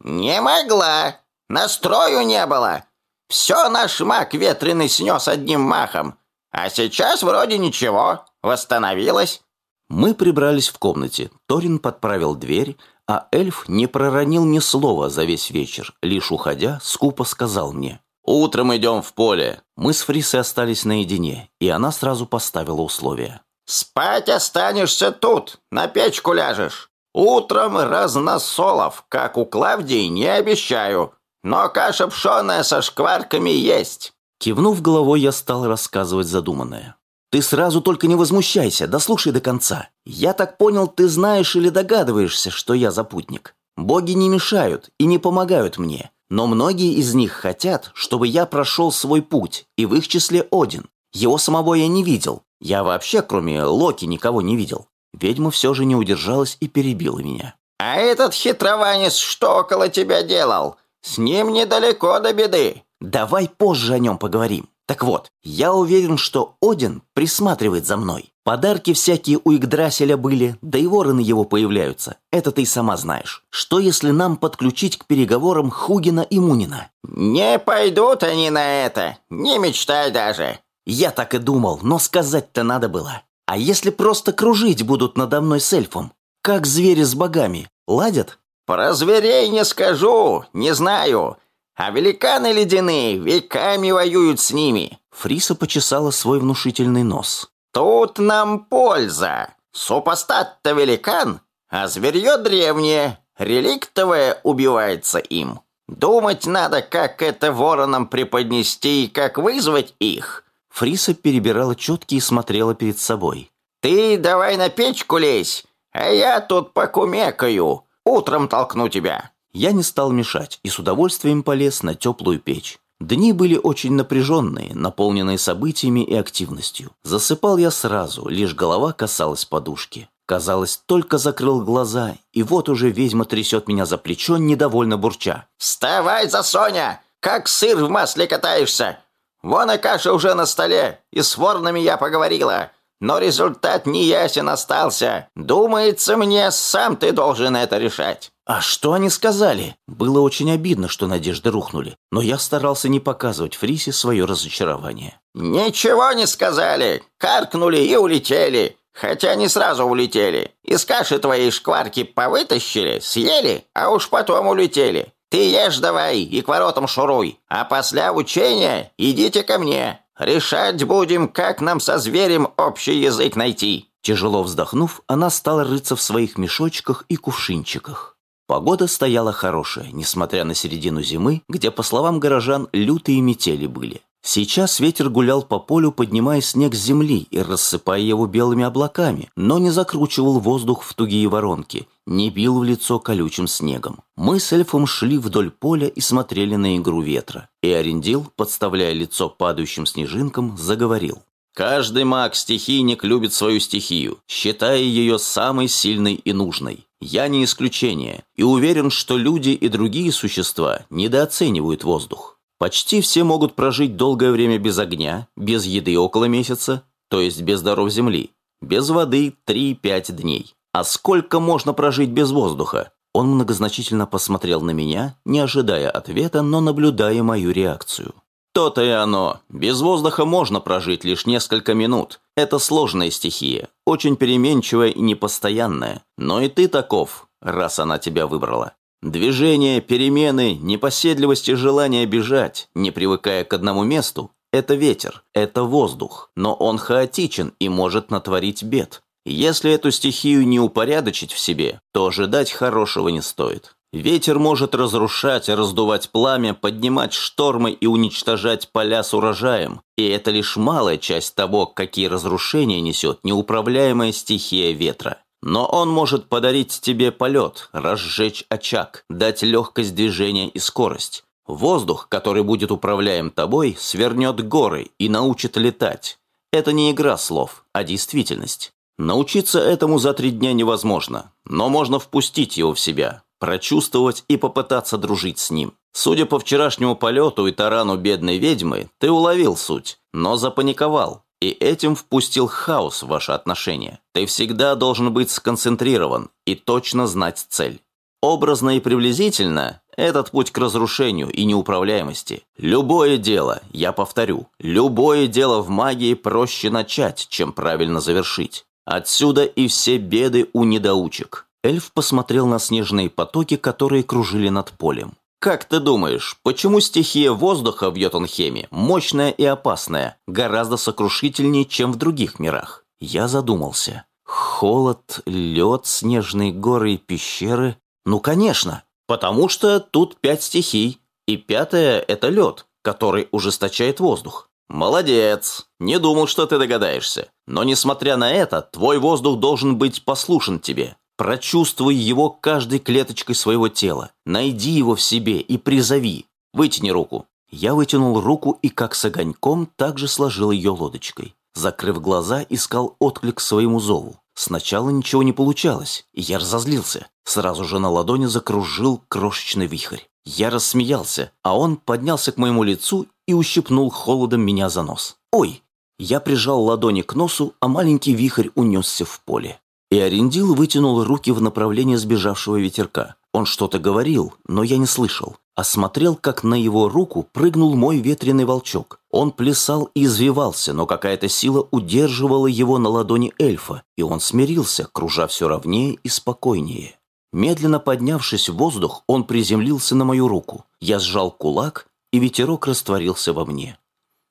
«Не могла. Настрою не было. Все наш маг ветреный снес одним махом. А сейчас вроде ничего. Восстановилась». Мы прибрались в комнате. Торин подправил дверь, а эльф не проронил ни слова за весь вечер, лишь уходя, скупо сказал мне. «Утром идем в поле». Мы с Фрисой остались наедине, и она сразу поставила условия. «Спать останешься тут, на печку ляжешь. Утром разносолов, как у Клавдии, не обещаю, но каша пшеная со шкварками есть». Кивнув головой, я стал рассказывать задуманное. «Ты сразу только не возмущайся, дослушай до конца. Я так понял, ты знаешь или догадываешься, что я запутник. Боги не мешают и не помогают мне, но многие из них хотят, чтобы я прошел свой путь, и в их числе Один. Его самого я не видел, Я вообще, кроме Локи, никого не видел. Ведьма все же не удержалась и перебила меня. «А этот хитрованец что около тебя делал? С ним недалеко до беды». «Давай позже о нем поговорим. Так вот, я уверен, что Один присматривает за мной. Подарки всякие у Игдрасиля были, да и вороны его появляются. Это ты и сама знаешь. Что если нам подключить к переговорам Хугина и Мунина? Не пойдут они на это. Не мечтай даже. Я так и думал, но сказать-то надо было. А если просто кружить будут надо мной с эльфом? Как звери с богами? Ладят? Про зверей не скажу, не знаю. А великаны ледяные веками воюют с ними. Фриса почесала свой внушительный нос. Тут нам польза. Супостат-то великан, а зверье древнее, реликтовое убивается им. Думать надо, как это воронам преподнести и как вызвать их. Фриса перебирала четки и смотрела перед собой. «Ты давай на печку лезь, а я тут покумекаю. Утром толкну тебя». Я не стал мешать и с удовольствием полез на теплую печь. Дни были очень напряженные, наполненные событиями и активностью. Засыпал я сразу, лишь голова касалась подушки. Казалось, только закрыл глаза, и вот уже ведьма трясет меня за плечо, недовольно бурча. «Вставай за Соня! Как сыр в масле катаешься! Вон и каша уже на столе, и с ворнами я поговорила. Но результат неясен остался. Думается мне, сам ты должен это решать». «А что они сказали?» Было очень обидно, что надежды рухнули, но я старался не показывать Фрисе свое разочарование. «Ничего не сказали. Каркнули и улетели. Хотя не сразу улетели. Из каши твоей шкварки повытащили, съели, а уж потом улетели. Ты ешь давай и к воротам шуруй, а после учения идите ко мне. Решать будем, как нам со зверем общий язык найти». Тяжело вздохнув, она стала рыться в своих мешочках и кувшинчиках. Погода стояла хорошая, несмотря на середину зимы, где, по словам горожан, лютые метели были. Сейчас ветер гулял по полю, поднимая снег с земли и рассыпая его белыми облаками, но не закручивал воздух в тугие воронки, не бил в лицо колючим снегом. Мы с эльфом шли вдоль поля и смотрели на игру ветра. И Арендил, подставляя лицо падающим снежинкам, заговорил. Каждый маг-стихийник любит свою стихию, считая ее самой сильной и нужной. Я не исключение, и уверен, что люди и другие существа недооценивают воздух. Почти все могут прожить долгое время без огня, без еды около месяца, то есть без даров земли, без воды 3-5 дней. А сколько можно прожить без воздуха? Он многозначительно посмотрел на меня, не ожидая ответа, но наблюдая мою реакцию. То-то и оно. Без воздуха можно прожить лишь несколько минут. Это сложная стихия, очень переменчивая и непостоянная. Но и ты таков, раз она тебя выбрала. Движение, перемены, непоседливость и желание бежать, не привыкая к одному месту – это ветер, это воздух, но он хаотичен и может натворить бед. Если эту стихию не упорядочить в себе, то ожидать хорошего не стоит. Ветер может разрушать, раздувать пламя, поднимать штормы и уничтожать поля с урожаем. И это лишь малая часть того, какие разрушения несет неуправляемая стихия ветра. Но он может подарить тебе полет, разжечь очаг, дать легкость движения и скорость. Воздух, который будет управляем тобой, свернет горы и научит летать. Это не игра слов, а действительность. Научиться этому за три дня невозможно, но можно впустить его в себя, прочувствовать и попытаться дружить с ним. Судя по вчерашнему полету и тарану бедной ведьмы, ты уловил суть, но запаниковал, и этим впустил хаос в ваши отношения. Ты всегда должен быть сконцентрирован и точно знать цель. Образно и приблизительно этот путь к разрушению и неуправляемости. Любое дело, я повторю, любое дело в магии проще начать, чем правильно завершить. Отсюда и все беды у недоучек. Эльф посмотрел на снежные потоки, которые кружили над полем. Как ты думаешь, почему стихия воздуха в Йотунхеме мощная и опасная, гораздо сокрушительнее, чем в других мирах? Я задумался. Холод, лед, снежные горы и пещеры? Ну, конечно, потому что тут пять стихий, и пятая – это лед, который ужесточает воздух. Молодец! Не думал, что ты догадаешься. Но несмотря на это, твой воздух должен быть послушен тебе. Прочувствуй его каждой клеточкой своего тела. Найди его в себе и призови. Вытяни руку. Я вытянул руку и как с огоньком также сложил ее лодочкой. Закрыв глаза, искал отклик к своему зову. Сначала ничего не получалось, и я разозлился. Сразу же на ладони закружил крошечный вихрь. Я рассмеялся, а он поднялся к моему лицу и ущипнул холодом меня за нос. «Ой!» Я прижал ладони к носу, а маленький вихрь унесся в поле. И Арендил вытянул руки в направлении сбежавшего ветерка. Он что-то говорил, но я не слышал. Осмотрел, как на его руку прыгнул мой ветреный волчок. Он плясал и извивался, но какая-то сила удерживала его на ладони эльфа, и он смирился, кружа все ровнее и спокойнее. Медленно поднявшись в воздух, он приземлился на мою руку. Я сжал кулак, и ветерок растворился во мне.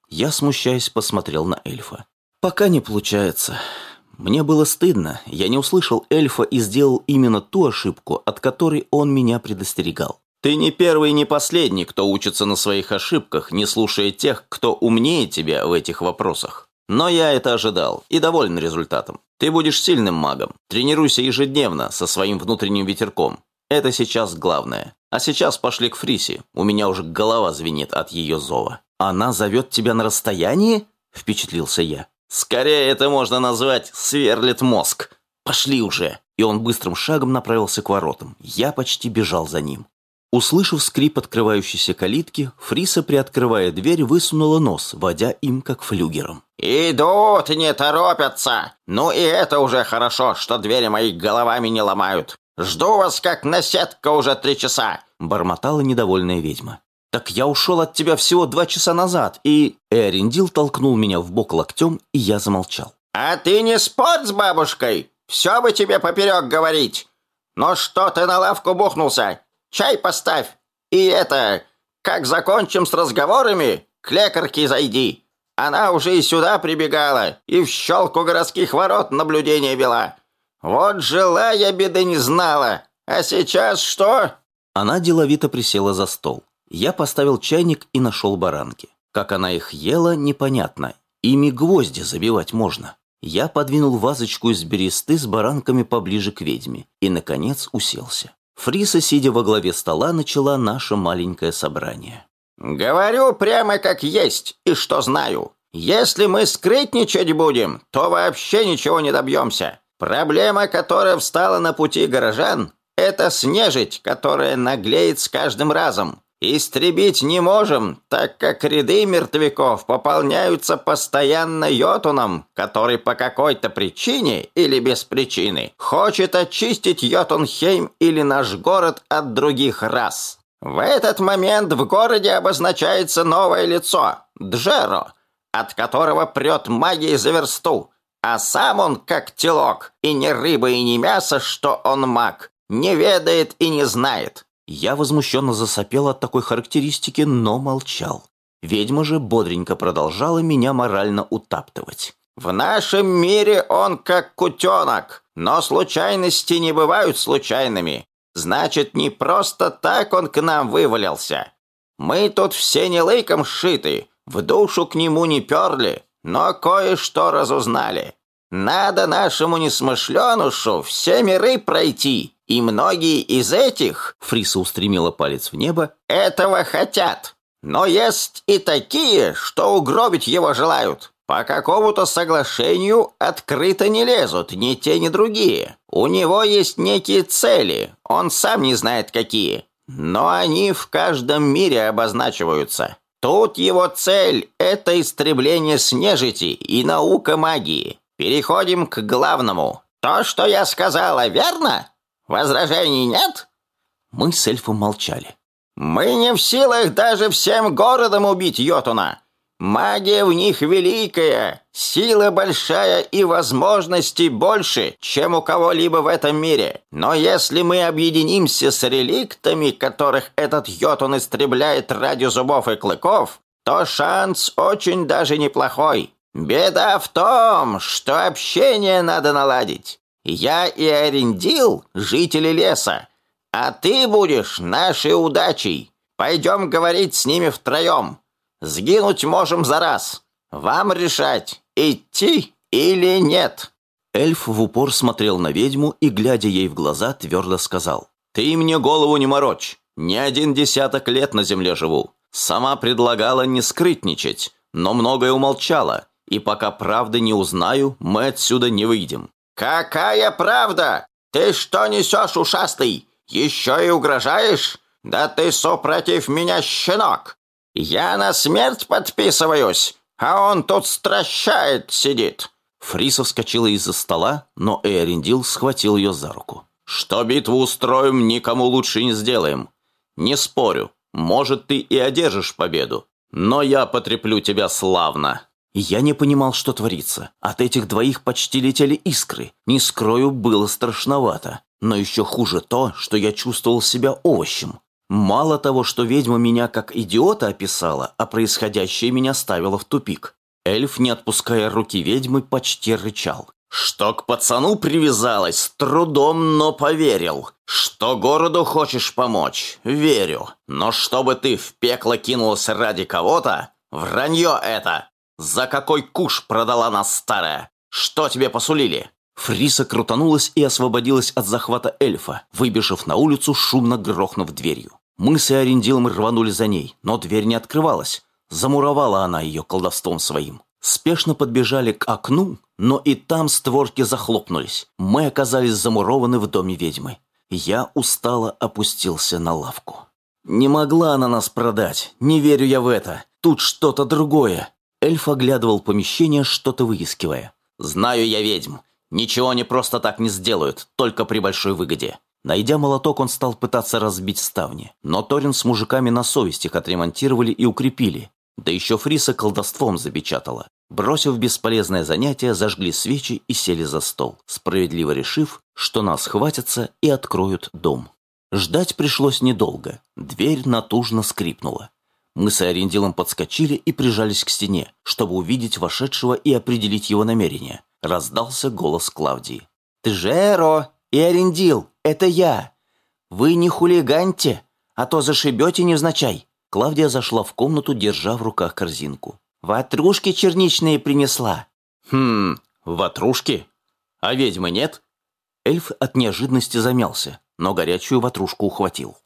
Я, смущаясь, посмотрел на эльфа. «Пока не получается. Мне было стыдно. Я не услышал эльфа и сделал именно ту ошибку, от которой он меня предостерегал. Ты не первый и не последний, кто учится на своих ошибках, не слушая тех, кто умнее тебя в этих вопросах. Но я это ожидал и доволен результатом. Ты будешь сильным магом. Тренируйся ежедневно со своим внутренним ветерком. Это сейчас главное. А сейчас пошли к Фрисе. У меня уже голова звенит от ее зова. Она зовет тебя на расстоянии? Впечатлился я. Скорее это можно назвать сверлит мозг. Пошли уже. И он быстрым шагом направился к воротам. Я почти бежал за ним. Услышав скрип открывающейся калитки, Фриса, приоткрывая дверь, высунула нос, водя им как флюгером. «Идут, не торопятся! Ну и это уже хорошо, что двери мои головами не ломают. Жду вас, как наседка, уже три часа!» Бормотала недовольная ведьма. «Так я ушел от тебя всего два часа назад, и...» Эрендил толкнул меня в бок локтем, и я замолчал. «А ты не спорь с бабушкой! Все бы тебе поперек говорить! Но что ты на лавку бухнулся? Чай поставь. И это, как закончим с разговорами, к лекарке зайди. Она уже и сюда прибегала, и в щелку городских ворот наблюдение вела. Вот жила я беды не знала. А сейчас что?» Она деловито присела за стол. Я поставил чайник и нашел баранки. Как она их ела, непонятно. Ими гвозди забивать можно. Я подвинул вазочку из бересты с баранками поближе к ведьме и, наконец, уселся. Фриса, сидя во главе стола, начала наше маленькое собрание. «Говорю прямо как есть и что знаю. Если мы скрытничать будем, то вообще ничего не добьемся. Проблема, которая встала на пути горожан, это снежить, которая наглеет с каждым разом. Истребить не можем, так как ряды мертвяков пополняются постоянно Йотуном, который по какой-то причине или без причины хочет очистить Йотунхейм или наш город от других рас. В этот момент в городе обозначается новое лицо – Джеро, от которого прет магией за версту, а сам он как телок, и не рыба и не мясо, что он маг, не ведает и не знает. Я возмущенно засопел от такой характеристики, но молчал. Ведьма же бодренько продолжала меня морально утаптывать. «В нашем мире он как кутенок, но случайности не бывают случайными. Значит, не просто так он к нам вывалился. Мы тут все не лыком сшиты, в душу к нему не перли, но кое-что разузнали. Надо нашему несмышленушу все миры пройти, и многие из этих, Фриса устремила палец в небо, этого хотят. Но есть и такие, что угробить его желают. По какому-то соглашению открыто не лезут ни те, ни другие. У него есть некие цели, он сам не знает какие. Но они в каждом мире обозначиваются. Тут его цель – это истребление снежити и наука магии. Переходим к главному. То, что я сказала, верно? Возражений нет?» Мы с эльфом молчали. «Мы не в силах даже всем городом убить Йотуна. Магия в них великая, сила большая и возможностей больше, чем у кого-либо в этом мире. Но если мы объединимся с реликтами, которых этот Йотун истребляет ради зубов и клыков, то шанс очень даже неплохой. Беда в том, что общение надо наладить. Я и Арендил — жители леса, а ты будешь нашей удачей. Пойдем говорить с ними втроем. Сгинуть можем за раз. Вам решать, идти или нет». Эльф в упор смотрел на ведьму и, глядя ей в глаза, твердо сказал. «Ты мне голову не морочь. Не один десяток лет на земле живу. Сама предлагала не скрытничать, но многое умолчала. И пока правды не узнаю, мы отсюда не выйдем». «Какая правда? Ты что несешь, ушастый? Еще и угрожаешь? Да ты супротив меня щенок! Я на смерть подписываюсь, а он тут стращает сидит!» Фриса вскочила из-за стола, но Эриндил схватил ее за руку. «Что битву устроим, никому лучше не сделаем. Не спорю, может, ты и одержишь победу, но я потреплю тебя славно». Я не понимал, что творится. От этих двоих почти летели искры. Не скрою, было страшновато. Но еще хуже то, что я чувствовал себя овощем. Мало того, что ведьма меня как идиота описала, а происходящее меня ставило в тупик. Эльф, не отпуская руки ведьмы, почти рычал. «Что к пацану привязалась, с трудом, но поверил. Что городу хочешь помочь, верю. Но чтобы ты в пекло кинулась ради кого-то, вранье это. За какой куш продала нас старая? Что тебе посулили?» Фриса крутанулась и освободилась от захвата эльфа, выбежав на улицу, шумно грохнув дверью. Мы с Арендилом рванули за ней, но дверь не открывалась. Замуровала она ее колдовством своим. Спешно подбежали к окну, но и там створки захлопнулись. Мы оказались замурованы в доме ведьмы. Я устало опустился на лавку. Не могла она нас продать, не верю я в это. Тут что-то другое. Эльф оглядывал помещение, что-то выискивая. Знаю я ведьм. Ничего они просто так не сделают, только при большой выгоде. Найдя молоток, он стал пытаться разбить ставни. Но Торин с мужиками на совесть их отремонтировали и укрепили. Да еще Фриса колдовством запечатала. Бросив бесполезное занятие, зажгли свечи и сели за стол, справедливо решив, что нас хватятся и откроют дом. Ждать пришлось недолго. Дверь натужно скрипнула. Мы с Арендилом подскочили и прижались к стене, чтобы увидеть вошедшего и определить его намерение. Раздался голос Клавдии. «Тжеро и Арендил, это я! Вы не хулиганьте, а то зашибете невзначай!» Клавдия зашла в комнату, держа в руках корзинку. «Ватрушки черничные принесла». «Хм, ватрушки? А ведьмы нет?» Эльф от неожиданности замялся, но горячую ватрушку ухватил.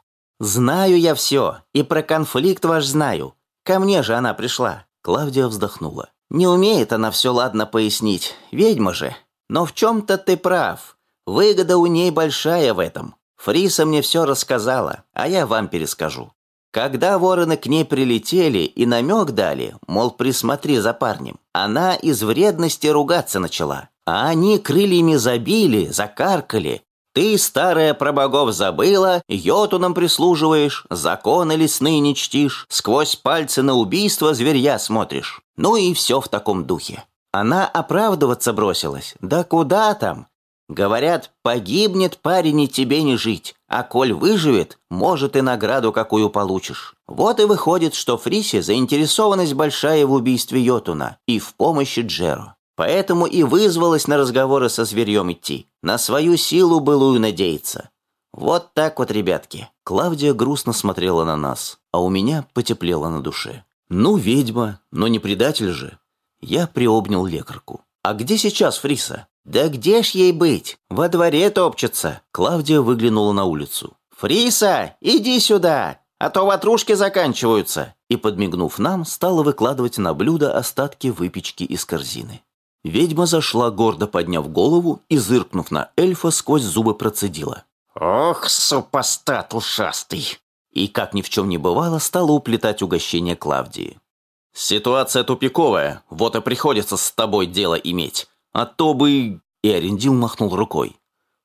«Знаю я все, и про конфликт ваш знаю. Ко мне же она пришла». Клавдия вздохнула. «Не умеет она все ладно пояснить, ведьма же. Но в чем-то ты прав. Выгода у ней большая в этом. Фриса мне все рассказала, а я вам перескажу. Когда вороны к ней прилетели и намек дали, мол, присмотри за парнем, она из вредности ругаться начала. А они крыльями забили, закаркали. Ты, старая про богов забыла, йотуном прислуживаешь, законы лесные не чтишь, сквозь пальцы на убийство зверья смотришь. Ну и все в таком духе. Она оправдываться бросилась. Да куда там? Говорят, погибнет парень и тебе не жить, а коль выживет, может и награду какую получишь. Вот и выходит, что Фрисе заинтересованность большая в убийстве Йотуна и в помощи Джеро. Поэтому и вызвалась на разговоры со зверьем идти. На свою силу былую надеяться. Вот так вот, ребятки. Клавдия грустно смотрела на нас, а у меня потеплело на душе. Ну, ведьма, но не предатель же. Я приобнял лекарку. А где сейчас Фриса? «Да где ж ей быть? Во дворе топчется!» Клавдия выглянула на улицу. «Фриса, иди сюда, а то ватрушки заканчиваются!» И, подмигнув нам, стала выкладывать на блюдо остатки выпечки из корзины. Ведьма зашла, гордо подняв голову и, зыркнув на эльфа, сквозь зубы процедила. «Ох, супостат ушастый!» И, как ни в чем не бывало, стала уплетать угощение Клавдии. «Ситуация тупиковая, вот и приходится с тобой дело иметь. А то бы...» И Арендил махнул рукой.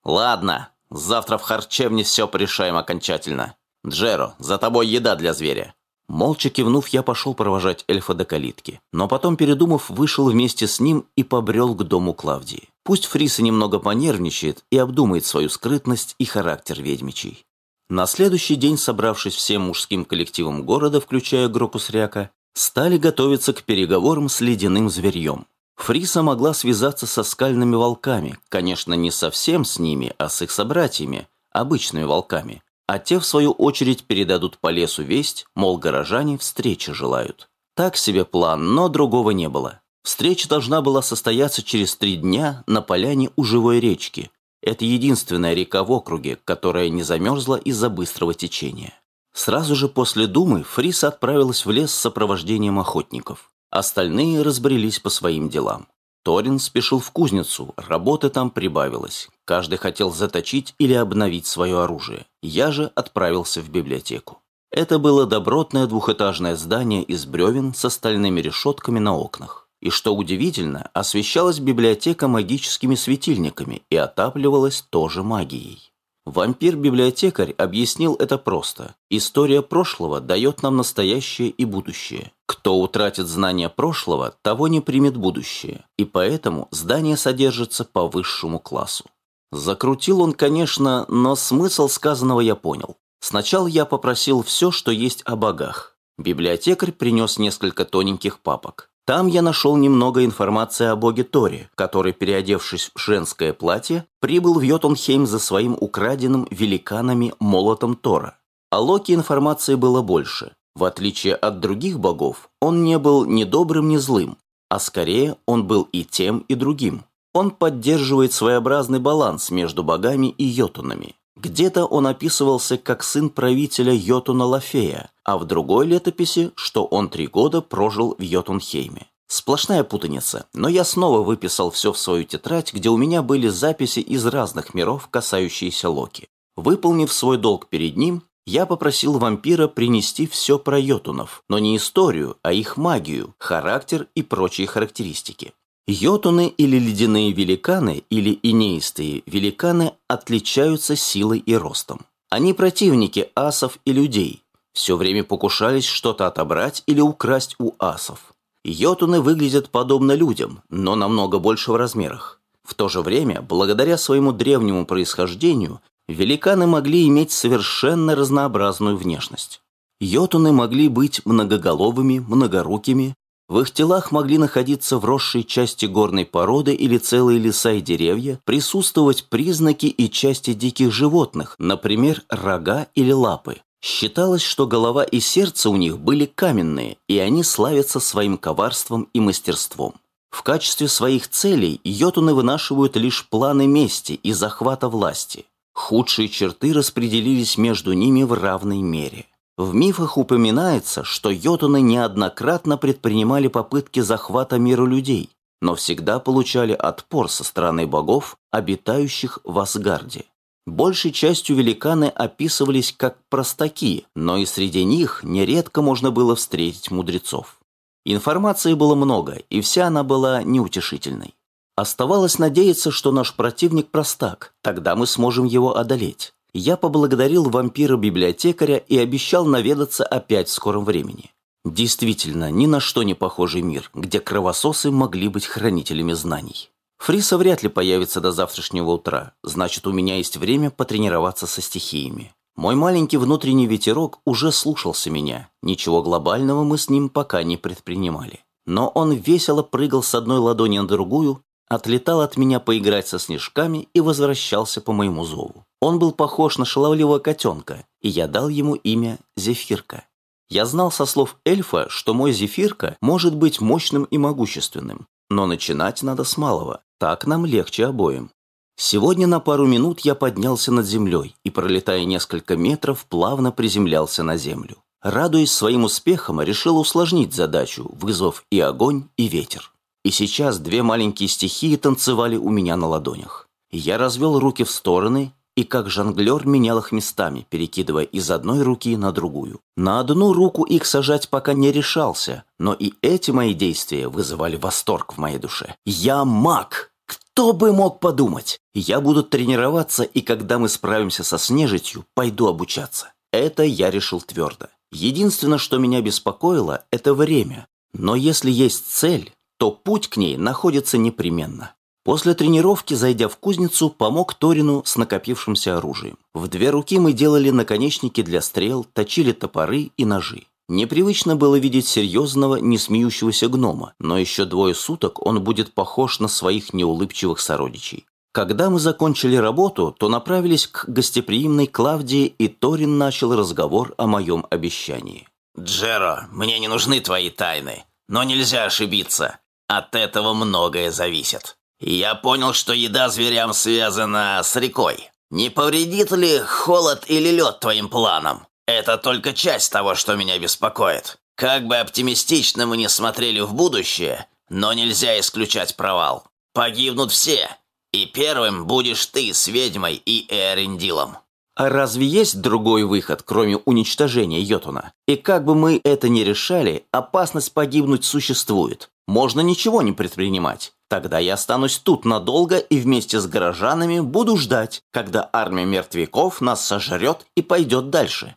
«Ладно, завтра в харчевне все порешаем окончательно. Джеро, за тобой еда для зверя». Молча кивнув, я пошел провожать эльфа до калитки. Но потом, передумав, вышел вместе с ним и побрел к дому Клавдии. Пусть Фриса немного понервничает и обдумает свою скрытность и характер ведьмичий. На следующий день, собравшись всем мужским коллективом города, включая группу Сряка, стали готовиться к переговорам с ледяным зверьем. Фриса могла связаться со скальными волками, конечно, не совсем с ними, а с их собратьями, обычными волками. А те, в свою очередь, передадут по лесу весть, мол, горожане встречи желают. Так себе план, но другого не было. Встреча должна была состояться через три дня на поляне у живой речки. Это единственная река в округе, которая не замерзла из-за быстрого течения. Сразу же после Думы Фриса отправилась в лес с сопровождением охотников. Остальные разбрелись по своим делам. Торин спешил в кузницу, работы там прибавилось. Каждый хотел заточить или обновить свое оружие. Я же отправился в библиотеку. Это было добротное двухэтажное здание из бревен с стальными решетками на окнах. И что удивительно, освещалась библиотека магическими светильниками и отапливалась тоже магией. Вампир-библиотекарь объяснил это просто. История прошлого дает нам настоящее и будущее. Кто утратит знания прошлого, того не примет будущее. И поэтому здание содержится по высшему классу. Закрутил он, конечно, но смысл сказанного я понял. Сначала я попросил все, что есть о богах. Библиотекарь принес несколько тоненьких папок. Там я нашел немного информации о боге Торе, который, переодевшись в женское платье, прибыл в Йотунхейм за своим украденным великанами молотом Тора. О Локе информации было больше. В отличие от других богов, он не был ни добрым, ни злым, а скорее он был и тем, и другим. Он поддерживает своеобразный баланс между богами и йотунами. Где-то он описывался как сын правителя Йотуна Лафея, а в другой летописи, что он три года прожил в Йотунхейме. Сплошная путаница, но я снова выписал все в свою тетрадь, где у меня были записи из разных миров, касающиеся Локи. Выполнив свой долг перед ним, я попросил вампира принести все про йотунов, но не историю, а их магию, характер и прочие характеристики. Йотуны или ледяные великаны, или инеистые великаны отличаются силой и ростом. Они противники асов и людей. Все время покушались что-то отобрать или украсть у асов. Йотуны выглядят подобно людям, но намного больше в размерах. В то же время, благодаря своему древнему происхождению, великаны могли иметь совершенно разнообразную внешность. Йотуны могли быть многоголовыми, многорукими, в их телах могли находиться вросшие части горной породы или целые леса и деревья, присутствовать признаки и части диких животных, например, рога или лапы. Считалось, что голова и сердце у них были каменные, и они славятся своим коварством и мастерством. В качестве своих целей йотуны вынашивают лишь планы мести и захвата власти. Худшие черты распределились между ними в равной мере. В мифах упоминается, что йотуны неоднократно предпринимали попытки захвата мира людей, но всегда получали отпор со стороны богов, обитающих в Асгарде. Большей частью великаны описывались как простаки, но и среди них нередко можно было встретить мудрецов. Информации было много, и вся она была неутешительной. Оставалось надеяться, что наш противник простак, тогда мы сможем его одолеть я поблагодарил вампира-библиотекаря и обещал наведаться опять в скором времени. Действительно, ни на что не похожий мир, где кровососы могли быть хранителями знаний. Фриса вряд ли появится до завтрашнего утра, значит, у меня есть время потренироваться со стихиями. Мой маленький внутренний ветерок уже слушался меня, ничего глобального мы с ним пока не предпринимали. Но он весело прыгал с одной ладони на другую, отлетал от меня поиграть со снежками и возвращался по моему зову. Он был похож на шаловливого котенка, и я дал ему имя Зефирка. Я знал со слов эльфа, что мой Зефирка может быть мощным и могущественным, но начинать надо с малого, так нам легче обоим. Сегодня на пару минут я поднялся над землей и, пролетая несколько метров, плавно приземлялся на землю. Радуясь своим успехам, решил усложнить задачу, вызвав и огонь, и ветер. И сейчас две маленькие стихии танцевали у меня на ладонях. Я развел руки в стороны и как жонглер менял их местами, перекидывая из одной руки на другую. На одну руку их сажать пока не решался, но и эти мои действия вызывали восторг в моей душе. Я маг! Кто бы мог подумать? Я буду тренироваться, и когда мы справимся со снежитью, пойду обучаться. Это я решил твердо. Единственное, что меня беспокоило, это время. Но если есть цель, то путь к ней находится непременно. После тренировки, зайдя в кузницу, помог Торину с накопившимся оружием. В две руки мы делали наконечники для стрел, точили топоры и ножи. Непривычно было видеть серьезного, не смеющегося гнома, но еще двое суток он будет похож на своих неулыбчивых сородичей. Когда мы закончили работу, то направились к гостеприимной Клавдии, и Торин начал разговор о моем обещании. «Джеро, мне не нужны твои тайны, но нельзя ошибиться. От этого многое зависит. Я понял, что еда зверям связана с рекой. Не повредит ли холод или лед твоим планам? Это только часть того, что меня беспокоит. Как бы оптимистично мы не смотрели в будущее, но нельзя исключать провал. Погибнут все, и первым будешь ты с ведьмой и Эрендилом. А разве есть другой выход, кроме уничтожения Йотуна? И как бы мы это ни решали, опасность погибнуть существует. Можно ничего не предпринимать. Тогда я останусь тут надолго и вместе с горожанами буду ждать, когда армия мертвяков нас сожрет и пойдет дальше.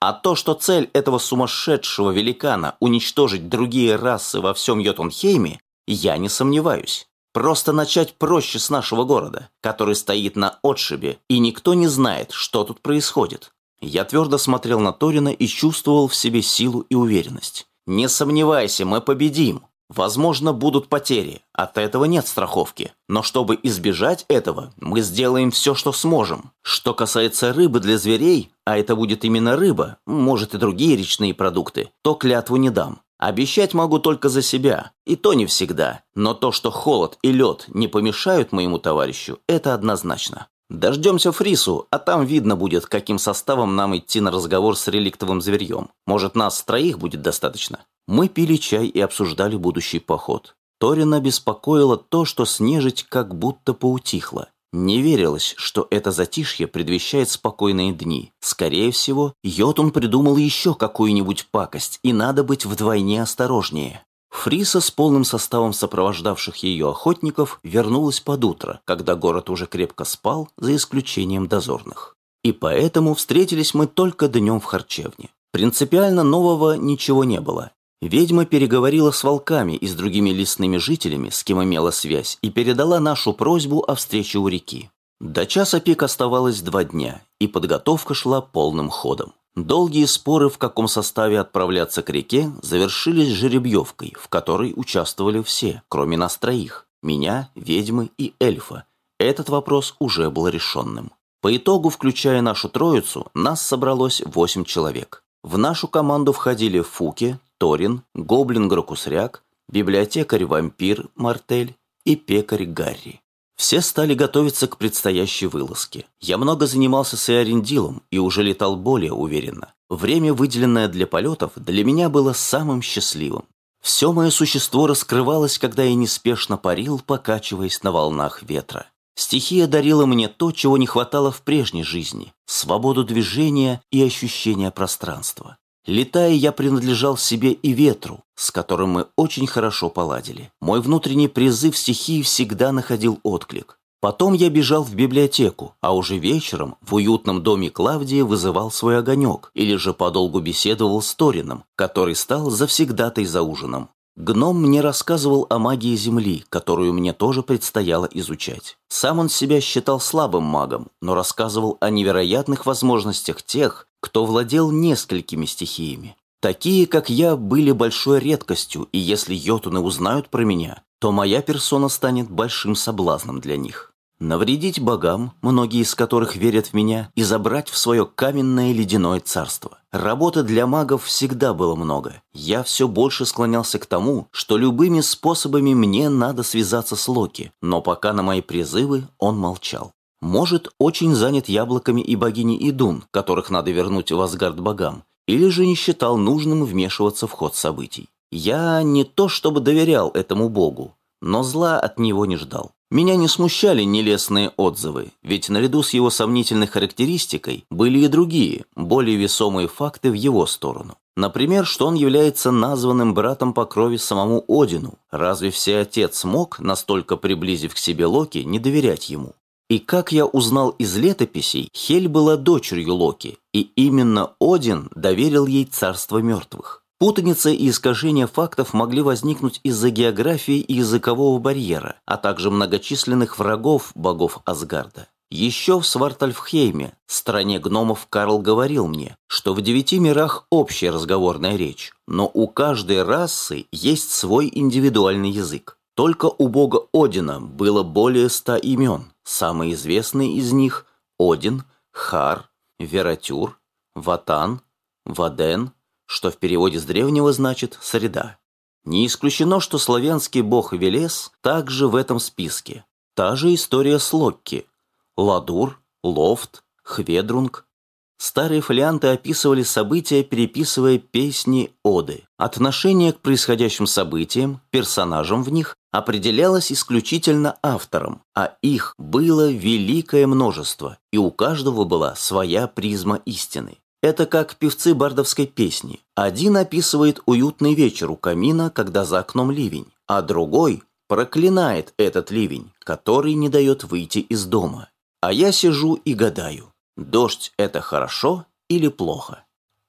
А то, что цель этого сумасшедшего великана уничтожить другие расы во всем Йотунхейме, я не сомневаюсь. Просто начать проще с нашего города, который стоит на отшибе, и никто не знает, что тут происходит. Я твердо смотрел на Торина и чувствовал в себе силу и уверенность. «Не сомневайся, мы победим. Возможно, будут потери, от этого нет страховки. Но чтобы избежать этого, мы сделаем все, что сможем. Что касается рыбы для зверей, а это будет именно рыба, может и другие речные продукты, то клятву не дам. Обещать могу только за себя, и то не всегда. Но то, что холод и лед не помешают моему товарищу, это однозначно. Дождемся Фрису, а там видно будет, каким составом нам идти на разговор с реликтовым зверьем. Может, нас троих будет достаточно? Мы пили чай и обсуждали будущий поход. Торина беспокоило то, что снежить как будто поутихло. Не верилось, что это затишье предвещает спокойные дни. Скорее всего, Йотун придумал еще какую-нибудь пакость, и надо быть вдвойне осторожнее. Фриса с полным составом сопровождавших ее охотников вернулась под утро, когда город уже крепко спал, за исключением дозорных. И поэтому встретились мы только днем в харчевне. Принципиально нового ничего не было. Ведьма переговорила с волками и с другими лесными жителями, с кем имела связь, и передала нашу просьбу о встрече у реки. До часа пик оставалось два дня, и подготовка шла полным ходом. Долгие споры, в каком составе отправляться к реке, завершились жеребьевкой, в которой участвовали все, кроме нас троих – меня, ведьмы и эльфа. Этот вопрос уже был решенным. По итогу, включая нашу троицу, нас собралось восемь человек. В нашу команду входили Фуки, Торин, гоблин-грокусряк, библиотекарь-вампир Мартель и пекарь Гарри. Все стали готовиться к предстоящей вылазке. Я много занимался с Иорендилом и уже летал более уверенно. Время, выделенное для полетов, для меня было самым счастливым. Все мое существо раскрывалось, когда я неспешно парил, покачиваясь на волнах ветра. Стихия дарила мне то, чего не хватало в прежней жизни – свободу движения и ощущения пространства. Летая, я принадлежал себе и ветру, с которым мы очень хорошо поладили. Мой внутренний призыв стихии всегда находил отклик. Потом я бежал в библиотеку, а уже вечером в уютном доме Клавдии вызывал свой огонек или же подолгу беседовал с Торином, который стал завсегдатой за ужином. Гном мне рассказывал о магии Земли, которую мне тоже предстояло изучать. Сам он себя считал слабым магом, но рассказывал о невероятных возможностях тех, кто владел несколькими стихиями. Такие, как я, были большой редкостью, и если йотуны узнают про меня, то моя персона станет большим соблазном для них. Навредить богам, многие из которых верят в меня, и забрать в свое каменное ледяное царство. Работы для магов всегда было много. Я все больше склонялся к тому, что любыми способами мне надо связаться с Локи, но пока на мои призывы он молчал. Может, очень занят яблоками и богини Идун, которых надо вернуть в Асгард богам, или же не считал нужным вмешиваться в ход событий. Я не то чтобы доверял этому богу, но зла от него не ждал. Меня не смущали нелестные отзывы, ведь наряду с его сомнительной характеристикой были и другие, более весомые факты в его сторону. Например, что он является названным братом по крови самому Одину. Разве всеотец мог, настолько приблизив к себе Локи, не доверять ему? И как я узнал из летописей, Хель была дочерью Локи, и именно Один доверил ей царство мертвых. Путаница и искажения фактов могли возникнуть из-за географии и языкового барьера, а также многочисленных врагов богов Асгарда. Еще в Свартальфхейме, стране гномов, Карл говорил мне, что в девяти мирах общая разговорная речь, но у каждой расы есть свой индивидуальный язык. Только у бога Одина было более ста имен. Самые известные из них – Один, Хар, Вератюр, Ватан, Ваден, что в переводе с древнего значит «среда». Не исключено, что славянский бог Велес также в этом списке. Та же история с Локи. Ладур, Лофт, Хведрунг. Старые фолианты описывали события, переписывая песни-оды. Отношение к происходящим событиям, персонажам в них определялось исключительно автором, а их было великое множество, и у каждого была своя призма истины. Это как певцы бардовской песни. Один описывает уютный вечер у камина, когда за окном ливень, а другой проклинает этот ливень, который не дает выйти из дома. А я сижу и гадаю, Дождь – это хорошо или плохо?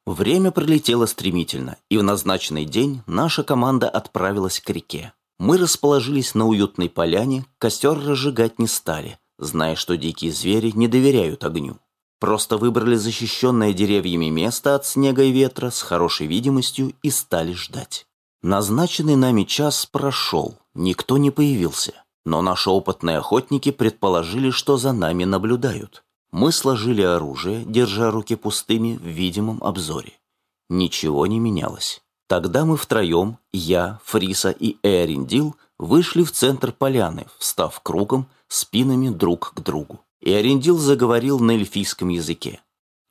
Время пролетело стремительно, и в назначенный день наша команда отправилась к реке. Мы расположились на уютной поляне, костер разжигать не стали, зная, что дикие звери не доверяют огню. Просто выбрали защищенное деревьями место от снега и ветра с хорошей видимостью и стали ждать. Назначенный нами час прошел, никто не появился, но наши опытные охотники предположили, что за нами наблюдают. Мы сложили оружие, держа руки пустыми в видимом обзоре. Ничего не менялось. Тогда мы втроем, я, Фриса и Эриндил, вышли в центр поляны, встав кругом, спинами друг к другу. Эриндил заговорил на эльфийском языке.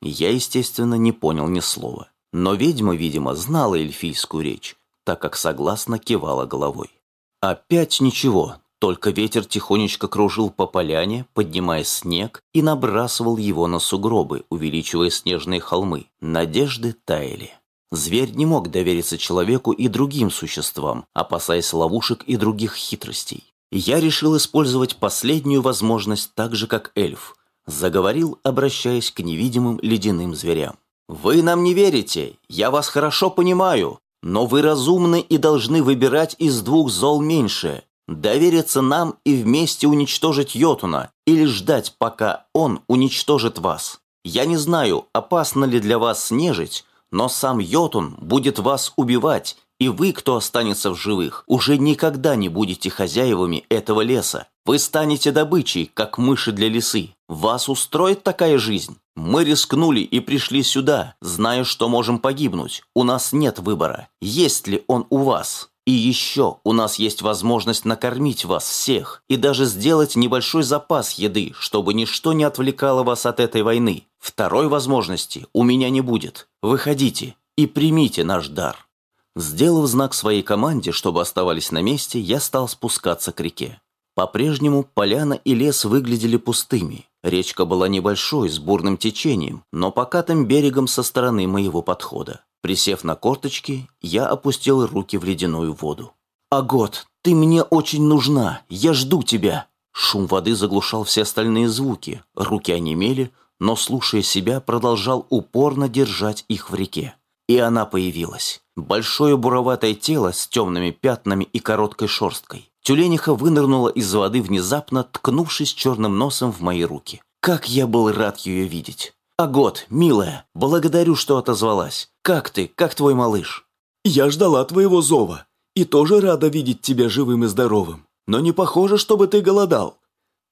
Я, естественно, не понял ни слова. Но ведьма, видимо, знала эльфийскую речь, так как согласно кивала головой. Опять ничего, только ветер тихонечко кружил по поляне, поднимая снег и набрасывал его на сугробы, увеличивая снежные холмы. Надежды таяли. Зверь не мог довериться человеку и другим существам, опасаясь ловушек и других хитростей. Я решил использовать последнюю возможность так же, как эльф. Заговорил, обращаясь к невидимым ледяным зверям. «Вы нам не верите, я вас хорошо понимаю, но вы разумны и должны выбирать из двух зол меньшее. Довериться нам и вместе уничтожить Йотуна или ждать, пока он уничтожит вас. Я не знаю, опасно ли для вас снежить, но сам Йотун будет вас убивать, и вы, кто останется в живых, уже никогда не будете хозяевами этого леса. Вы станете добычей, как мыши для лисы. Вас устроит такая жизнь? Мы рискнули и пришли сюда, зная, что можем погибнуть. У нас нет выбора. Есть ли он у вас? И еще у нас есть возможность накормить вас всех и даже сделать небольшой запас еды, чтобы ничто не отвлекало вас от этой войны. Второй возможности у меня не будет. Выходите и примите наш дар». Сделав знак своей команде, чтобы оставались на месте, я стал спускаться к реке. По-прежнему поляна и лес выглядели пустыми. Речка была небольшой, с бурным течением, но покатым берегом со стороны моего подхода. Присев на корточки, я опустил руки в ледяную воду. «Агот, ты мне очень нужна! Я жду тебя!» Шум воды заглушал все остальные звуки, руки онемели, но, слушая себя, продолжал упорно держать их в реке. И она появилась. Большое буроватое тело с темными пятнами и короткой шерсткой. Тюлениха вынырнула из воды внезапно, ткнувшись черным носом в мои руки. Как я был рад ее видеть! «Агот, милая, благодарю, что отозвалась. Как ты? Как твой малыш?» «Я ждала твоего зова и тоже рада видеть тебя живым и здоровым. Но не похоже, чтобы ты голодал.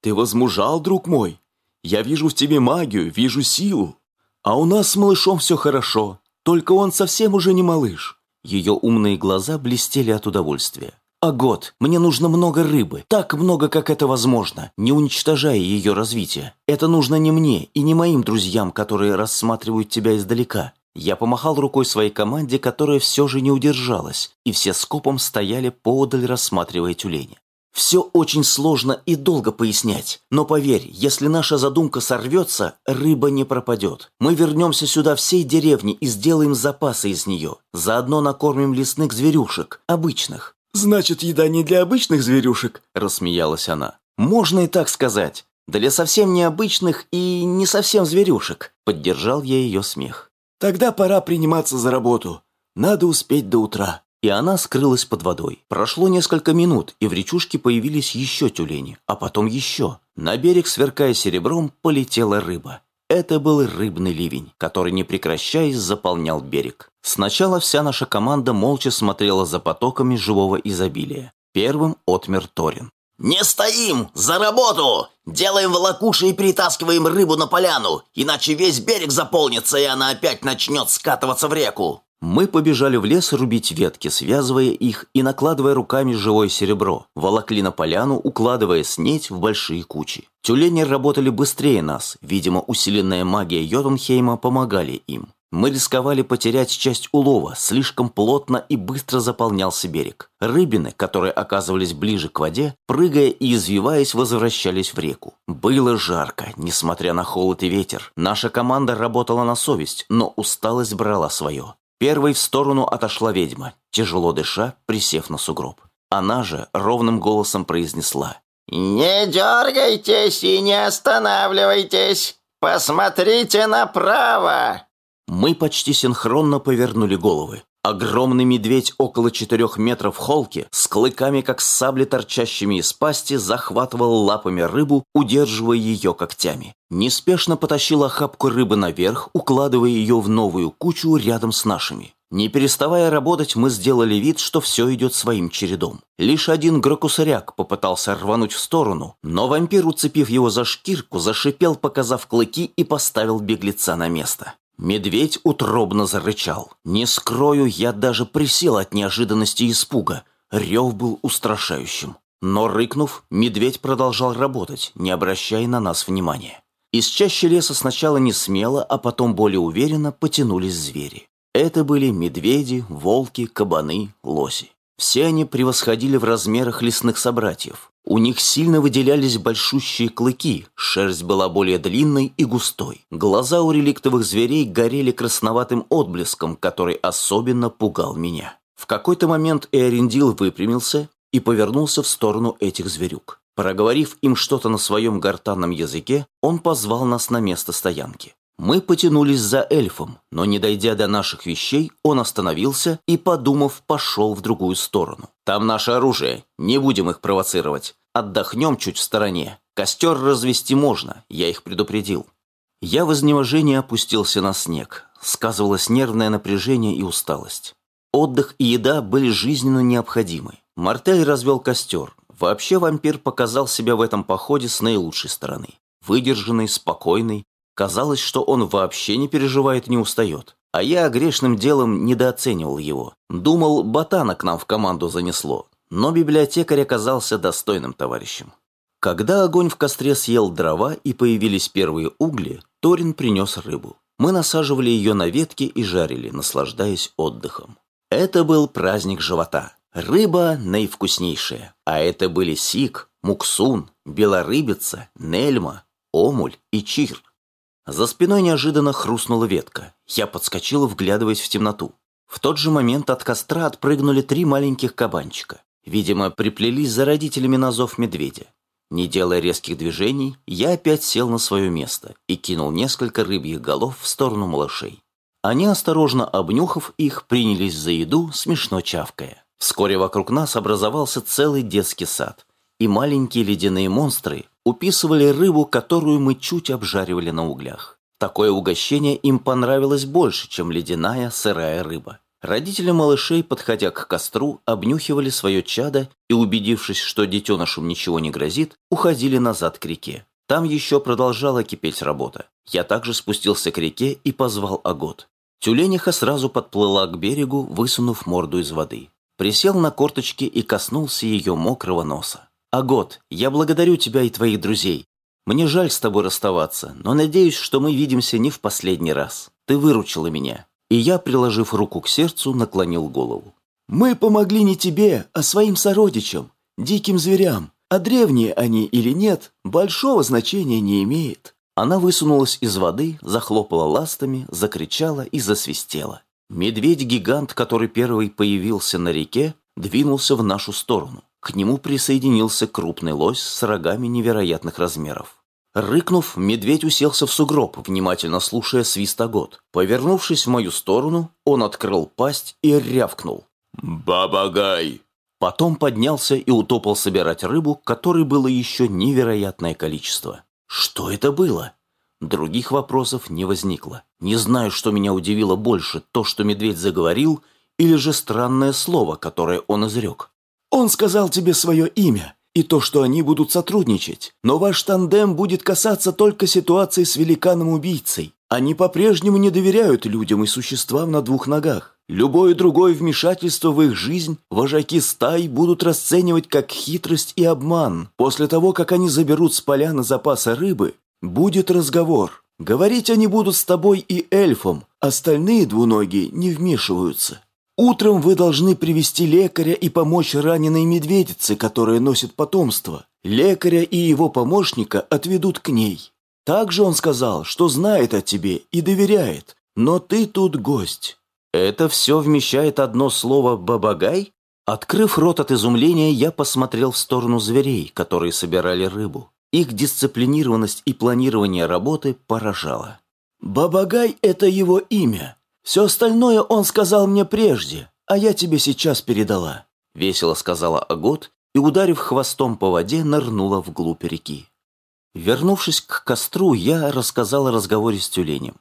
Ты возмужал, друг мой. Я вижу в тебе магию, вижу силу. А у нас с малышом все хорошо, только он совсем уже не малыш». Ее умные глаза блестели от удовольствия. А год, мне нужно много рыбы, так много, как это возможно, не уничтожая ее развитие. Это нужно не мне и не моим друзьям, которые рассматривают тебя издалека. Я помахал рукой своей команде, которая все же не удержалась, и все скопом стояли поодаль, рассматривая тюленя. Все очень сложно и долго пояснять, но поверь, если наша задумка сорвется, рыба не пропадет. Мы вернемся сюда всей деревни и сделаем запасы из нее. Заодно накормим лесных зверюшек, обычных. «Значит, еда не для обычных зверюшек?» – рассмеялась она. «Можно и так сказать. Для совсем необычных и не совсем зверюшек», – поддержал я ее смех. «Тогда пора приниматься за работу. Надо успеть до утра». И она скрылась под водой. Прошло несколько минут, и в речушке появились еще тюлени, а потом еще. На берег, сверкая серебром, полетела рыба. Это был рыбный ливень, который, не прекращаясь, заполнял берег. Сначала вся наша команда молча смотрела за потоками живого изобилия. Первым отмер Торин. «Не стоим! За работу! Делаем волокуши и перетаскиваем рыбу на поляну, иначе весь берег заполнится, и она опять начнет скатываться в реку!» Мы побежали в лес рубить ветки, связывая их и накладывая руками живое серебро. Волокли на поляну, укладывая снеть в большие кучи. Тюлени работали быстрее нас. Видимо, усиленная магия Йотунхейма помогали им. Мы рисковали потерять часть улова, слишком плотно и быстро заполнялся берег. Рыбины, которые оказывались ближе к воде, прыгая и извиваясь, возвращались в реку. Было жарко, несмотря на холод и ветер. Наша команда работала на совесть, но усталость брала свое. Первой в сторону отошла ведьма, тяжело дыша, присев на сугроб. Она же ровным голосом произнесла. «Не дергайтесь и не останавливайтесь! Посмотрите направо!» Мы почти синхронно повернули головы. Огромный медведь около четырех метров холки, с клыками, как сабли, торчащими из пасти, захватывал лапами рыбу, удерживая ее когтями. Неспешно потащил охапку рыбы наверх, укладывая ее в новую кучу рядом с нашими. Не переставая работать, мы сделали вид, что все идет своим чередом. Лишь один грокусаряк попытался рвануть в сторону, но вампир, уцепив его за шкирку, зашипел, показав клыки и поставил беглеца на место. Медведь утробно зарычал. Не скрою, я даже присел от неожиданности и испуга. Рев был устрашающим. Но рыкнув, медведь продолжал работать, не обращая на нас внимания. Из чащи леса сначала не смело, а потом более уверенно потянулись звери. Это были медведи, волки, кабаны, лоси. Все они превосходили в размерах лесных собратьев. У них сильно выделялись большущие клыки, шерсть была более длинной и густой. Глаза у реликтовых зверей горели красноватым отблеском, который особенно пугал меня. В какой-то момент Эорендил выпрямился и повернулся в сторону этих зверюк. Проговорив им что-то на своем гортанном языке, он позвал нас на место стоянки. Мы потянулись за эльфом, но не дойдя до наших вещей, он остановился и, подумав, пошел в другую сторону. «Там наше оружие, не будем их провоцировать. Отдохнем чуть в стороне. Костер развести можно, я их предупредил». Я в изнеможении опустился на снег. Сказывалось нервное напряжение и усталость. Отдых и еда были жизненно необходимы. Мартель развел костер. Вообще вампир показал себя в этом походе с наилучшей стороны. Выдержанный, спокойный, Казалось, что он вообще не переживает не устает. А я грешным делом недооценивал его. Думал, ботана к нам в команду занесло. Но библиотекарь оказался достойным товарищем. Когда огонь в костре съел дрова и появились первые угли, Торин принес рыбу. Мы насаживали ее на ветки и жарили, наслаждаясь отдыхом. Это был праздник живота. Рыба наивкуснейшая. А это были сик, муксун, белорыбица, нельма, омуль и чир. За спиной неожиданно хрустнула ветка. Я подскочил, вглядываясь в темноту. В тот же момент от костра отпрыгнули три маленьких кабанчика. Видимо, приплелись за родителями на зов медведя. Не делая резких движений, я опять сел на свое место и кинул несколько рыбьих голов в сторону малышей. Они, осторожно обнюхав их, принялись за еду, смешно чавкая. Вскоре вокруг нас образовался целый детский сад, и маленькие ледяные монстры уписывали рыбу, которую мы чуть обжаривали на углях. Такое угощение им понравилось больше, чем ледяная сырая рыба. Родители малышей, подходя к костру, обнюхивали свое чадо и, убедившись, что детенышам ничего не грозит, уходили назад к реке. Там еще продолжала кипеть работа. Я также спустился к реке и позвал Агот. Тюлениха сразу подплыла к берегу, высунув морду из воды. Присел на корточки и коснулся ее мокрого носа. Агот, я благодарю тебя и твоих друзей. Мне жаль с тобой расставаться, но надеюсь, что мы видимся не в последний раз. Ты выручила меня». И я, приложив руку к сердцу, наклонил голову. «Мы помогли не тебе, а своим сородичам, диким зверям. А древние они или нет, большого значения не имеет». Она высунулась из воды, захлопала ластами, закричала и засвистела. Медведь-гигант, который первый появился на реке, двинулся в нашу сторону. К нему присоединился крупный лось с рогами невероятных размеров. Рыкнув, медведь уселся в сугроб, внимательно слушая свист огод. Повернувшись в мою сторону, он открыл пасть и рявкнул. «Бабагай!» Потом поднялся и утопал собирать рыбу, которой было еще невероятное количество. Что это было? Других вопросов не возникло. Не знаю, что меня удивило больше, то, что медведь заговорил, или же странное слово, которое он изрек. Он сказал тебе свое имя и то, что они будут сотрудничать. Но ваш тандем будет касаться только ситуации с великаном-убийцей. Они по-прежнему не доверяют людям и существам на двух ногах. Любое другое вмешательство в их жизнь вожаки стай будут расценивать как хитрость и обман. После того, как они заберут с поляны запасы рыбы, будет разговор. Говорить они будут с тобой и эльфом, остальные двуногие не вмешиваются. Утром вы должны привести лекаря и помочь раненой медведице, которая носит потомство. Лекаря и его помощника отведут к ней. Также он сказал, что знает о тебе и доверяет, но ты тут гость. Это все вмещает одно слово «бабагай»? Открыв рот от изумления, я посмотрел в сторону зверей, которые собирали рыбу. Их дисциплинированность и планирование работы поражало. «Бабагай — это его имя. Все остальное он сказал мне прежде, а я тебе сейчас передала», — весело сказала Агот и, ударив хвостом по воде, нырнула вглубь реки. Вернувшись к костру, я рассказал о разговоре с тюленем.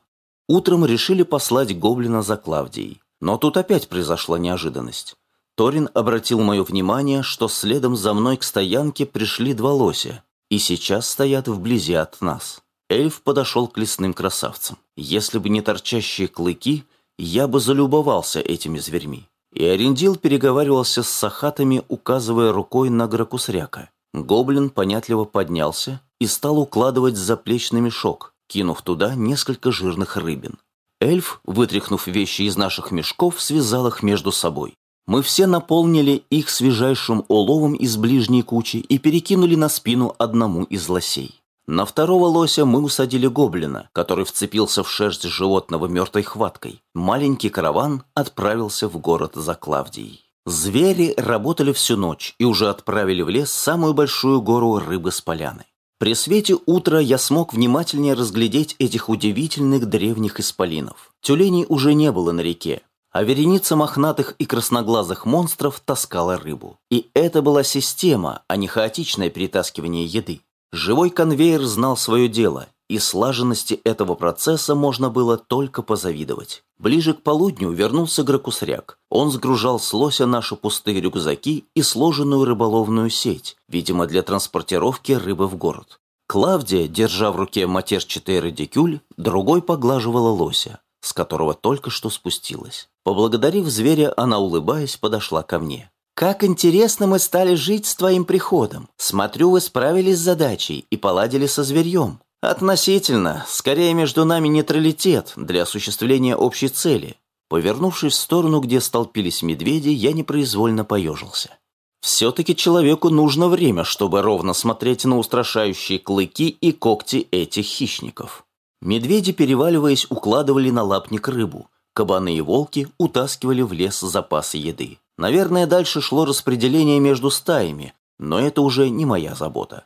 Утром решили послать гоблина за Клавдией. Но тут опять произошла неожиданность. Торин обратил мое внимание, что следом за мной к стоянке пришли два лося, и сейчас стоят вблизи от нас. Эльф подошел к лесным красавцам. Если бы не торчащие клыки, я бы залюбовался этими зверьми. И Арендил переговаривался с сахатами, указывая рукой на Гракусряка. Гоблин понятливо поднялся и стал укладывать заплечный мешок, кинув туда несколько жирных рыбин. Эльф, вытряхнув вещи из наших мешков, связал их между собой. Мы все наполнили их свежайшим оловом из ближней кучи и перекинули на спину одному из лосей. На второго лося мы усадили гоблина, который вцепился в шерсть животного мертвой хваткой. Маленький караван отправился в город за Клавдией. Звери работали всю ночь и уже отправили в лес самую большую гору рыбы с поляны. При свете утра я смог внимательнее разглядеть этих удивительных древних исполинов. Тюленей уже не было на реке, а вереница мохнатых и красноглазых монстров таскала рыбу. И это была система, а не хаотичное перетаскивание еды. Живой конвейер знал свое дело, и слаженности этого процесса можно было только позавидовать. Ближе к полудню вернулся Гракусряк. Он сгружал с лося наши пустые рюкзаки и сложенную рыболовную сеть, видимо, для транспортировки рыбы в город. Клавдия, держа в руке матерчатый радикюль, другой поглаживала лося, с которого только что спустилась. Поблагодарив зверя, она, улыбаясь, подошла ко мне. «Как интересно мы стали жить с твоим приходом. Смотрю, вы справились с задачей и поладили со зверьем. «Относительно. Скорее, между нами нейтралитет для осуществления общей цели». Повернувшись в сторону, где столпились медведи, я непроизвольно поежился. Все-таки человеку нужно время, чтобы ровно смотреть на устрашающие клыки и когти этих хищников. Медведи, переваливаясь, укладывали на лапник рыбу. Кабаны и волки утаскивали в лес запасы еды. Наверное, дальше шло распределение между стаями, но это уже не моя забота.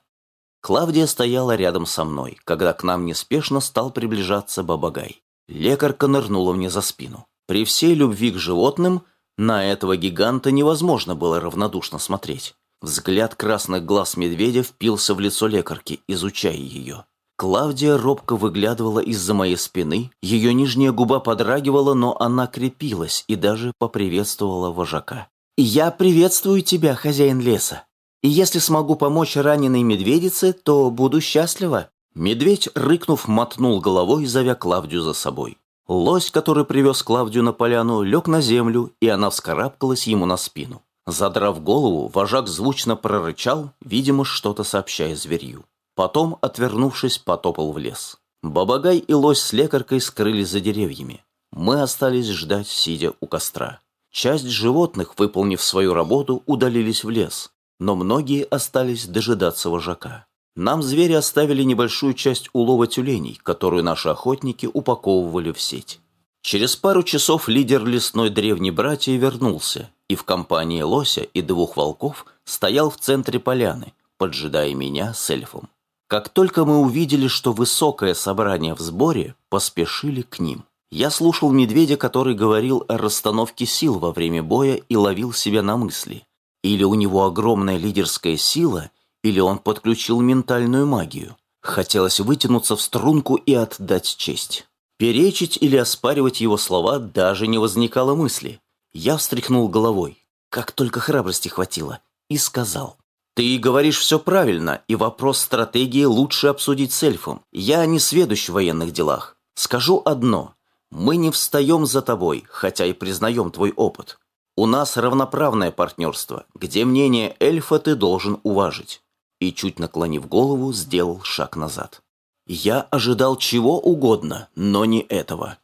Клавдия стояла рядом со мной, когда к нам неспешно стал приближаться Бабагай. Лекарка нырнула мне за спину. При всей любви к животным на этого гиганта невозможно было равнодушно смотреть. Взгляд красных глаз медведя впился в лицо лекарки, изучая ее. Клавдия робко выглядывала из-за моей спины, ее нижняя губа подрагивала, но она крепилась и даже поприветствовала вожака. «Я приветствую тебя, хозяин леса. И если смогу помочь раненой медведице, то буду счастлива». Медведь, рыкнув, мотнул головой, зовя Клавдию за собой. Лось, который привез Клавдию на поляну, лег на землю, и она вскарабкалась ему на спину. Задрав голову, вожак звучно прорычал, видимо, что-то сообщая зверью. Потом, отвернувшись, потопал в лес. Бабагай и лось с лекаркой скрылись за деревьями. Мы остались ждать, сидя у костра. Часть животных, выполнив свою работу, удалились в лес но многие остались дожидаться вожака. Нам звери оставили небольшую часть улова тюленей, которую наши охотники упаковывали в сеть. Через пару часов лидер лесной древней братья вернулся, и в компании лося и двух волков стоял в центре поляны, поджидая меня с эльфом. Как только мы увидели, что высокое собрание в сборе, поспешили к ним. Я слушал медведя, который говорил о расстановке сил во время боя и ловил себя на мысли. Или у него огромная лидерская сила, или он подключил ментальную магию. Хотелось вытянуться в струнку и отдать честь. Перечить или оспаривать его слова даже не возникало мысли. Я встряхнул головой, как только храбрости хватило, и сказал. «Ты говоришь все правильно, и вопрос стратегии лучше обсудить с эльфом. Я не сведущ в военных делах. Скажу одно. Мы не встаем за тобой, хотя и признаем твой опыт. У нас равноправное партнерство, где мнение эльфа ты должен уважить. И чуть наклонив голову, сделал шаг назад. Я ожидал чего угодно, но не этого.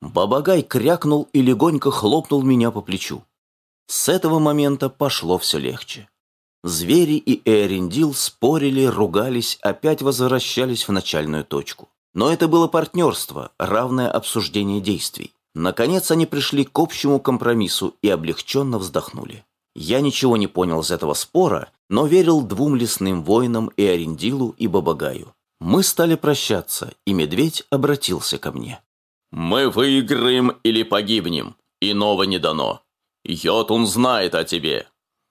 Бабагай крякнул и легонько хлопнул меня по плечу. С этого момента пошло все легче. Звери и Эрендил спорили, ругались, опять возвращались в начальную точку. Но это было партнерство, равное обсуждение действий. Наконец они пришли к общему компромиссу и облегченно вздохнули. Я ничего не понял из этого спора, но верил двум лесным воинам и Арендилу, и Бабагаю. Мы стали прощаться, и медведь обратился ко мне. «Мы выиграем или погибнем, иного не дано. Йотун знает о тебе.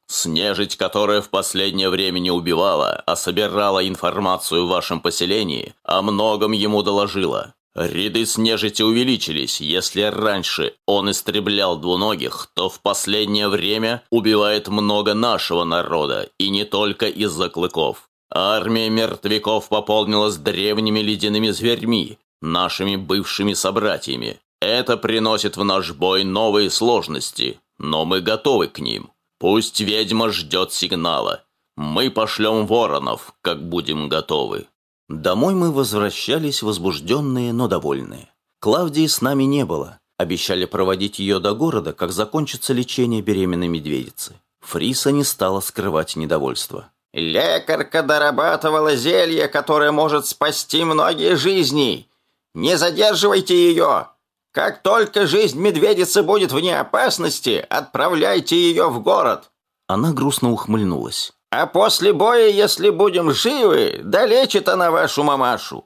Снежить, которая в последнее время не убивала, а собирала информацию в вашем поселении, о многом ему доложила. Ряды с нежити увеличились. Если раньше он истреблял двуногих, то в последнее время убивает много нашего народа, и не только из-за клыков. Армия мертвяков пополнилась древними ледяными зверьми, нашими бывшими собратьями. Это приносит в наш бой новые сложности, но мы готовы к ним. Пусть ведьма ждет сигнала. Мы пошлем воронов, как будем готовы. Домой мы возвращались возбужденные, но довольные. Клавдии с нами не было. Обещали проводить ее до города, как закончится лечение беременной медведицы. Фриса не стала скрывать недовольство. «Лекарка дорабатывала зелье, которое может спасти многие жизни. Не задерживайте ее. Как только жизнь медведицы будет вне опасности, отправляйте ее в город». Она грустно ухмыльнулась. А после боя, если будем живы, долечит она вашу мамашу».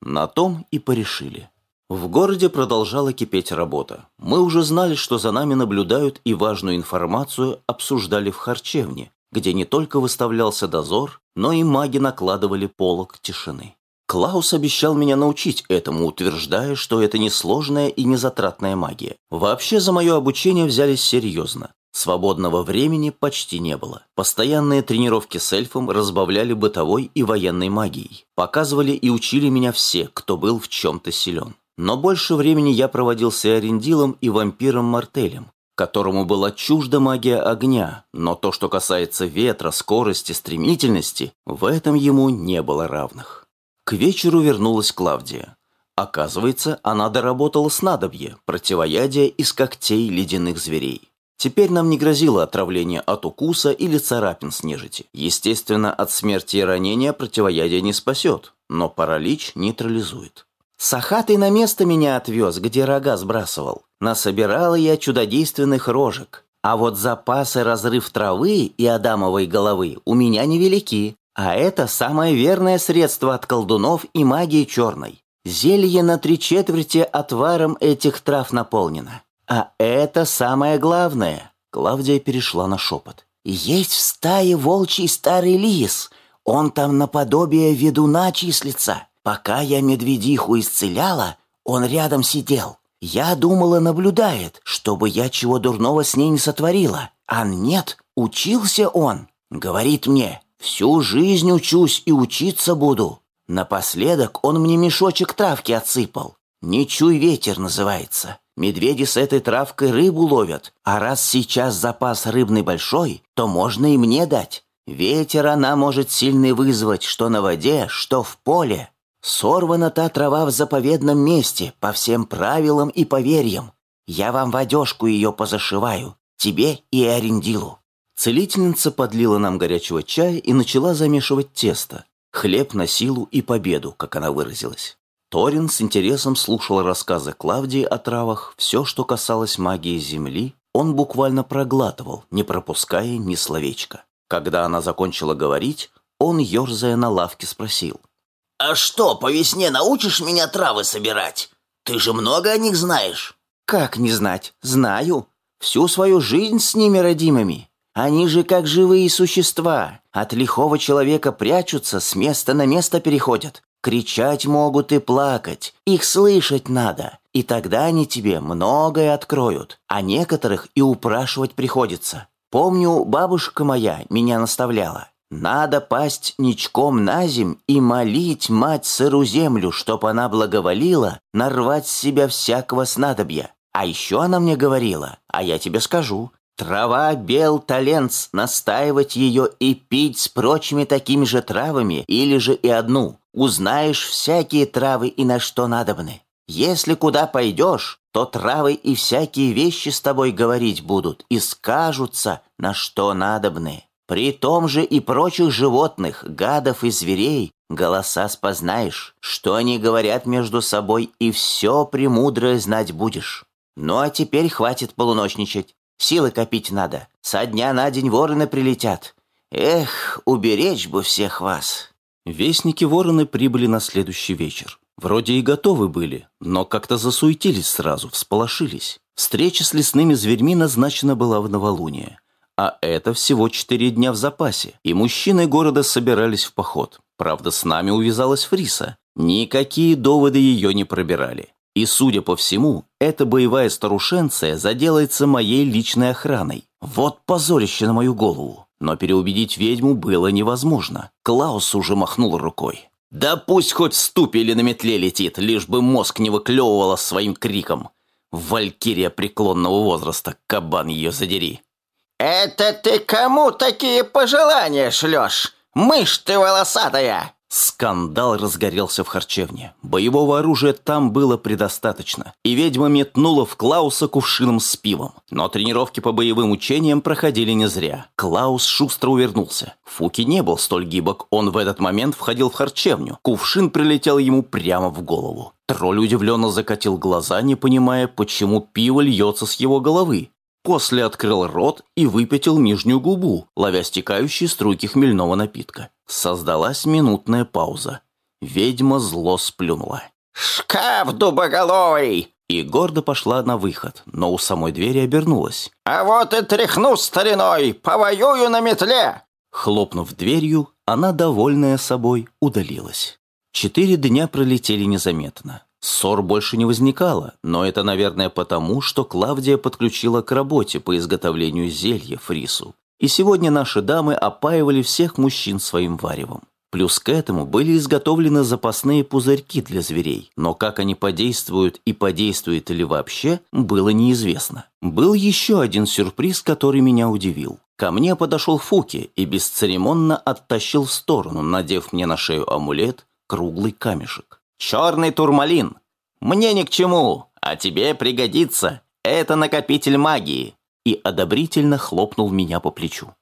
На том и порешили. В городе продолжала кипеть работа. Мы уже знали, что за нами наблюдают и важную информацию обсуждали в харчевне, где не только выставлялся дозор, но и маги накладывали полог тишины. Клаус обещал меня научить этому, утверждая, что это несложная и незатратная магия. Вообще за мое обучение взялись серьезно. Свободного времени почти не было. Постоянные тренировки с эльфом разбавляли бытовой и военной магией. Показывали и учили меня все, кто был в чем-то силен. Но больше времени я проводил с Иорендилом и вампиром Мартелем, которому была чужда магия огня, но то, что касается ветра, скорости, стремительности, в этом ему не было равных. К вечеру вернулась Клавдия. Оказывается, она доработала снадобье, противоядие из когтей ледяных зверей. Теперь нам не грозило отравление от укуса или царапин с нежити. Естественно, от смерти и ранения противоядие не спасет, но паралич нейтрализует. Сахатый на место меня отвез, где рога сбрасывал. Насобирала я чудодейственных рожек. А вот запасы разрыв травы и адамовой головы у меня невелики. А это самое верное средство от колдунов и магии черной. Зелье на три четверти отваром этих трав наполнено. А это самое главное. Клавдия перешла на шепот. Есть в стае волчий старый лис. Он там наподобие ведуна числится. Пока я медведиху исцеляла, он рядом сидел. Я думала, наблюдает, чтобы я чего дурного с ней не сотворила. А нет, учился он. Говорит мне, всю жизнь учусь и учиться буду. Напоследок он мне мешочек травки отсыпал. «Не чуй ветер» называется. Медведи с этой травкой рыбу ловят, а раз сейчас запас рыбный большой, то можно и мне дать. Ветер она может сильный вызвать, что на воде, что в поле. Сорвана та трава в заповедном месте, по всем правилам и поверьям. Я вам в одежку ее позашиваю, тебе и Арендилу». Целительница подлила нам горячего чая и начала замешивать тесто. Хлеб на силу и победу, как она выразилась. Торин с интересом слушал рассказы Клавдии о травах, все, что касалось магии Земли, он буквально проглатывал, не пропуская ни словечка. Когда она закончила говорить, он, ерзая на лавке, спросил. «А что, по весне научишь меня травы собирать? Ты же много о них знаешь». «Как не знать? Знаю. Всю свою жизнь с ними родимыми. Они же как живые существа. От лихого человека прячутся, с места на место переходят. Кричать могут и плакать, их слышать надо, и тогда они тебе многое откроют, а некоторых и упрашивать приходится. Помню, бабушка моя меня наставляла. Надо пасть ничком на земь и молить мать сыру землю, чтоб она благоволила нарвать с себя всякого снадобья. А еще она мне говорила, а я тебе скажу, Трава бел таленц, настаивать ее и пить с прочими такими же травами, или же и одну. Узнаешь всякие травы и на что надобны. Если куда пойдешь, то травы и всякие вещи с тобой говорить будут и скажутся, на что надобны. При том же и прочих животных, гадов и зверей голоса спознаешь, что они говорят между собой, и все премудрое знать будешь. Ну а теперь хватит полуночничать. Силы копить надо. Со дня на день вороны прилетят. Эх, уберечь бы всех вас. Вестники вороны прибыли на следующий вечер. Вроде и готовы были, но как-то засуетились сразу, всполошились. Встреча с лесными зверьми назначена была в новолуние. А это всего четыре дня в запасе, и мужчины города собирались в поход. Правда, с нами увязалась Фриса. Никакие доводы ее не пробирали. И, судя по всему, эта боевая старушенция заделается моей личной охраной. Вот позорище на мою голову. Но переубедить ведьму было невозможно. Клаус уже махнул рукой. Да пусть хоть в ступе или на метле летит, лишь бы мозг не выклевывала своим криком. Валькирия преклонного возраста, кабан ее задери. «Это ты кому такие пожелания шлешь? Мышь ты волосатая!» Скандал разгорелся в харчевне. Боевого оружия там было предостаточно, и ведьма метнула в Клауса кувшином с пивом. Но тренировки по боевым учениям проходили не зря. Клаус шустро увернулся. Фуки не был столь гибок, он в этот момент входил в харчевню. Кувшин прилетел ему прямо в голову. Тролль удивленно закатил глаза, не понимая, почему пиво льется с его головы. После открыл рот и выпятил нижнюю губу, ловя стекающие струйки хмельного напитка. Создалась минутная пауза. Ведьма зло сплюнула. «Шкаф дубоголовый!» И гордо пошла на выход, но у самой двери обернулась. «А вот и тряхну стариной! Повоюю на метле!» Хлопнув дверью, она, довольная собой, удалилась. Четыре дня пролетели незаметно. Ссор больше не возникало, но это, наверное, потому, что Клавдия подключила к работе по изготовлению зелья Фрису и сегодня наши дамы опаивали всех мужчин своим варевом. Плюс к этому были изготовлены запасные пузырьки для зверей, но как они подействуют и подействуют ли вообще, было неизвестно. Был еще один сюрприз, который меня удивил. Ко мне подошел Фуки и бесцеремонно оттащил в сторону, надев мне на шею амулет, круглый камешек. «Черный турмалин! Мне ни к чему, а тебе пригодится. Это накопитель магии и одобрительно хлопнул меня по плечу.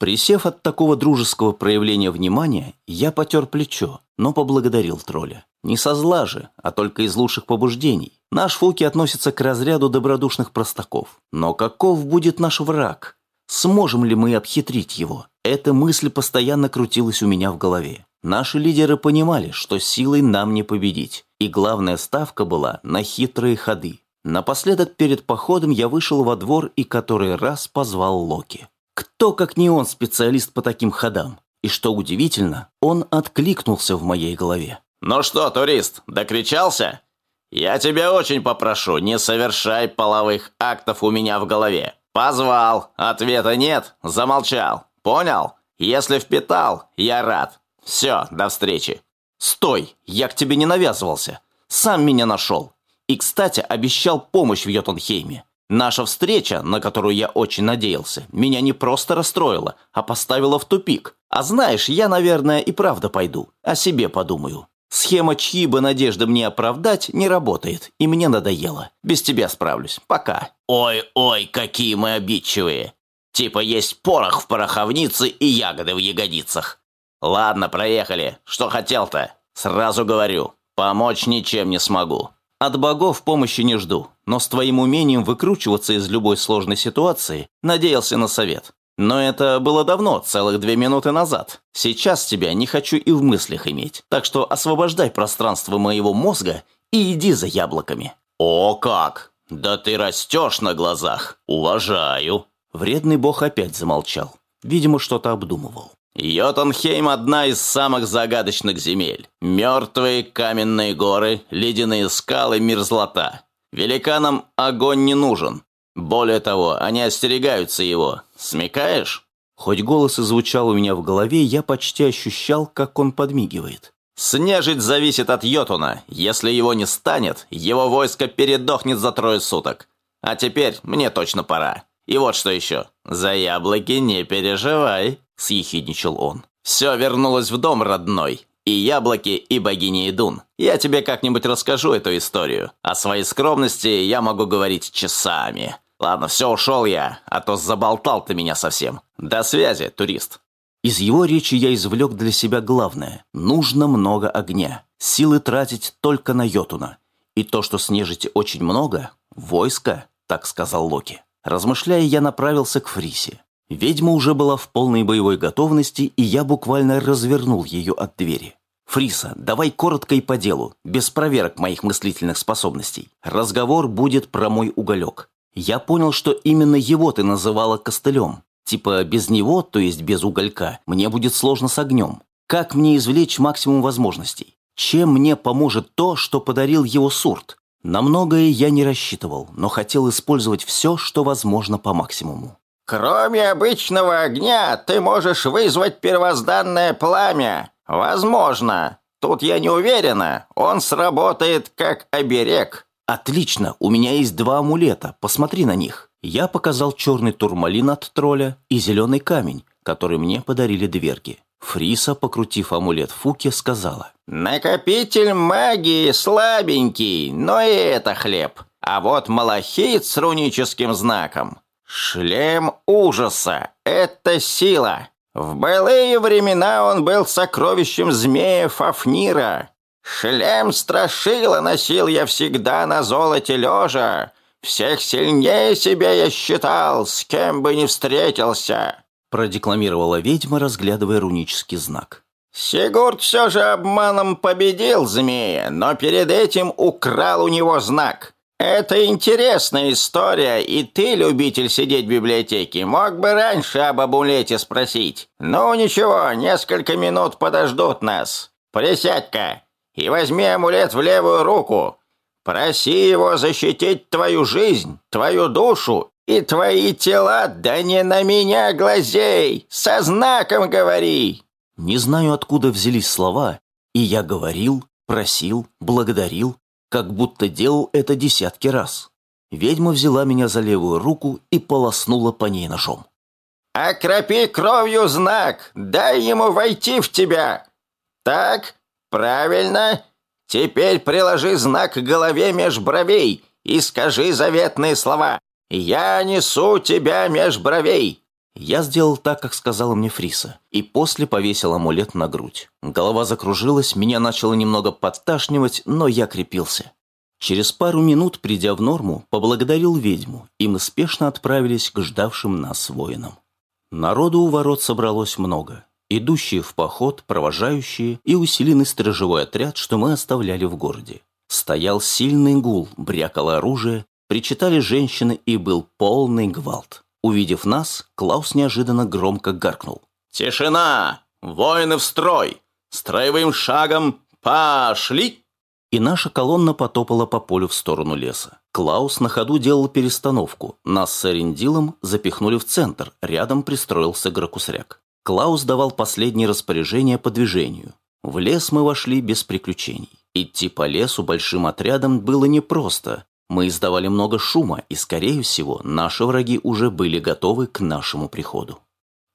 Присев от такого дружеского проявления внимания, я потер плечо, но поблагодарил тролля. Не со зла же, а только из лучших побуждений. Наш Фуки относится к разряду добродушных простаков. Но каков будет наш враг? Сможем ли мы обхитрить его? Эта мысль постоянно крутилась у меня в голове. Наши лидеры понимали, что силой нам не победить, и главная ставка была на хитрые ходы. Напоследок перед походом я вышел во двор и который раз позвал Локи. Кто, как не он, специалист по таким ходам? И что удивительно, он откликнулся в моей голове. «Ну что, турист, докричался? Я тебя очень попрошу, не совершай половых актов у меня в голове. Позвал, ответа нет, замолчал. Понял? Если впитал, я рад. Все, до встречи». «Стой, я к тебе не навязывался. Сам меня нашел. И, кстати, обещал помощь в Йотунхейме. Наша встреча, на которую я очень надеялся, меня не просто расстроила, а поставила в тупик. А знаешь, я, наверное, и правда пойду. О себе подумаю. Схема чьи бы надежды мне оправдать не работает, и мне надоело. Без тебя справлюсь. Пока. Ой-ой, какие мы обидчивые. Типа есть порох в пороховнице и ягоды в ягодицах. Ладно, проехали. Что хотел-то? Сразу говорю, помочь ничем не смогу. От богов помощи не жду, но с твоим умением выкручиваться из любой сложной ситуации надеялся на совет. Но это было давно, целых две минуты назад. Сейчас тебя не хочу и в мыслях иметь. Так что освобождай пространство моего мозга и иди за яблоками». «О как! Да ты растешь на глазах! Уважаю!» Вредный бог опять замолчал. Видимо, что-то обдумывал. Йотунхейм – одна из самых загадочных земель. Мертвые каменные горы, ледяные скалы, мерзлота. Великанам огонь не нужен. Более того, они остерегаются его. Смекаешь? Хоть голос и звучал у меня в голове, я почти ощущал, как он подмигивает. Снежить зависит от Йотуна. Если его не станет, его войско передохнет за трое суток. А теперь мне точно пора. И вот что еще. За яблоки не переживай, съехидничал он. Все вернулось в дом родной. И яблоки, и богиня Идун. Я тебе как-нибудь расскажу эту историю. О своей скромности я могу говорить часами. Ладно, все, ушел я, а то заболтал ты меня совсем. До связи, турист. Из его речи я извлек для себя главное. Нужно много огня. Силы тратить только на Йотуна. И то, что снежите очень много, войско, так сказал Локи. Размышляя, я направился к Фрисе. Ведьма уже была в полной боевой готовности, и я буквально развернул ее от двери. «Фриса, давай коротко и по делу, без проверок моих мыслительных способностей. Разговор будет про мой уголек. Я понял, что именно его ты называла костылем. Типа без него, то есть без уголька, мне будет сложно с огнем. Как мне извлечь максимум возможностей? Чем мне поможет то, что подарил его Сурт? На многое я не рассчитывал, но хотел использовать все, что возможно по максимуму. «Кроме обычного огня, ты можешь вызвать первозданное пламя. Возможно. Тут я не уверена. Он сработает как оберег». «Отлично, у меня есть два амулета, посмотри на них». Я показал черный турмалин от тролля и зеленый камень, который мне подарили дверги. Фриса, покрутив амулет Фуки, сказала. «Накопитель магии слабенький, но и это хлеб. А вот малахит с руническим знаком. Шлем ужаса. Это сила. В былые времена он был сокровищем змея Фафнира. Шлем страшила носил я всегда на золоте лежа. Всех сильнее себя я считал, с кем бы ни встретился продекламировала ведьма, разглядывая рунический знак. Сигурд все же обманом победил змея, но перед этим украл у него знак. Это интересная история, и ты, любитель сидеть в библиотеке, мог бы раньше об амулете спросить. Ну ничего, несколько минут подождут нас. Присядь-ка и возьми амулет в левую руку. Проси его защитить твою жизнь, твою душу и твои тела, да не на меня глазей, со знаком говори!» Не знаю, откуда взялись слова, и я говорил, просил, благодарил, как будто делал это десятки раз. Ведьма взяла меня за левую руку и полоснула по ней ножом. «Окропи кровью знак, дай ему войти в тебя!» «Так, правильно. Теперь приложи знак к голове меж бровей и скажи заветные слова. «Я несу тебя меж бровей!» Я сделал так, как сказала мне Фриса, и после повесил амулет на грудь. Голова закружилась, меня начало немного подташнивать, но я крепился. Через пару минут, придя в норму, поблагодарил ведьму, и мы спешно отправились к ждавшим нас воинам. Народу у ворот собралось много. Идущие в поход, провожающие и усиленный сторожевой отряд, что мы оставляли в городе. Стоял сильный гул, брякало оружие, Причитали женщины, и был полный гвалт. Увидев нас, Клаус неожиданно громко гаркнул. «Тишина! Воины в строй! Строевым шагом пошли!» И наша колонна потопала по полю в сторону леса. Клаус на ходу делал перестановку. Нас с Эрендилом запихнули в центр, рядом пристроился Гракусряк. Клаус давал последние распоряжения по движению. В лес мы вошли без приключений. Идти по лесу большим отрядом было непросто, мы издавали много шума, и, скорее всего, наши враги уже были готовы к нашему приходу.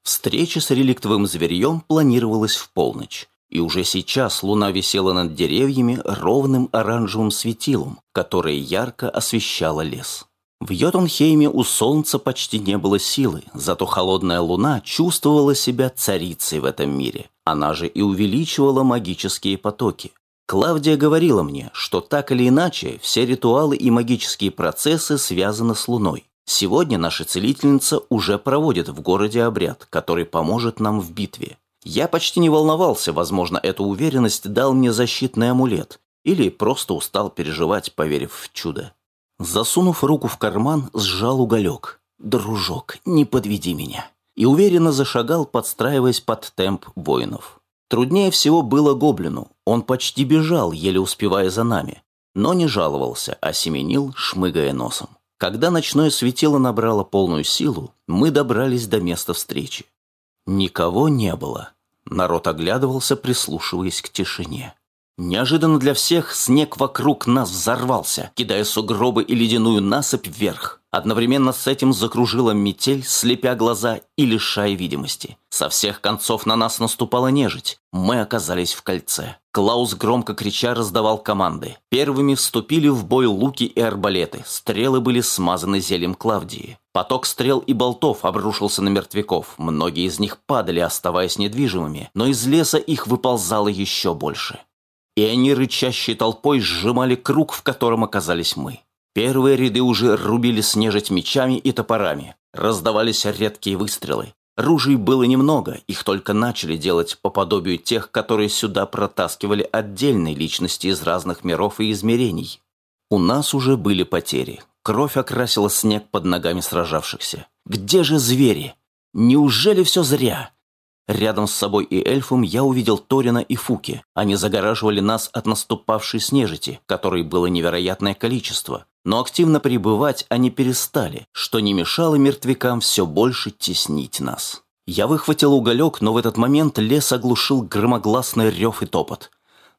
Встреча с реликтовым зверьем планировалась в полночь, и уже сейчас луна висела над деревьями ровным оранжевым светилом, которое ярко освещало лес. В Йотунхейме у солнца почти не было силы, зато холодная луна чувствовала себя царицей в этом мире. Она же и увеличивала магические потоки. Клавдия говорила мне, что так или иначе все ритуалы и магические процессы связаны с Луной. Сегодня наша целительница уже проводит в городе обряд, который поможет нам в битве. Я почти не волновался, возможно, эту уверенность дал мне защитный амулет, или просто устал переживать, поверив в чудо. Засунув руку в карман, сжал уголек. «Дружок, не подведи меня!» И уверенно зашагал, подстраиваясь под темп воинов. Труднее всего было гоблину. Он почти бежал, еле успевая за нами. Но не жаловался, а семенил, шмыгая носом. Когда ночное светило набрало полную силу, мы добрались до места встречи. Никого не было. Народ оглядывался, прислушиваясь к тишине. Неожиданно для всех снег вокруг нас взорвался, кидая сугробы и ледяную насыпь вверх. Одновременно с этим закружила метель, слепя глаза и лишая видимости. Со всех концов на нас наступала нежить. Мы оказались в кольце. Клаус громко крича раздавал команды. Первыми вступили в бой луки и арбалеты. Стрелы были смазаны зельем Клавдии. Поток стрел и болтов обрушился на мертвяков. Многие из них падали, оставаясь недвижимыми, но из леса их выползало еще больше и они рычащей толпой сжимали круг, в котором оказались мы. Первые ряды уже рубили снежить мечами и топорами. Раздавались редкие выстрелы. Ружей было немного, их только начали делать по подобию тех, которые сюда протаскивали отдельные личности из разных миров и измерений. У нас уже были потери. Кровь окрасила снег под ногами сражавшихся. Где же звери? Неужели все зря? Рядом с собой и эльфом я увидел Торина и Фуки. Они загораживали нас от наступавшей снежити, которой было невероятное количество. Но активно пребывать они перестали, что не мешало мертвякам все больше теснить нас. Я выхватил уголек, но в этот момент лес оглушил громогласный рев и топот.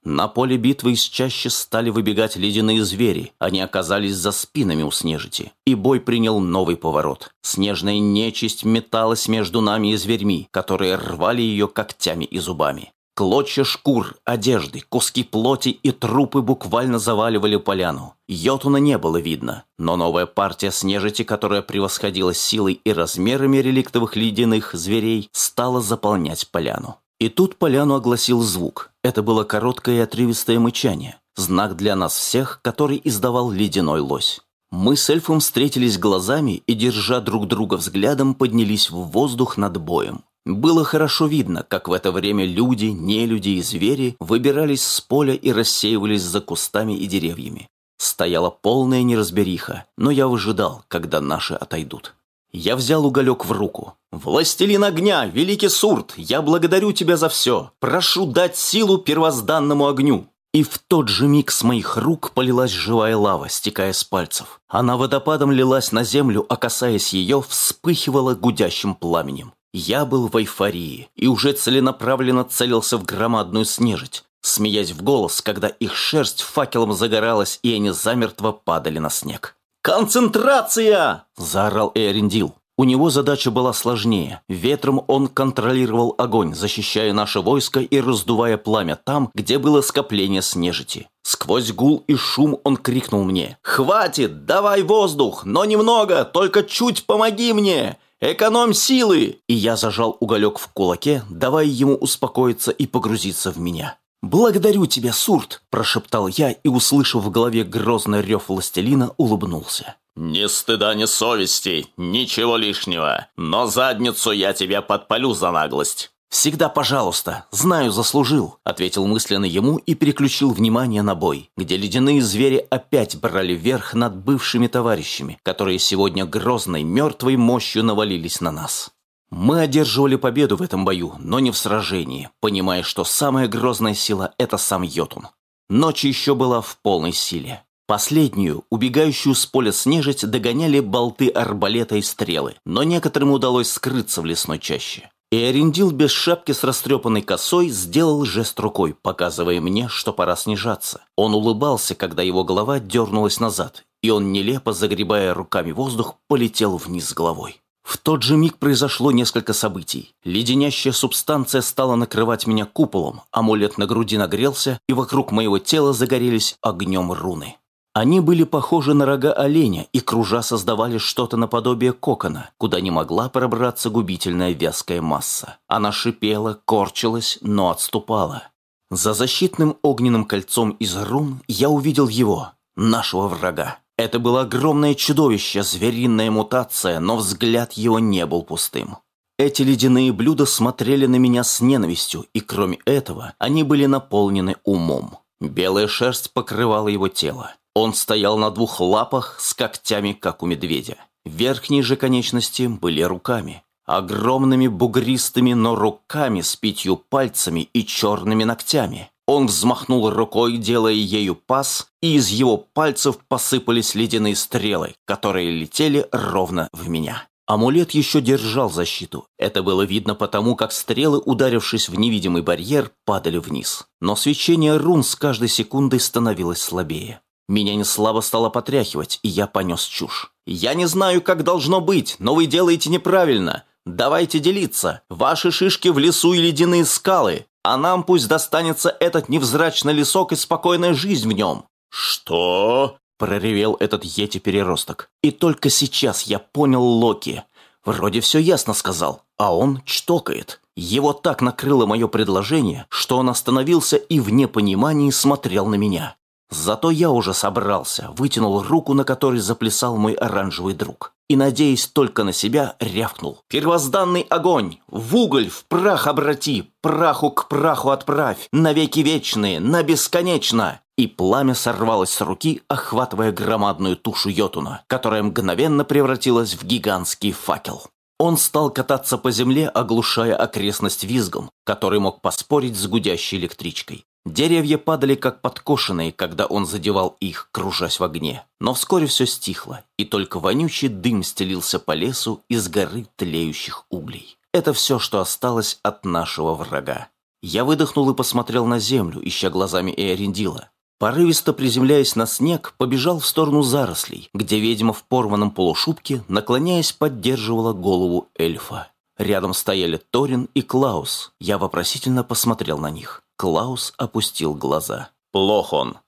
На поле битвы из чаще стали выбегать ледяные звери. Они оказались за спинами у снежити. И бой принял новый поворот. Снежная нечисть металась между нами и зверьми, которые рвали ее когтями и зубами. Клочья шкур, одежды, куски плоти и трупы буквально заваливали поляну. Йотуна не было видно, но новая партия снежити, которая превосходила силой и размерами реликтовых ледяных зверей, стала заполнять поляну. И тут поляну огласил звук. Это было короткое и отрывистое мычание. Знак для нас всех, который издавал ледяной лось. Мы с эльфом встретились глазами и, держа друг друга взглядом, поднялись в воздух над боем. Было хорошо видно, как в это время люди, нелюди и звери выбирались с поля и рассеивались за кустами и деревьями. Стояла полная неразбериха, но я выжидал, когда наши отойдут. Я взял уголек в руку. «Властелин огня, великий Сурт, я благодарю тебя за все. Прошу дать силу первозданному огню». И в тот же миг с моих рук полилась живая лава, стекая с пальцев. Она водопадом лилась на землю, а касаясь ее, вспыхивала гудящим пламенем. Я был в эйфории и уже целенаправленно целился в громадную снежить, смеясь в голос, когда их шерсть факелом загоралась, и они замертво падали на снег. «Концентрация!» – заорал Эриндил. У него задача была сложнее. Ветром он контролировал огонь, защищая наше войско и раздувая пламя там, где было скопление снежити. Сквозь гул и шум он крикнул мне. «Хватит! Давай воздух! Но немного! Только чуть помоги мне! Экономь силы!» И я зажал уголек в кулаке, давая ему успокоиться и погрузиться в меня. «Благодарю тебя, Сурт!» – прошептал я и, услышав в голове грозный рев властелина, улыбнулся. «Ни стыда, ни совести, ничего лишнего, но задницу я тебя подпалю за наглость». «Всегда пожалуйста, знаю, заслужил», – ответил мысленно ему и переключил внимание на бой, где ледяные звери опять брали верх над бывшими товарищами, которые сегодня грозной мертвой мощью навалились на нас. Мы одерживали победу в этом бою, но не в сражении, понимая, что самая грозная сила – это сам Йотун. Ночь еще была в полной силе. Последнюю, убегающую с поля снежить, догоняли болты арбалета и стрелы, но некоторым удалось скрыться в лесной чаще. И Арендил без шапки с растрепанной косой сделал жест рукой, показывая мне, что пора снижаться. Он улыбался, когда его голова дернулась назад, и он, нелепо загребая руками воздух, полетел вниз головой. В тот же миг произошло несколько событий. Леденящая субстанция стала накрывать меня куполом, амулет на груди нагрелся, и вокруг моего тела загорелись огнем руны. Они были похожи на рога оленя и кружа создавали что-то наподобие кокона, куда не могла пробраться губительная вязкая масса. Она шипела, корчилась, но отступала. За защитным огненным кольцом из рун я увидел его, нашего врага. Это было огромное чудовище, звериная мутация, но взгляд его не был пустым. Эти ледяные блюда смотрели на меня с ненавистью, и кроме этого, они были наполнены умом. Белая шерсть покрывала его тело. Он стоял на двух лапах с когтями, как у медведя. Верхние же конечности были руками. Огромными бугристыми, но руками с пятью пальцами и черными ногтями. Он взмахнул рукой, делая ею пас, и из его пальцев посыпались ледяные стрелы, которые летели ровно в меня. Амулет еще держал защиту. Это было видно потому, как стрелы, ударившись в невидимый барьер, падали вниз. Но свечение рун с каждой секундой становилось слабее. Меня не слабо стало потряхивать, и я понес чушь. «Я не знаю, как должно быть, но вы делаете неправильно. Давайте делиться. Ваши шишки в лесу и ледяные скалы, а нам пусть достанется этот невзрачный лесок и спокойная жизнь в нем». «Что?» – проревел этот йети-переросток. И только сейчас я понял Локи. Вроде все ясно сказал, а он чтокает. Его так накрыло мое предложение, что он остановился и в непонимании смотрел на меня. Зато я уже собрался, вытянул руку, на которой заплясал мой оранжевый друг. И, надеясь только на себя, рявкнул. «Первозданный огонь! В уголь, в прах обрати! Праху к праху отправь! Навеки вечные, на бесконечно!» И пламя сорвалось с руки, охватывая громадную тушу Йотуна, которая мгновенно превратилась в гигантский факел. Он стал кататься по земле, оглушая окрестность визгом, который мог поспорить с гудящей электричкой. Деревья падали как подкошенные, когда он задевал их, кружась в огне. Но вскоре все стихло, и только вонючий дым стелился по лесу из горы тлеющих углей. Это все, что осталось от нашего врага. Я выдохнул и посмотрел на землю, ища глазами Эориндила. Порывисто приземляясь на снег, побежал в сторону зарослей, где ведьма в порванном полушубке, наклоняясь, поддерживала голову эльфа. Рядом стояли Торин и Клаус. Я вопросительно посмотрел на них. Клаус опустил глаза. «Плох он.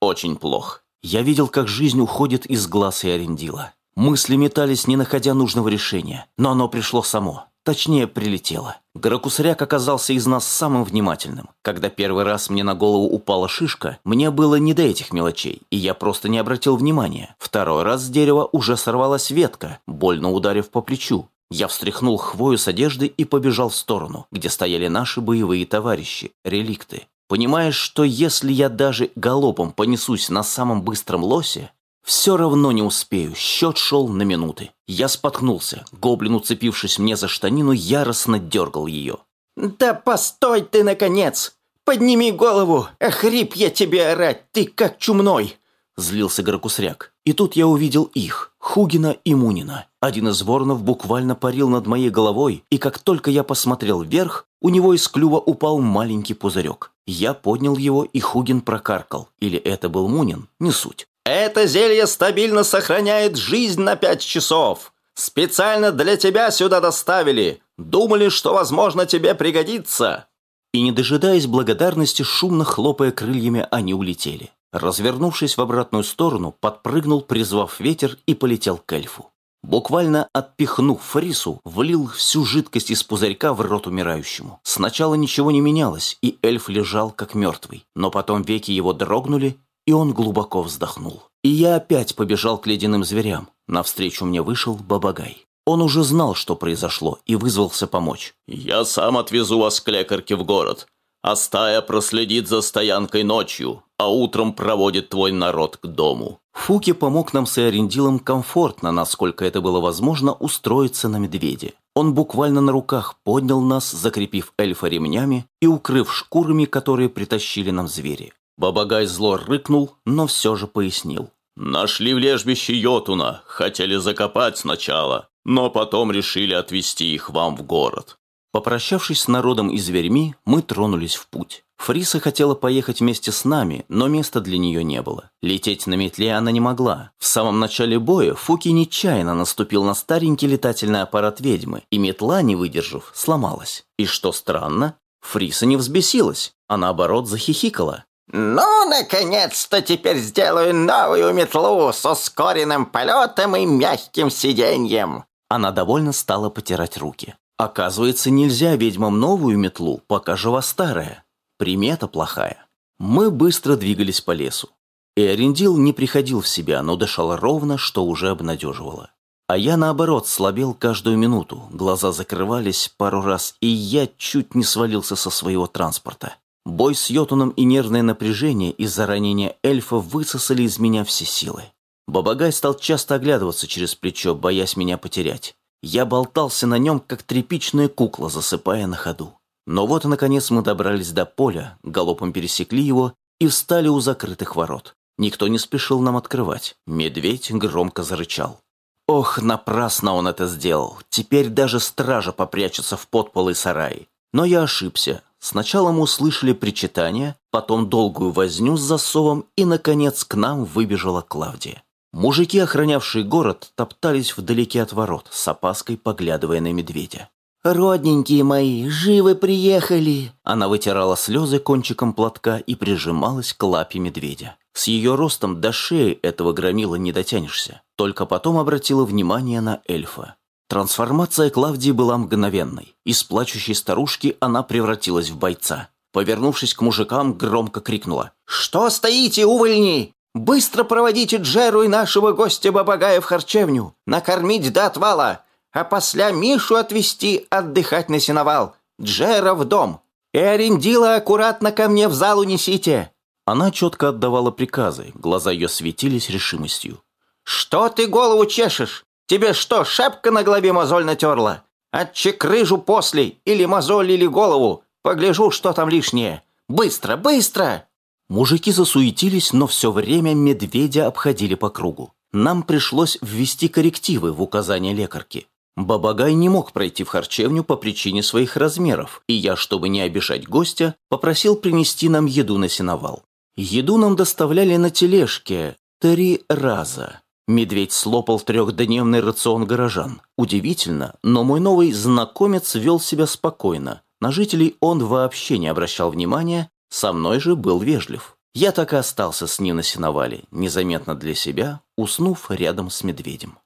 Очень плох. Я видел, как жизнь уходит из глаз и Арендила. Мысли метались, не находя нужного решения, но оно пришло само. Точнее, прилетело. Гракусряк оказался из нас самым внимательным. Когда первый раз мне на голову упала шишка, мне было не до этих мелочей, и я просто не обратил внимания. Второй раз с дерева уже сорвалась ветка, больно ударив по плечу. Я встряхнул хвою с одежды и побежал в сторону, где стояли наши боевые товарищи, реликты. Понимаешь, что если я даже галопом понесусь на самом быстром лосе, все равно не успею, счет шел на минуты. Я споткнулся, гоблин, уцепившись мне за штанину, яростно дергал ее. «Да постой ты, наконец! Подними голову! Охрип я тебе орать, ты как чумной!» Злился Горокусряк. И тут я увидел их, Хугина и Мунина. Один из воронов буквально парил над моей головой, и как только я посмотрел вверх, у него из клюва упал маленький пузырек. Я поднял его, и Хугин прокаркал. Или это был Мунин, не суть. «Это зелье стабильно сохраняет жизнь на пять часов. Специально для тебя сюда доставили. Думали, что, возможно, тебе пригодится». И не дожидаясь благодарности, шумно хлопая крыльями, они улетели. Развернувшись в обратную сторону, подпрыгнул, призвав ветер и полетел к эльфу. Буквально отпихнув Фрису, влил всю жидкость из пузырька в рот умирающему. Сначала ничего не менялось, и эльф лежал как мертвый, но потом веки его дрогнули, и он глубоко вздохнул. И я опять побежал к ледяным зверям. Навстречу мне вышел Бабагай. Он уже знал, что произошло, и вызвался помочь. «Я сам отвезу вас к лекарке в город а стая проследит за стоянкой ночью, а утром проводит твой народ к дому». Фуки помог нам с Иорендилом комфортно, насколько это было возможно, устроиться на медведе. Он буквально на руках поднял нас, закрепив эльфа ремнями и укрыв шкурами, которые притащили нам звери. Бабагай зло рыкнул, но все же пояснил. «Нашли в лежбище Йотуна, хотели закопать сначала, но потом решили отвезти их вам в город. Попрощавшись с народом и зверьми, мы тронулись в путь. Фриса хотела поехать вместе с нами, но места для нее не было. Лететь на метле она не могла. В самом начале боя Фуки нечаянно наступил на старенький летательный аппарат ведьмы, и метла, не выдержав, сломалась. И что странно, Фриса не взбесилась, а наоборот захихикала. «Ну, наконец-то теперь сделаю новую метлу с ускоренным полетом и мягким сиденьем!» Она довольно стала потирать руки. Оказывается, нельзя ведьмам новую метлу, пока жива старая. Примета плохая. Мы быстро двигались по лесу. Эрендил не приходил в себя, но дышал ровно, что уже обнадеживало. А я, наоборот, слабел каждую минуту, глаза закрывались пару раз, и я чуть не свалился со своего транспорта. Бой с Йотуном и нервное напряжение из-за ранения эльфа высосали из меня все силы. Бабагай стал часто оглядываться через плечо, боясь меня потерять. Я болтался на нем, как тряпичная кукла, засыпая на ходу. Но вот, наконец, мы добрались до поля, галопом пересекли его и встали у закрытых ворот. Никто не спешил нам открывать. Медведь громко зарычал. Ох, напрасно он это сделал. Теперь даже стража попрячется в подполы сараи. Но я ошибся. Сначала мы услышали причитание, потом долгую возню с засовом, и, наконец, к нам выбежала Клавдия. Мужики, охранявшие город, топтались вдалеке от ворот, с опаской поглядывая на медведя. «Родненькие мои, живы приехали!» Она вытирала слезы кончиком платка и прижималась к лапе медведя. С ее ростом до шеи этого громила не дотянешься. Только потом обратила внимание на эльфа. Трансформация Клавдии была мгновенной. Из плачущей старушки она превратилась в бойца. Повернувшись к мужикам, громко крикнула. «Что стоите, увольни? Быстро проводите Джеру и нашего гостя Бабагая в харчевню. Накормить до отвала. А после Мишу отвезти отдыхать на сеновал. Джера в дом. И Арендила аккуратно ко мне в залу несите». Она четко отдавала приказы, глаза ее светились решимостью. «Что ты голову чешешь? Тебе что, шапка на голове мозоль натерла? Отчекрыжу после, или мозоль, или голову. Погляжу, что там лишнее. Быстро, быстро!» Мужики засуетились, но все время медведя обходили по кругу. Нам пришлось ввести коррективы в указания лекарки. Бабагай не мог пройти в харчевню по причине своих размеров, и я, чтобы не обижать гостя, попросил принести нам еду на сеновал. Еду нам доставляли на тележке три раза. Медведь слопал трехдневный рацион горожан. Удивительно, но мой новый знакомец вел себя спокойно. На жителей он вообще не обращал внимания, со мной же был вежлив. Я так и остался с ним на сеновале, незаметно для себя, уснув рядом с медведем.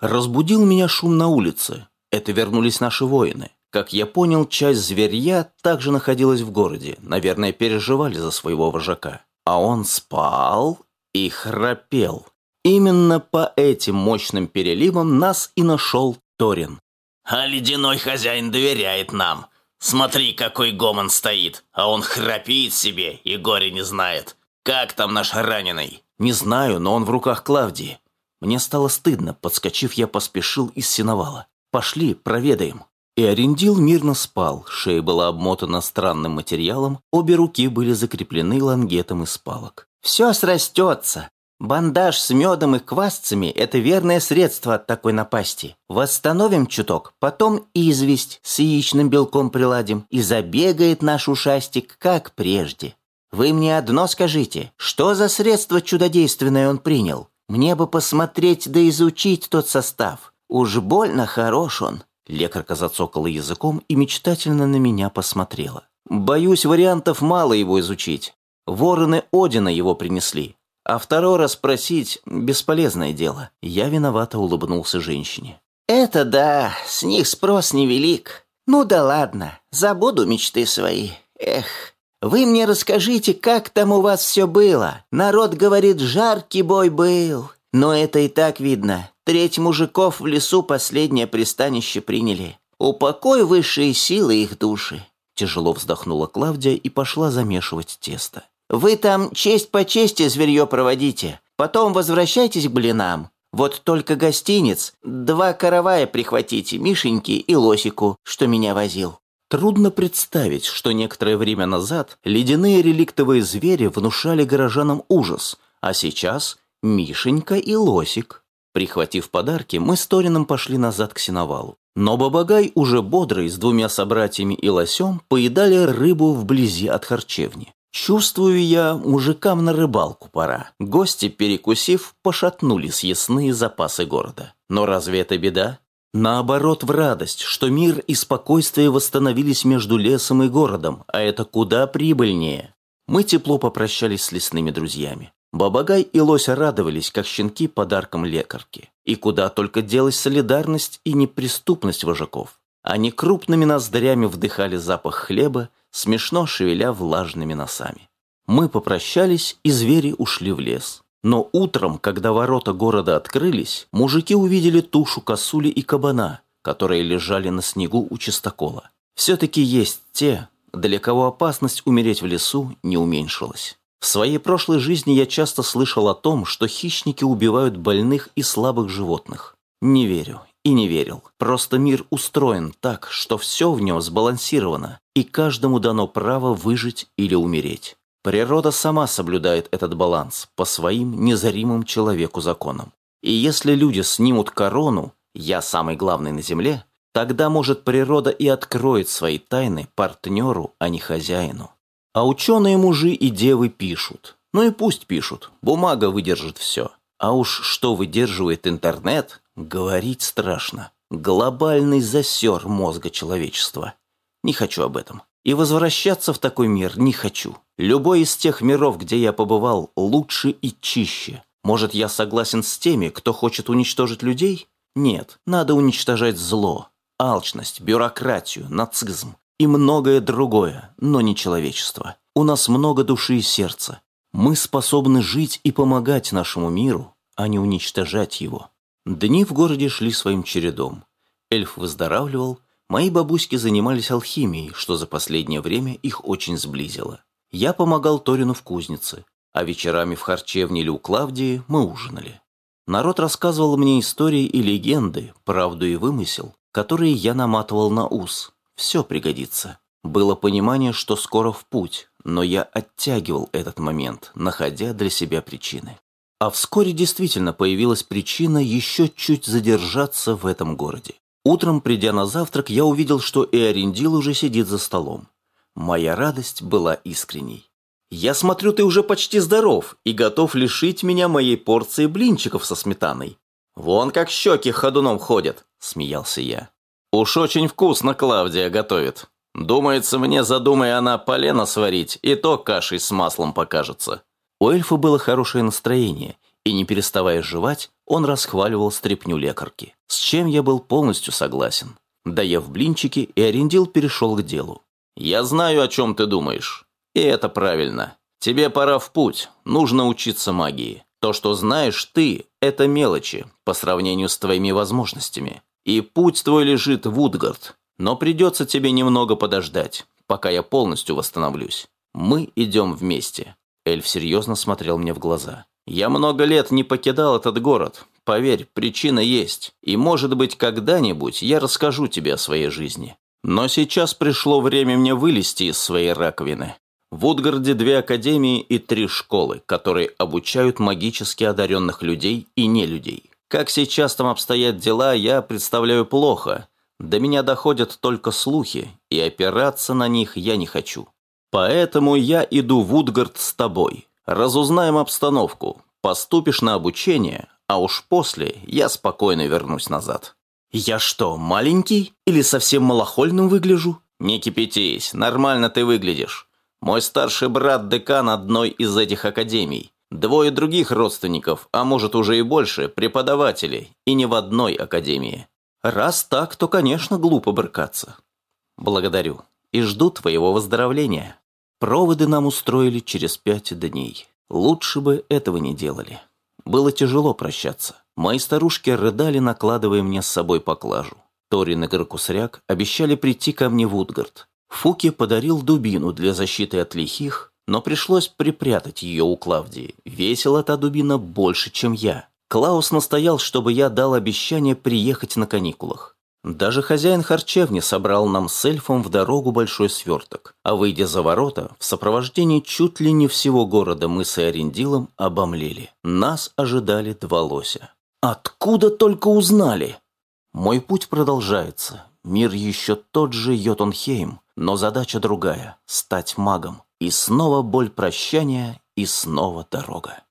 Разбудил меня шум на улице. Это вернулись наши воины. Как я понял, часть зверья также находилась в городе, наверное, переживали за своего вожака. А он спал и храпел. Именно по этим мощным переливам нас и нашел Торин. «А ледяной хозяин доверяет нам. Смотри, какой гомон стоит, а он храпит себе и горе не знает. Как там наш раненый?» «Не знаю, но он в руках Клавдии. Мне стало стыдно, подскочив, я поспешил из сеновала. Пошли, проведаем». И Арендил мирно спал, шея была обмотана странным материалом, обе руки были закреплены лангетом из палок. «Все срастется. Бандаж с медом и квасцами – это верное средство от такой напасти. Восстановим чуток, потом известь с яичным белком приладим, и забегает наш ушастик, как прежде. Вы мне одно скажите, что за средство чудодейственное он принял? Мне бы посмотреть да изучить тот состав. Уж больно хорош он». Лекарка зацокала языком и мечтательно на меня посмотрела. «Боюсь, вариантов мало его изучить. Вороны Одина его принесли. А второй раз просить – бесполезное дело. Я виновато улыбнулся женщине. «Это да, с них спрос невелик. Ну да ладно, забуду мечты свои. Эх, вы мне расскажите, как там у вас все было. Народ говорит, жаркий бой был. Но это и так видно. Треть мужиков в лесу последнее пристанище приняли. Упокой высшие силы их души». Тяжело вздохнула Клавдия и пошла замешивать тесто. Вы там честь по чести зверье проводите, потом возвращайтесь к блинам. Вот только гостиниц, два каравая прихватите, Мишеньки и Лосику, что меня возил». Трудно представить, что некоторое время назад ледяные реликтовые звери внушали горожанам ужас, а сейчас Мишенька и Лосик. Прихватив подарки, мы с Торином пошли назад к сеновалу. Но Бабагай, уже бодрый, с двумя собратьями и лосем, поедали рыбу вблизи от харчевни. Чувствую я, мужикам на рыбалку пора. Гости, перекусив, пошатнули съестные запасы города. Но разве это беда? Наоборот, в радость, что мир и спокойствие восстановились между лесом и городом, а это куда прибыльнее. Мы тепло попрощались с лесными друзьями. Бабагай и Лося радовались, как щенки подарком лекарки. И куда только делась солидарность и неприступность вожаков. Они крупными ноздрями вдыхали запах хлеба смешно шевеля влажными носами. Мы попрощались, и звери ушли в лес. Но утром, когда ворота города открылись, мужики увидели тушу косули и кабана, которые лежали на снегу у чистокола. Все-таки есть те, для кого опасность умереть в лесу не уменьшилась. В своей прошлой жизни я часто слышал о том, что хищники убивают больных и слабых животных. Не верю и не верил. Просто мир устроен так, что все в нем сбалансировано, и каждому дано право выжить или умереть. Природа сама соблюдает этот баланс по своим незаримым человеку законам. И если люди снимут корону, я самый главный на земле, тогда, может, природа и откроет свои тайны партнеру, а не хозяину. А ученые мужи и девы пишут. Ну и пусть пишут, бумага выдержит все. А уж что выдерживает интернет, говорить страшно. Глобальный засер мозга человечества. Не хочу об этом. И возвращаться в такой мир не хочу. Любой из тех миров, где я побывал, лучше и чище. Может, я согласен с теми, кто хочет уничтожить людей? Нет, надо уничтожать зло, алчность, бюрократию, нацизм и многое другое, но не человечество. У нас много души и сердца. Мы способны жить и помогать нашему миру, а не уничтожать его. Дни в городе шли своим чередом. Эльф выздоравливал, мои бабуськи занимались алхимией, что за последнее время их очень сблизило. Я помогал Торину в кузнице, а вечерами в харчевне или у Клавдии мы ужинали. Народ рассказывал мне истории и легенды, правду и вымысел, которые я наматывал на ус. Все пригодится. Было понимание, что скоро в путь, но я оттягивал этот момент, находя для себя причины. А вскоре действительно появилась причина еще чуть задержаться в этом городе. Утром, придя на завтрак, я увидел, что и Арендил уже сидит за столом. Моя радость была искренней. «Я смотрю, ты уже почти здоров и готов лишить меня моей порции блинчиков со сметаной. Вон как щеки ходуном ходят», – смеялся я. «Уж очень вкусно Клавдия готовит. Думается мне, задумая она полено сварить, и то кашей с маслом покажется». У эльфа было хорошее настроение, и не переставая жевать, он расхваливал стряпню лекарки, с чем я был полностью согласен. Доев блинчики, и Арендил перешел к делу. «Я знаю, о чем ты думаешь. И это правильно. Тебе пора в путь, нужно учиться магии. То, что знаешь ты, это мелочи по сравнению с твоими возможностями. И путь твой лежит в Утгард. Но придется тебе немного подождать, пока я полностью восстановлюсь. Мы идем вместе. Эльф серьезно смотрел мне в глаза. Я много лет не покидал этот город. Поверь, причина есть. И, может быть, когда-нибудь я расскажу тебе о своей жизни. Но сейчас пришло время мне вылезти из своей раковины. В Утгарде две академии и три школы, которые обучают магически одаренных людей и не людей. Как сейчас там обстоят дела, я представляю плохо. До меня доходят только слухи, и опираться на них я не хочу. Поэтому я иду в Утгард с тобой. Разузнаем обстановку, поступишь на обучение, а уж после я спокойно вернусь назад. Я что, маленький или совсем малохольным выгляжу? Не кипятись, нормально ты выглядишь. Мой старший брат декан одной из этих академий. Двое других родственников, а может уже и больше, преподаватели, и не в одной академии. Раз так, то, конечно, глупо брыкаться. Благодарю. И жду твоего выздоровления. Проводы нам устроили через пять дней. Лучше бы этого не делали. Было тяжело прощаться. Мои старушки рыдали, накладывая мне с собой поклажу. Торин и Гракусряк обещали прийти ко мне в Утгард. Фуки подарил дубину для защиты от лихих, но пришлось припрятать ее у Клавдии. Весила та дубина больше, чем я. Клаус настоял, чтобы я дал обещание приехать на каникулах. Даже хозяин харчевни собрал нам с эльфом в дорогу большой сверток, а выйдя за ворота, в сопровождении чуть ли не всего города мы с Арендилом обомлели. Нас ожидали два лося. Откуда только узнали? Мой путь продолжается. Мир еще тот же Йотунхейм, но задача другая – стать магом. И снова боль прощания, и снова дорога.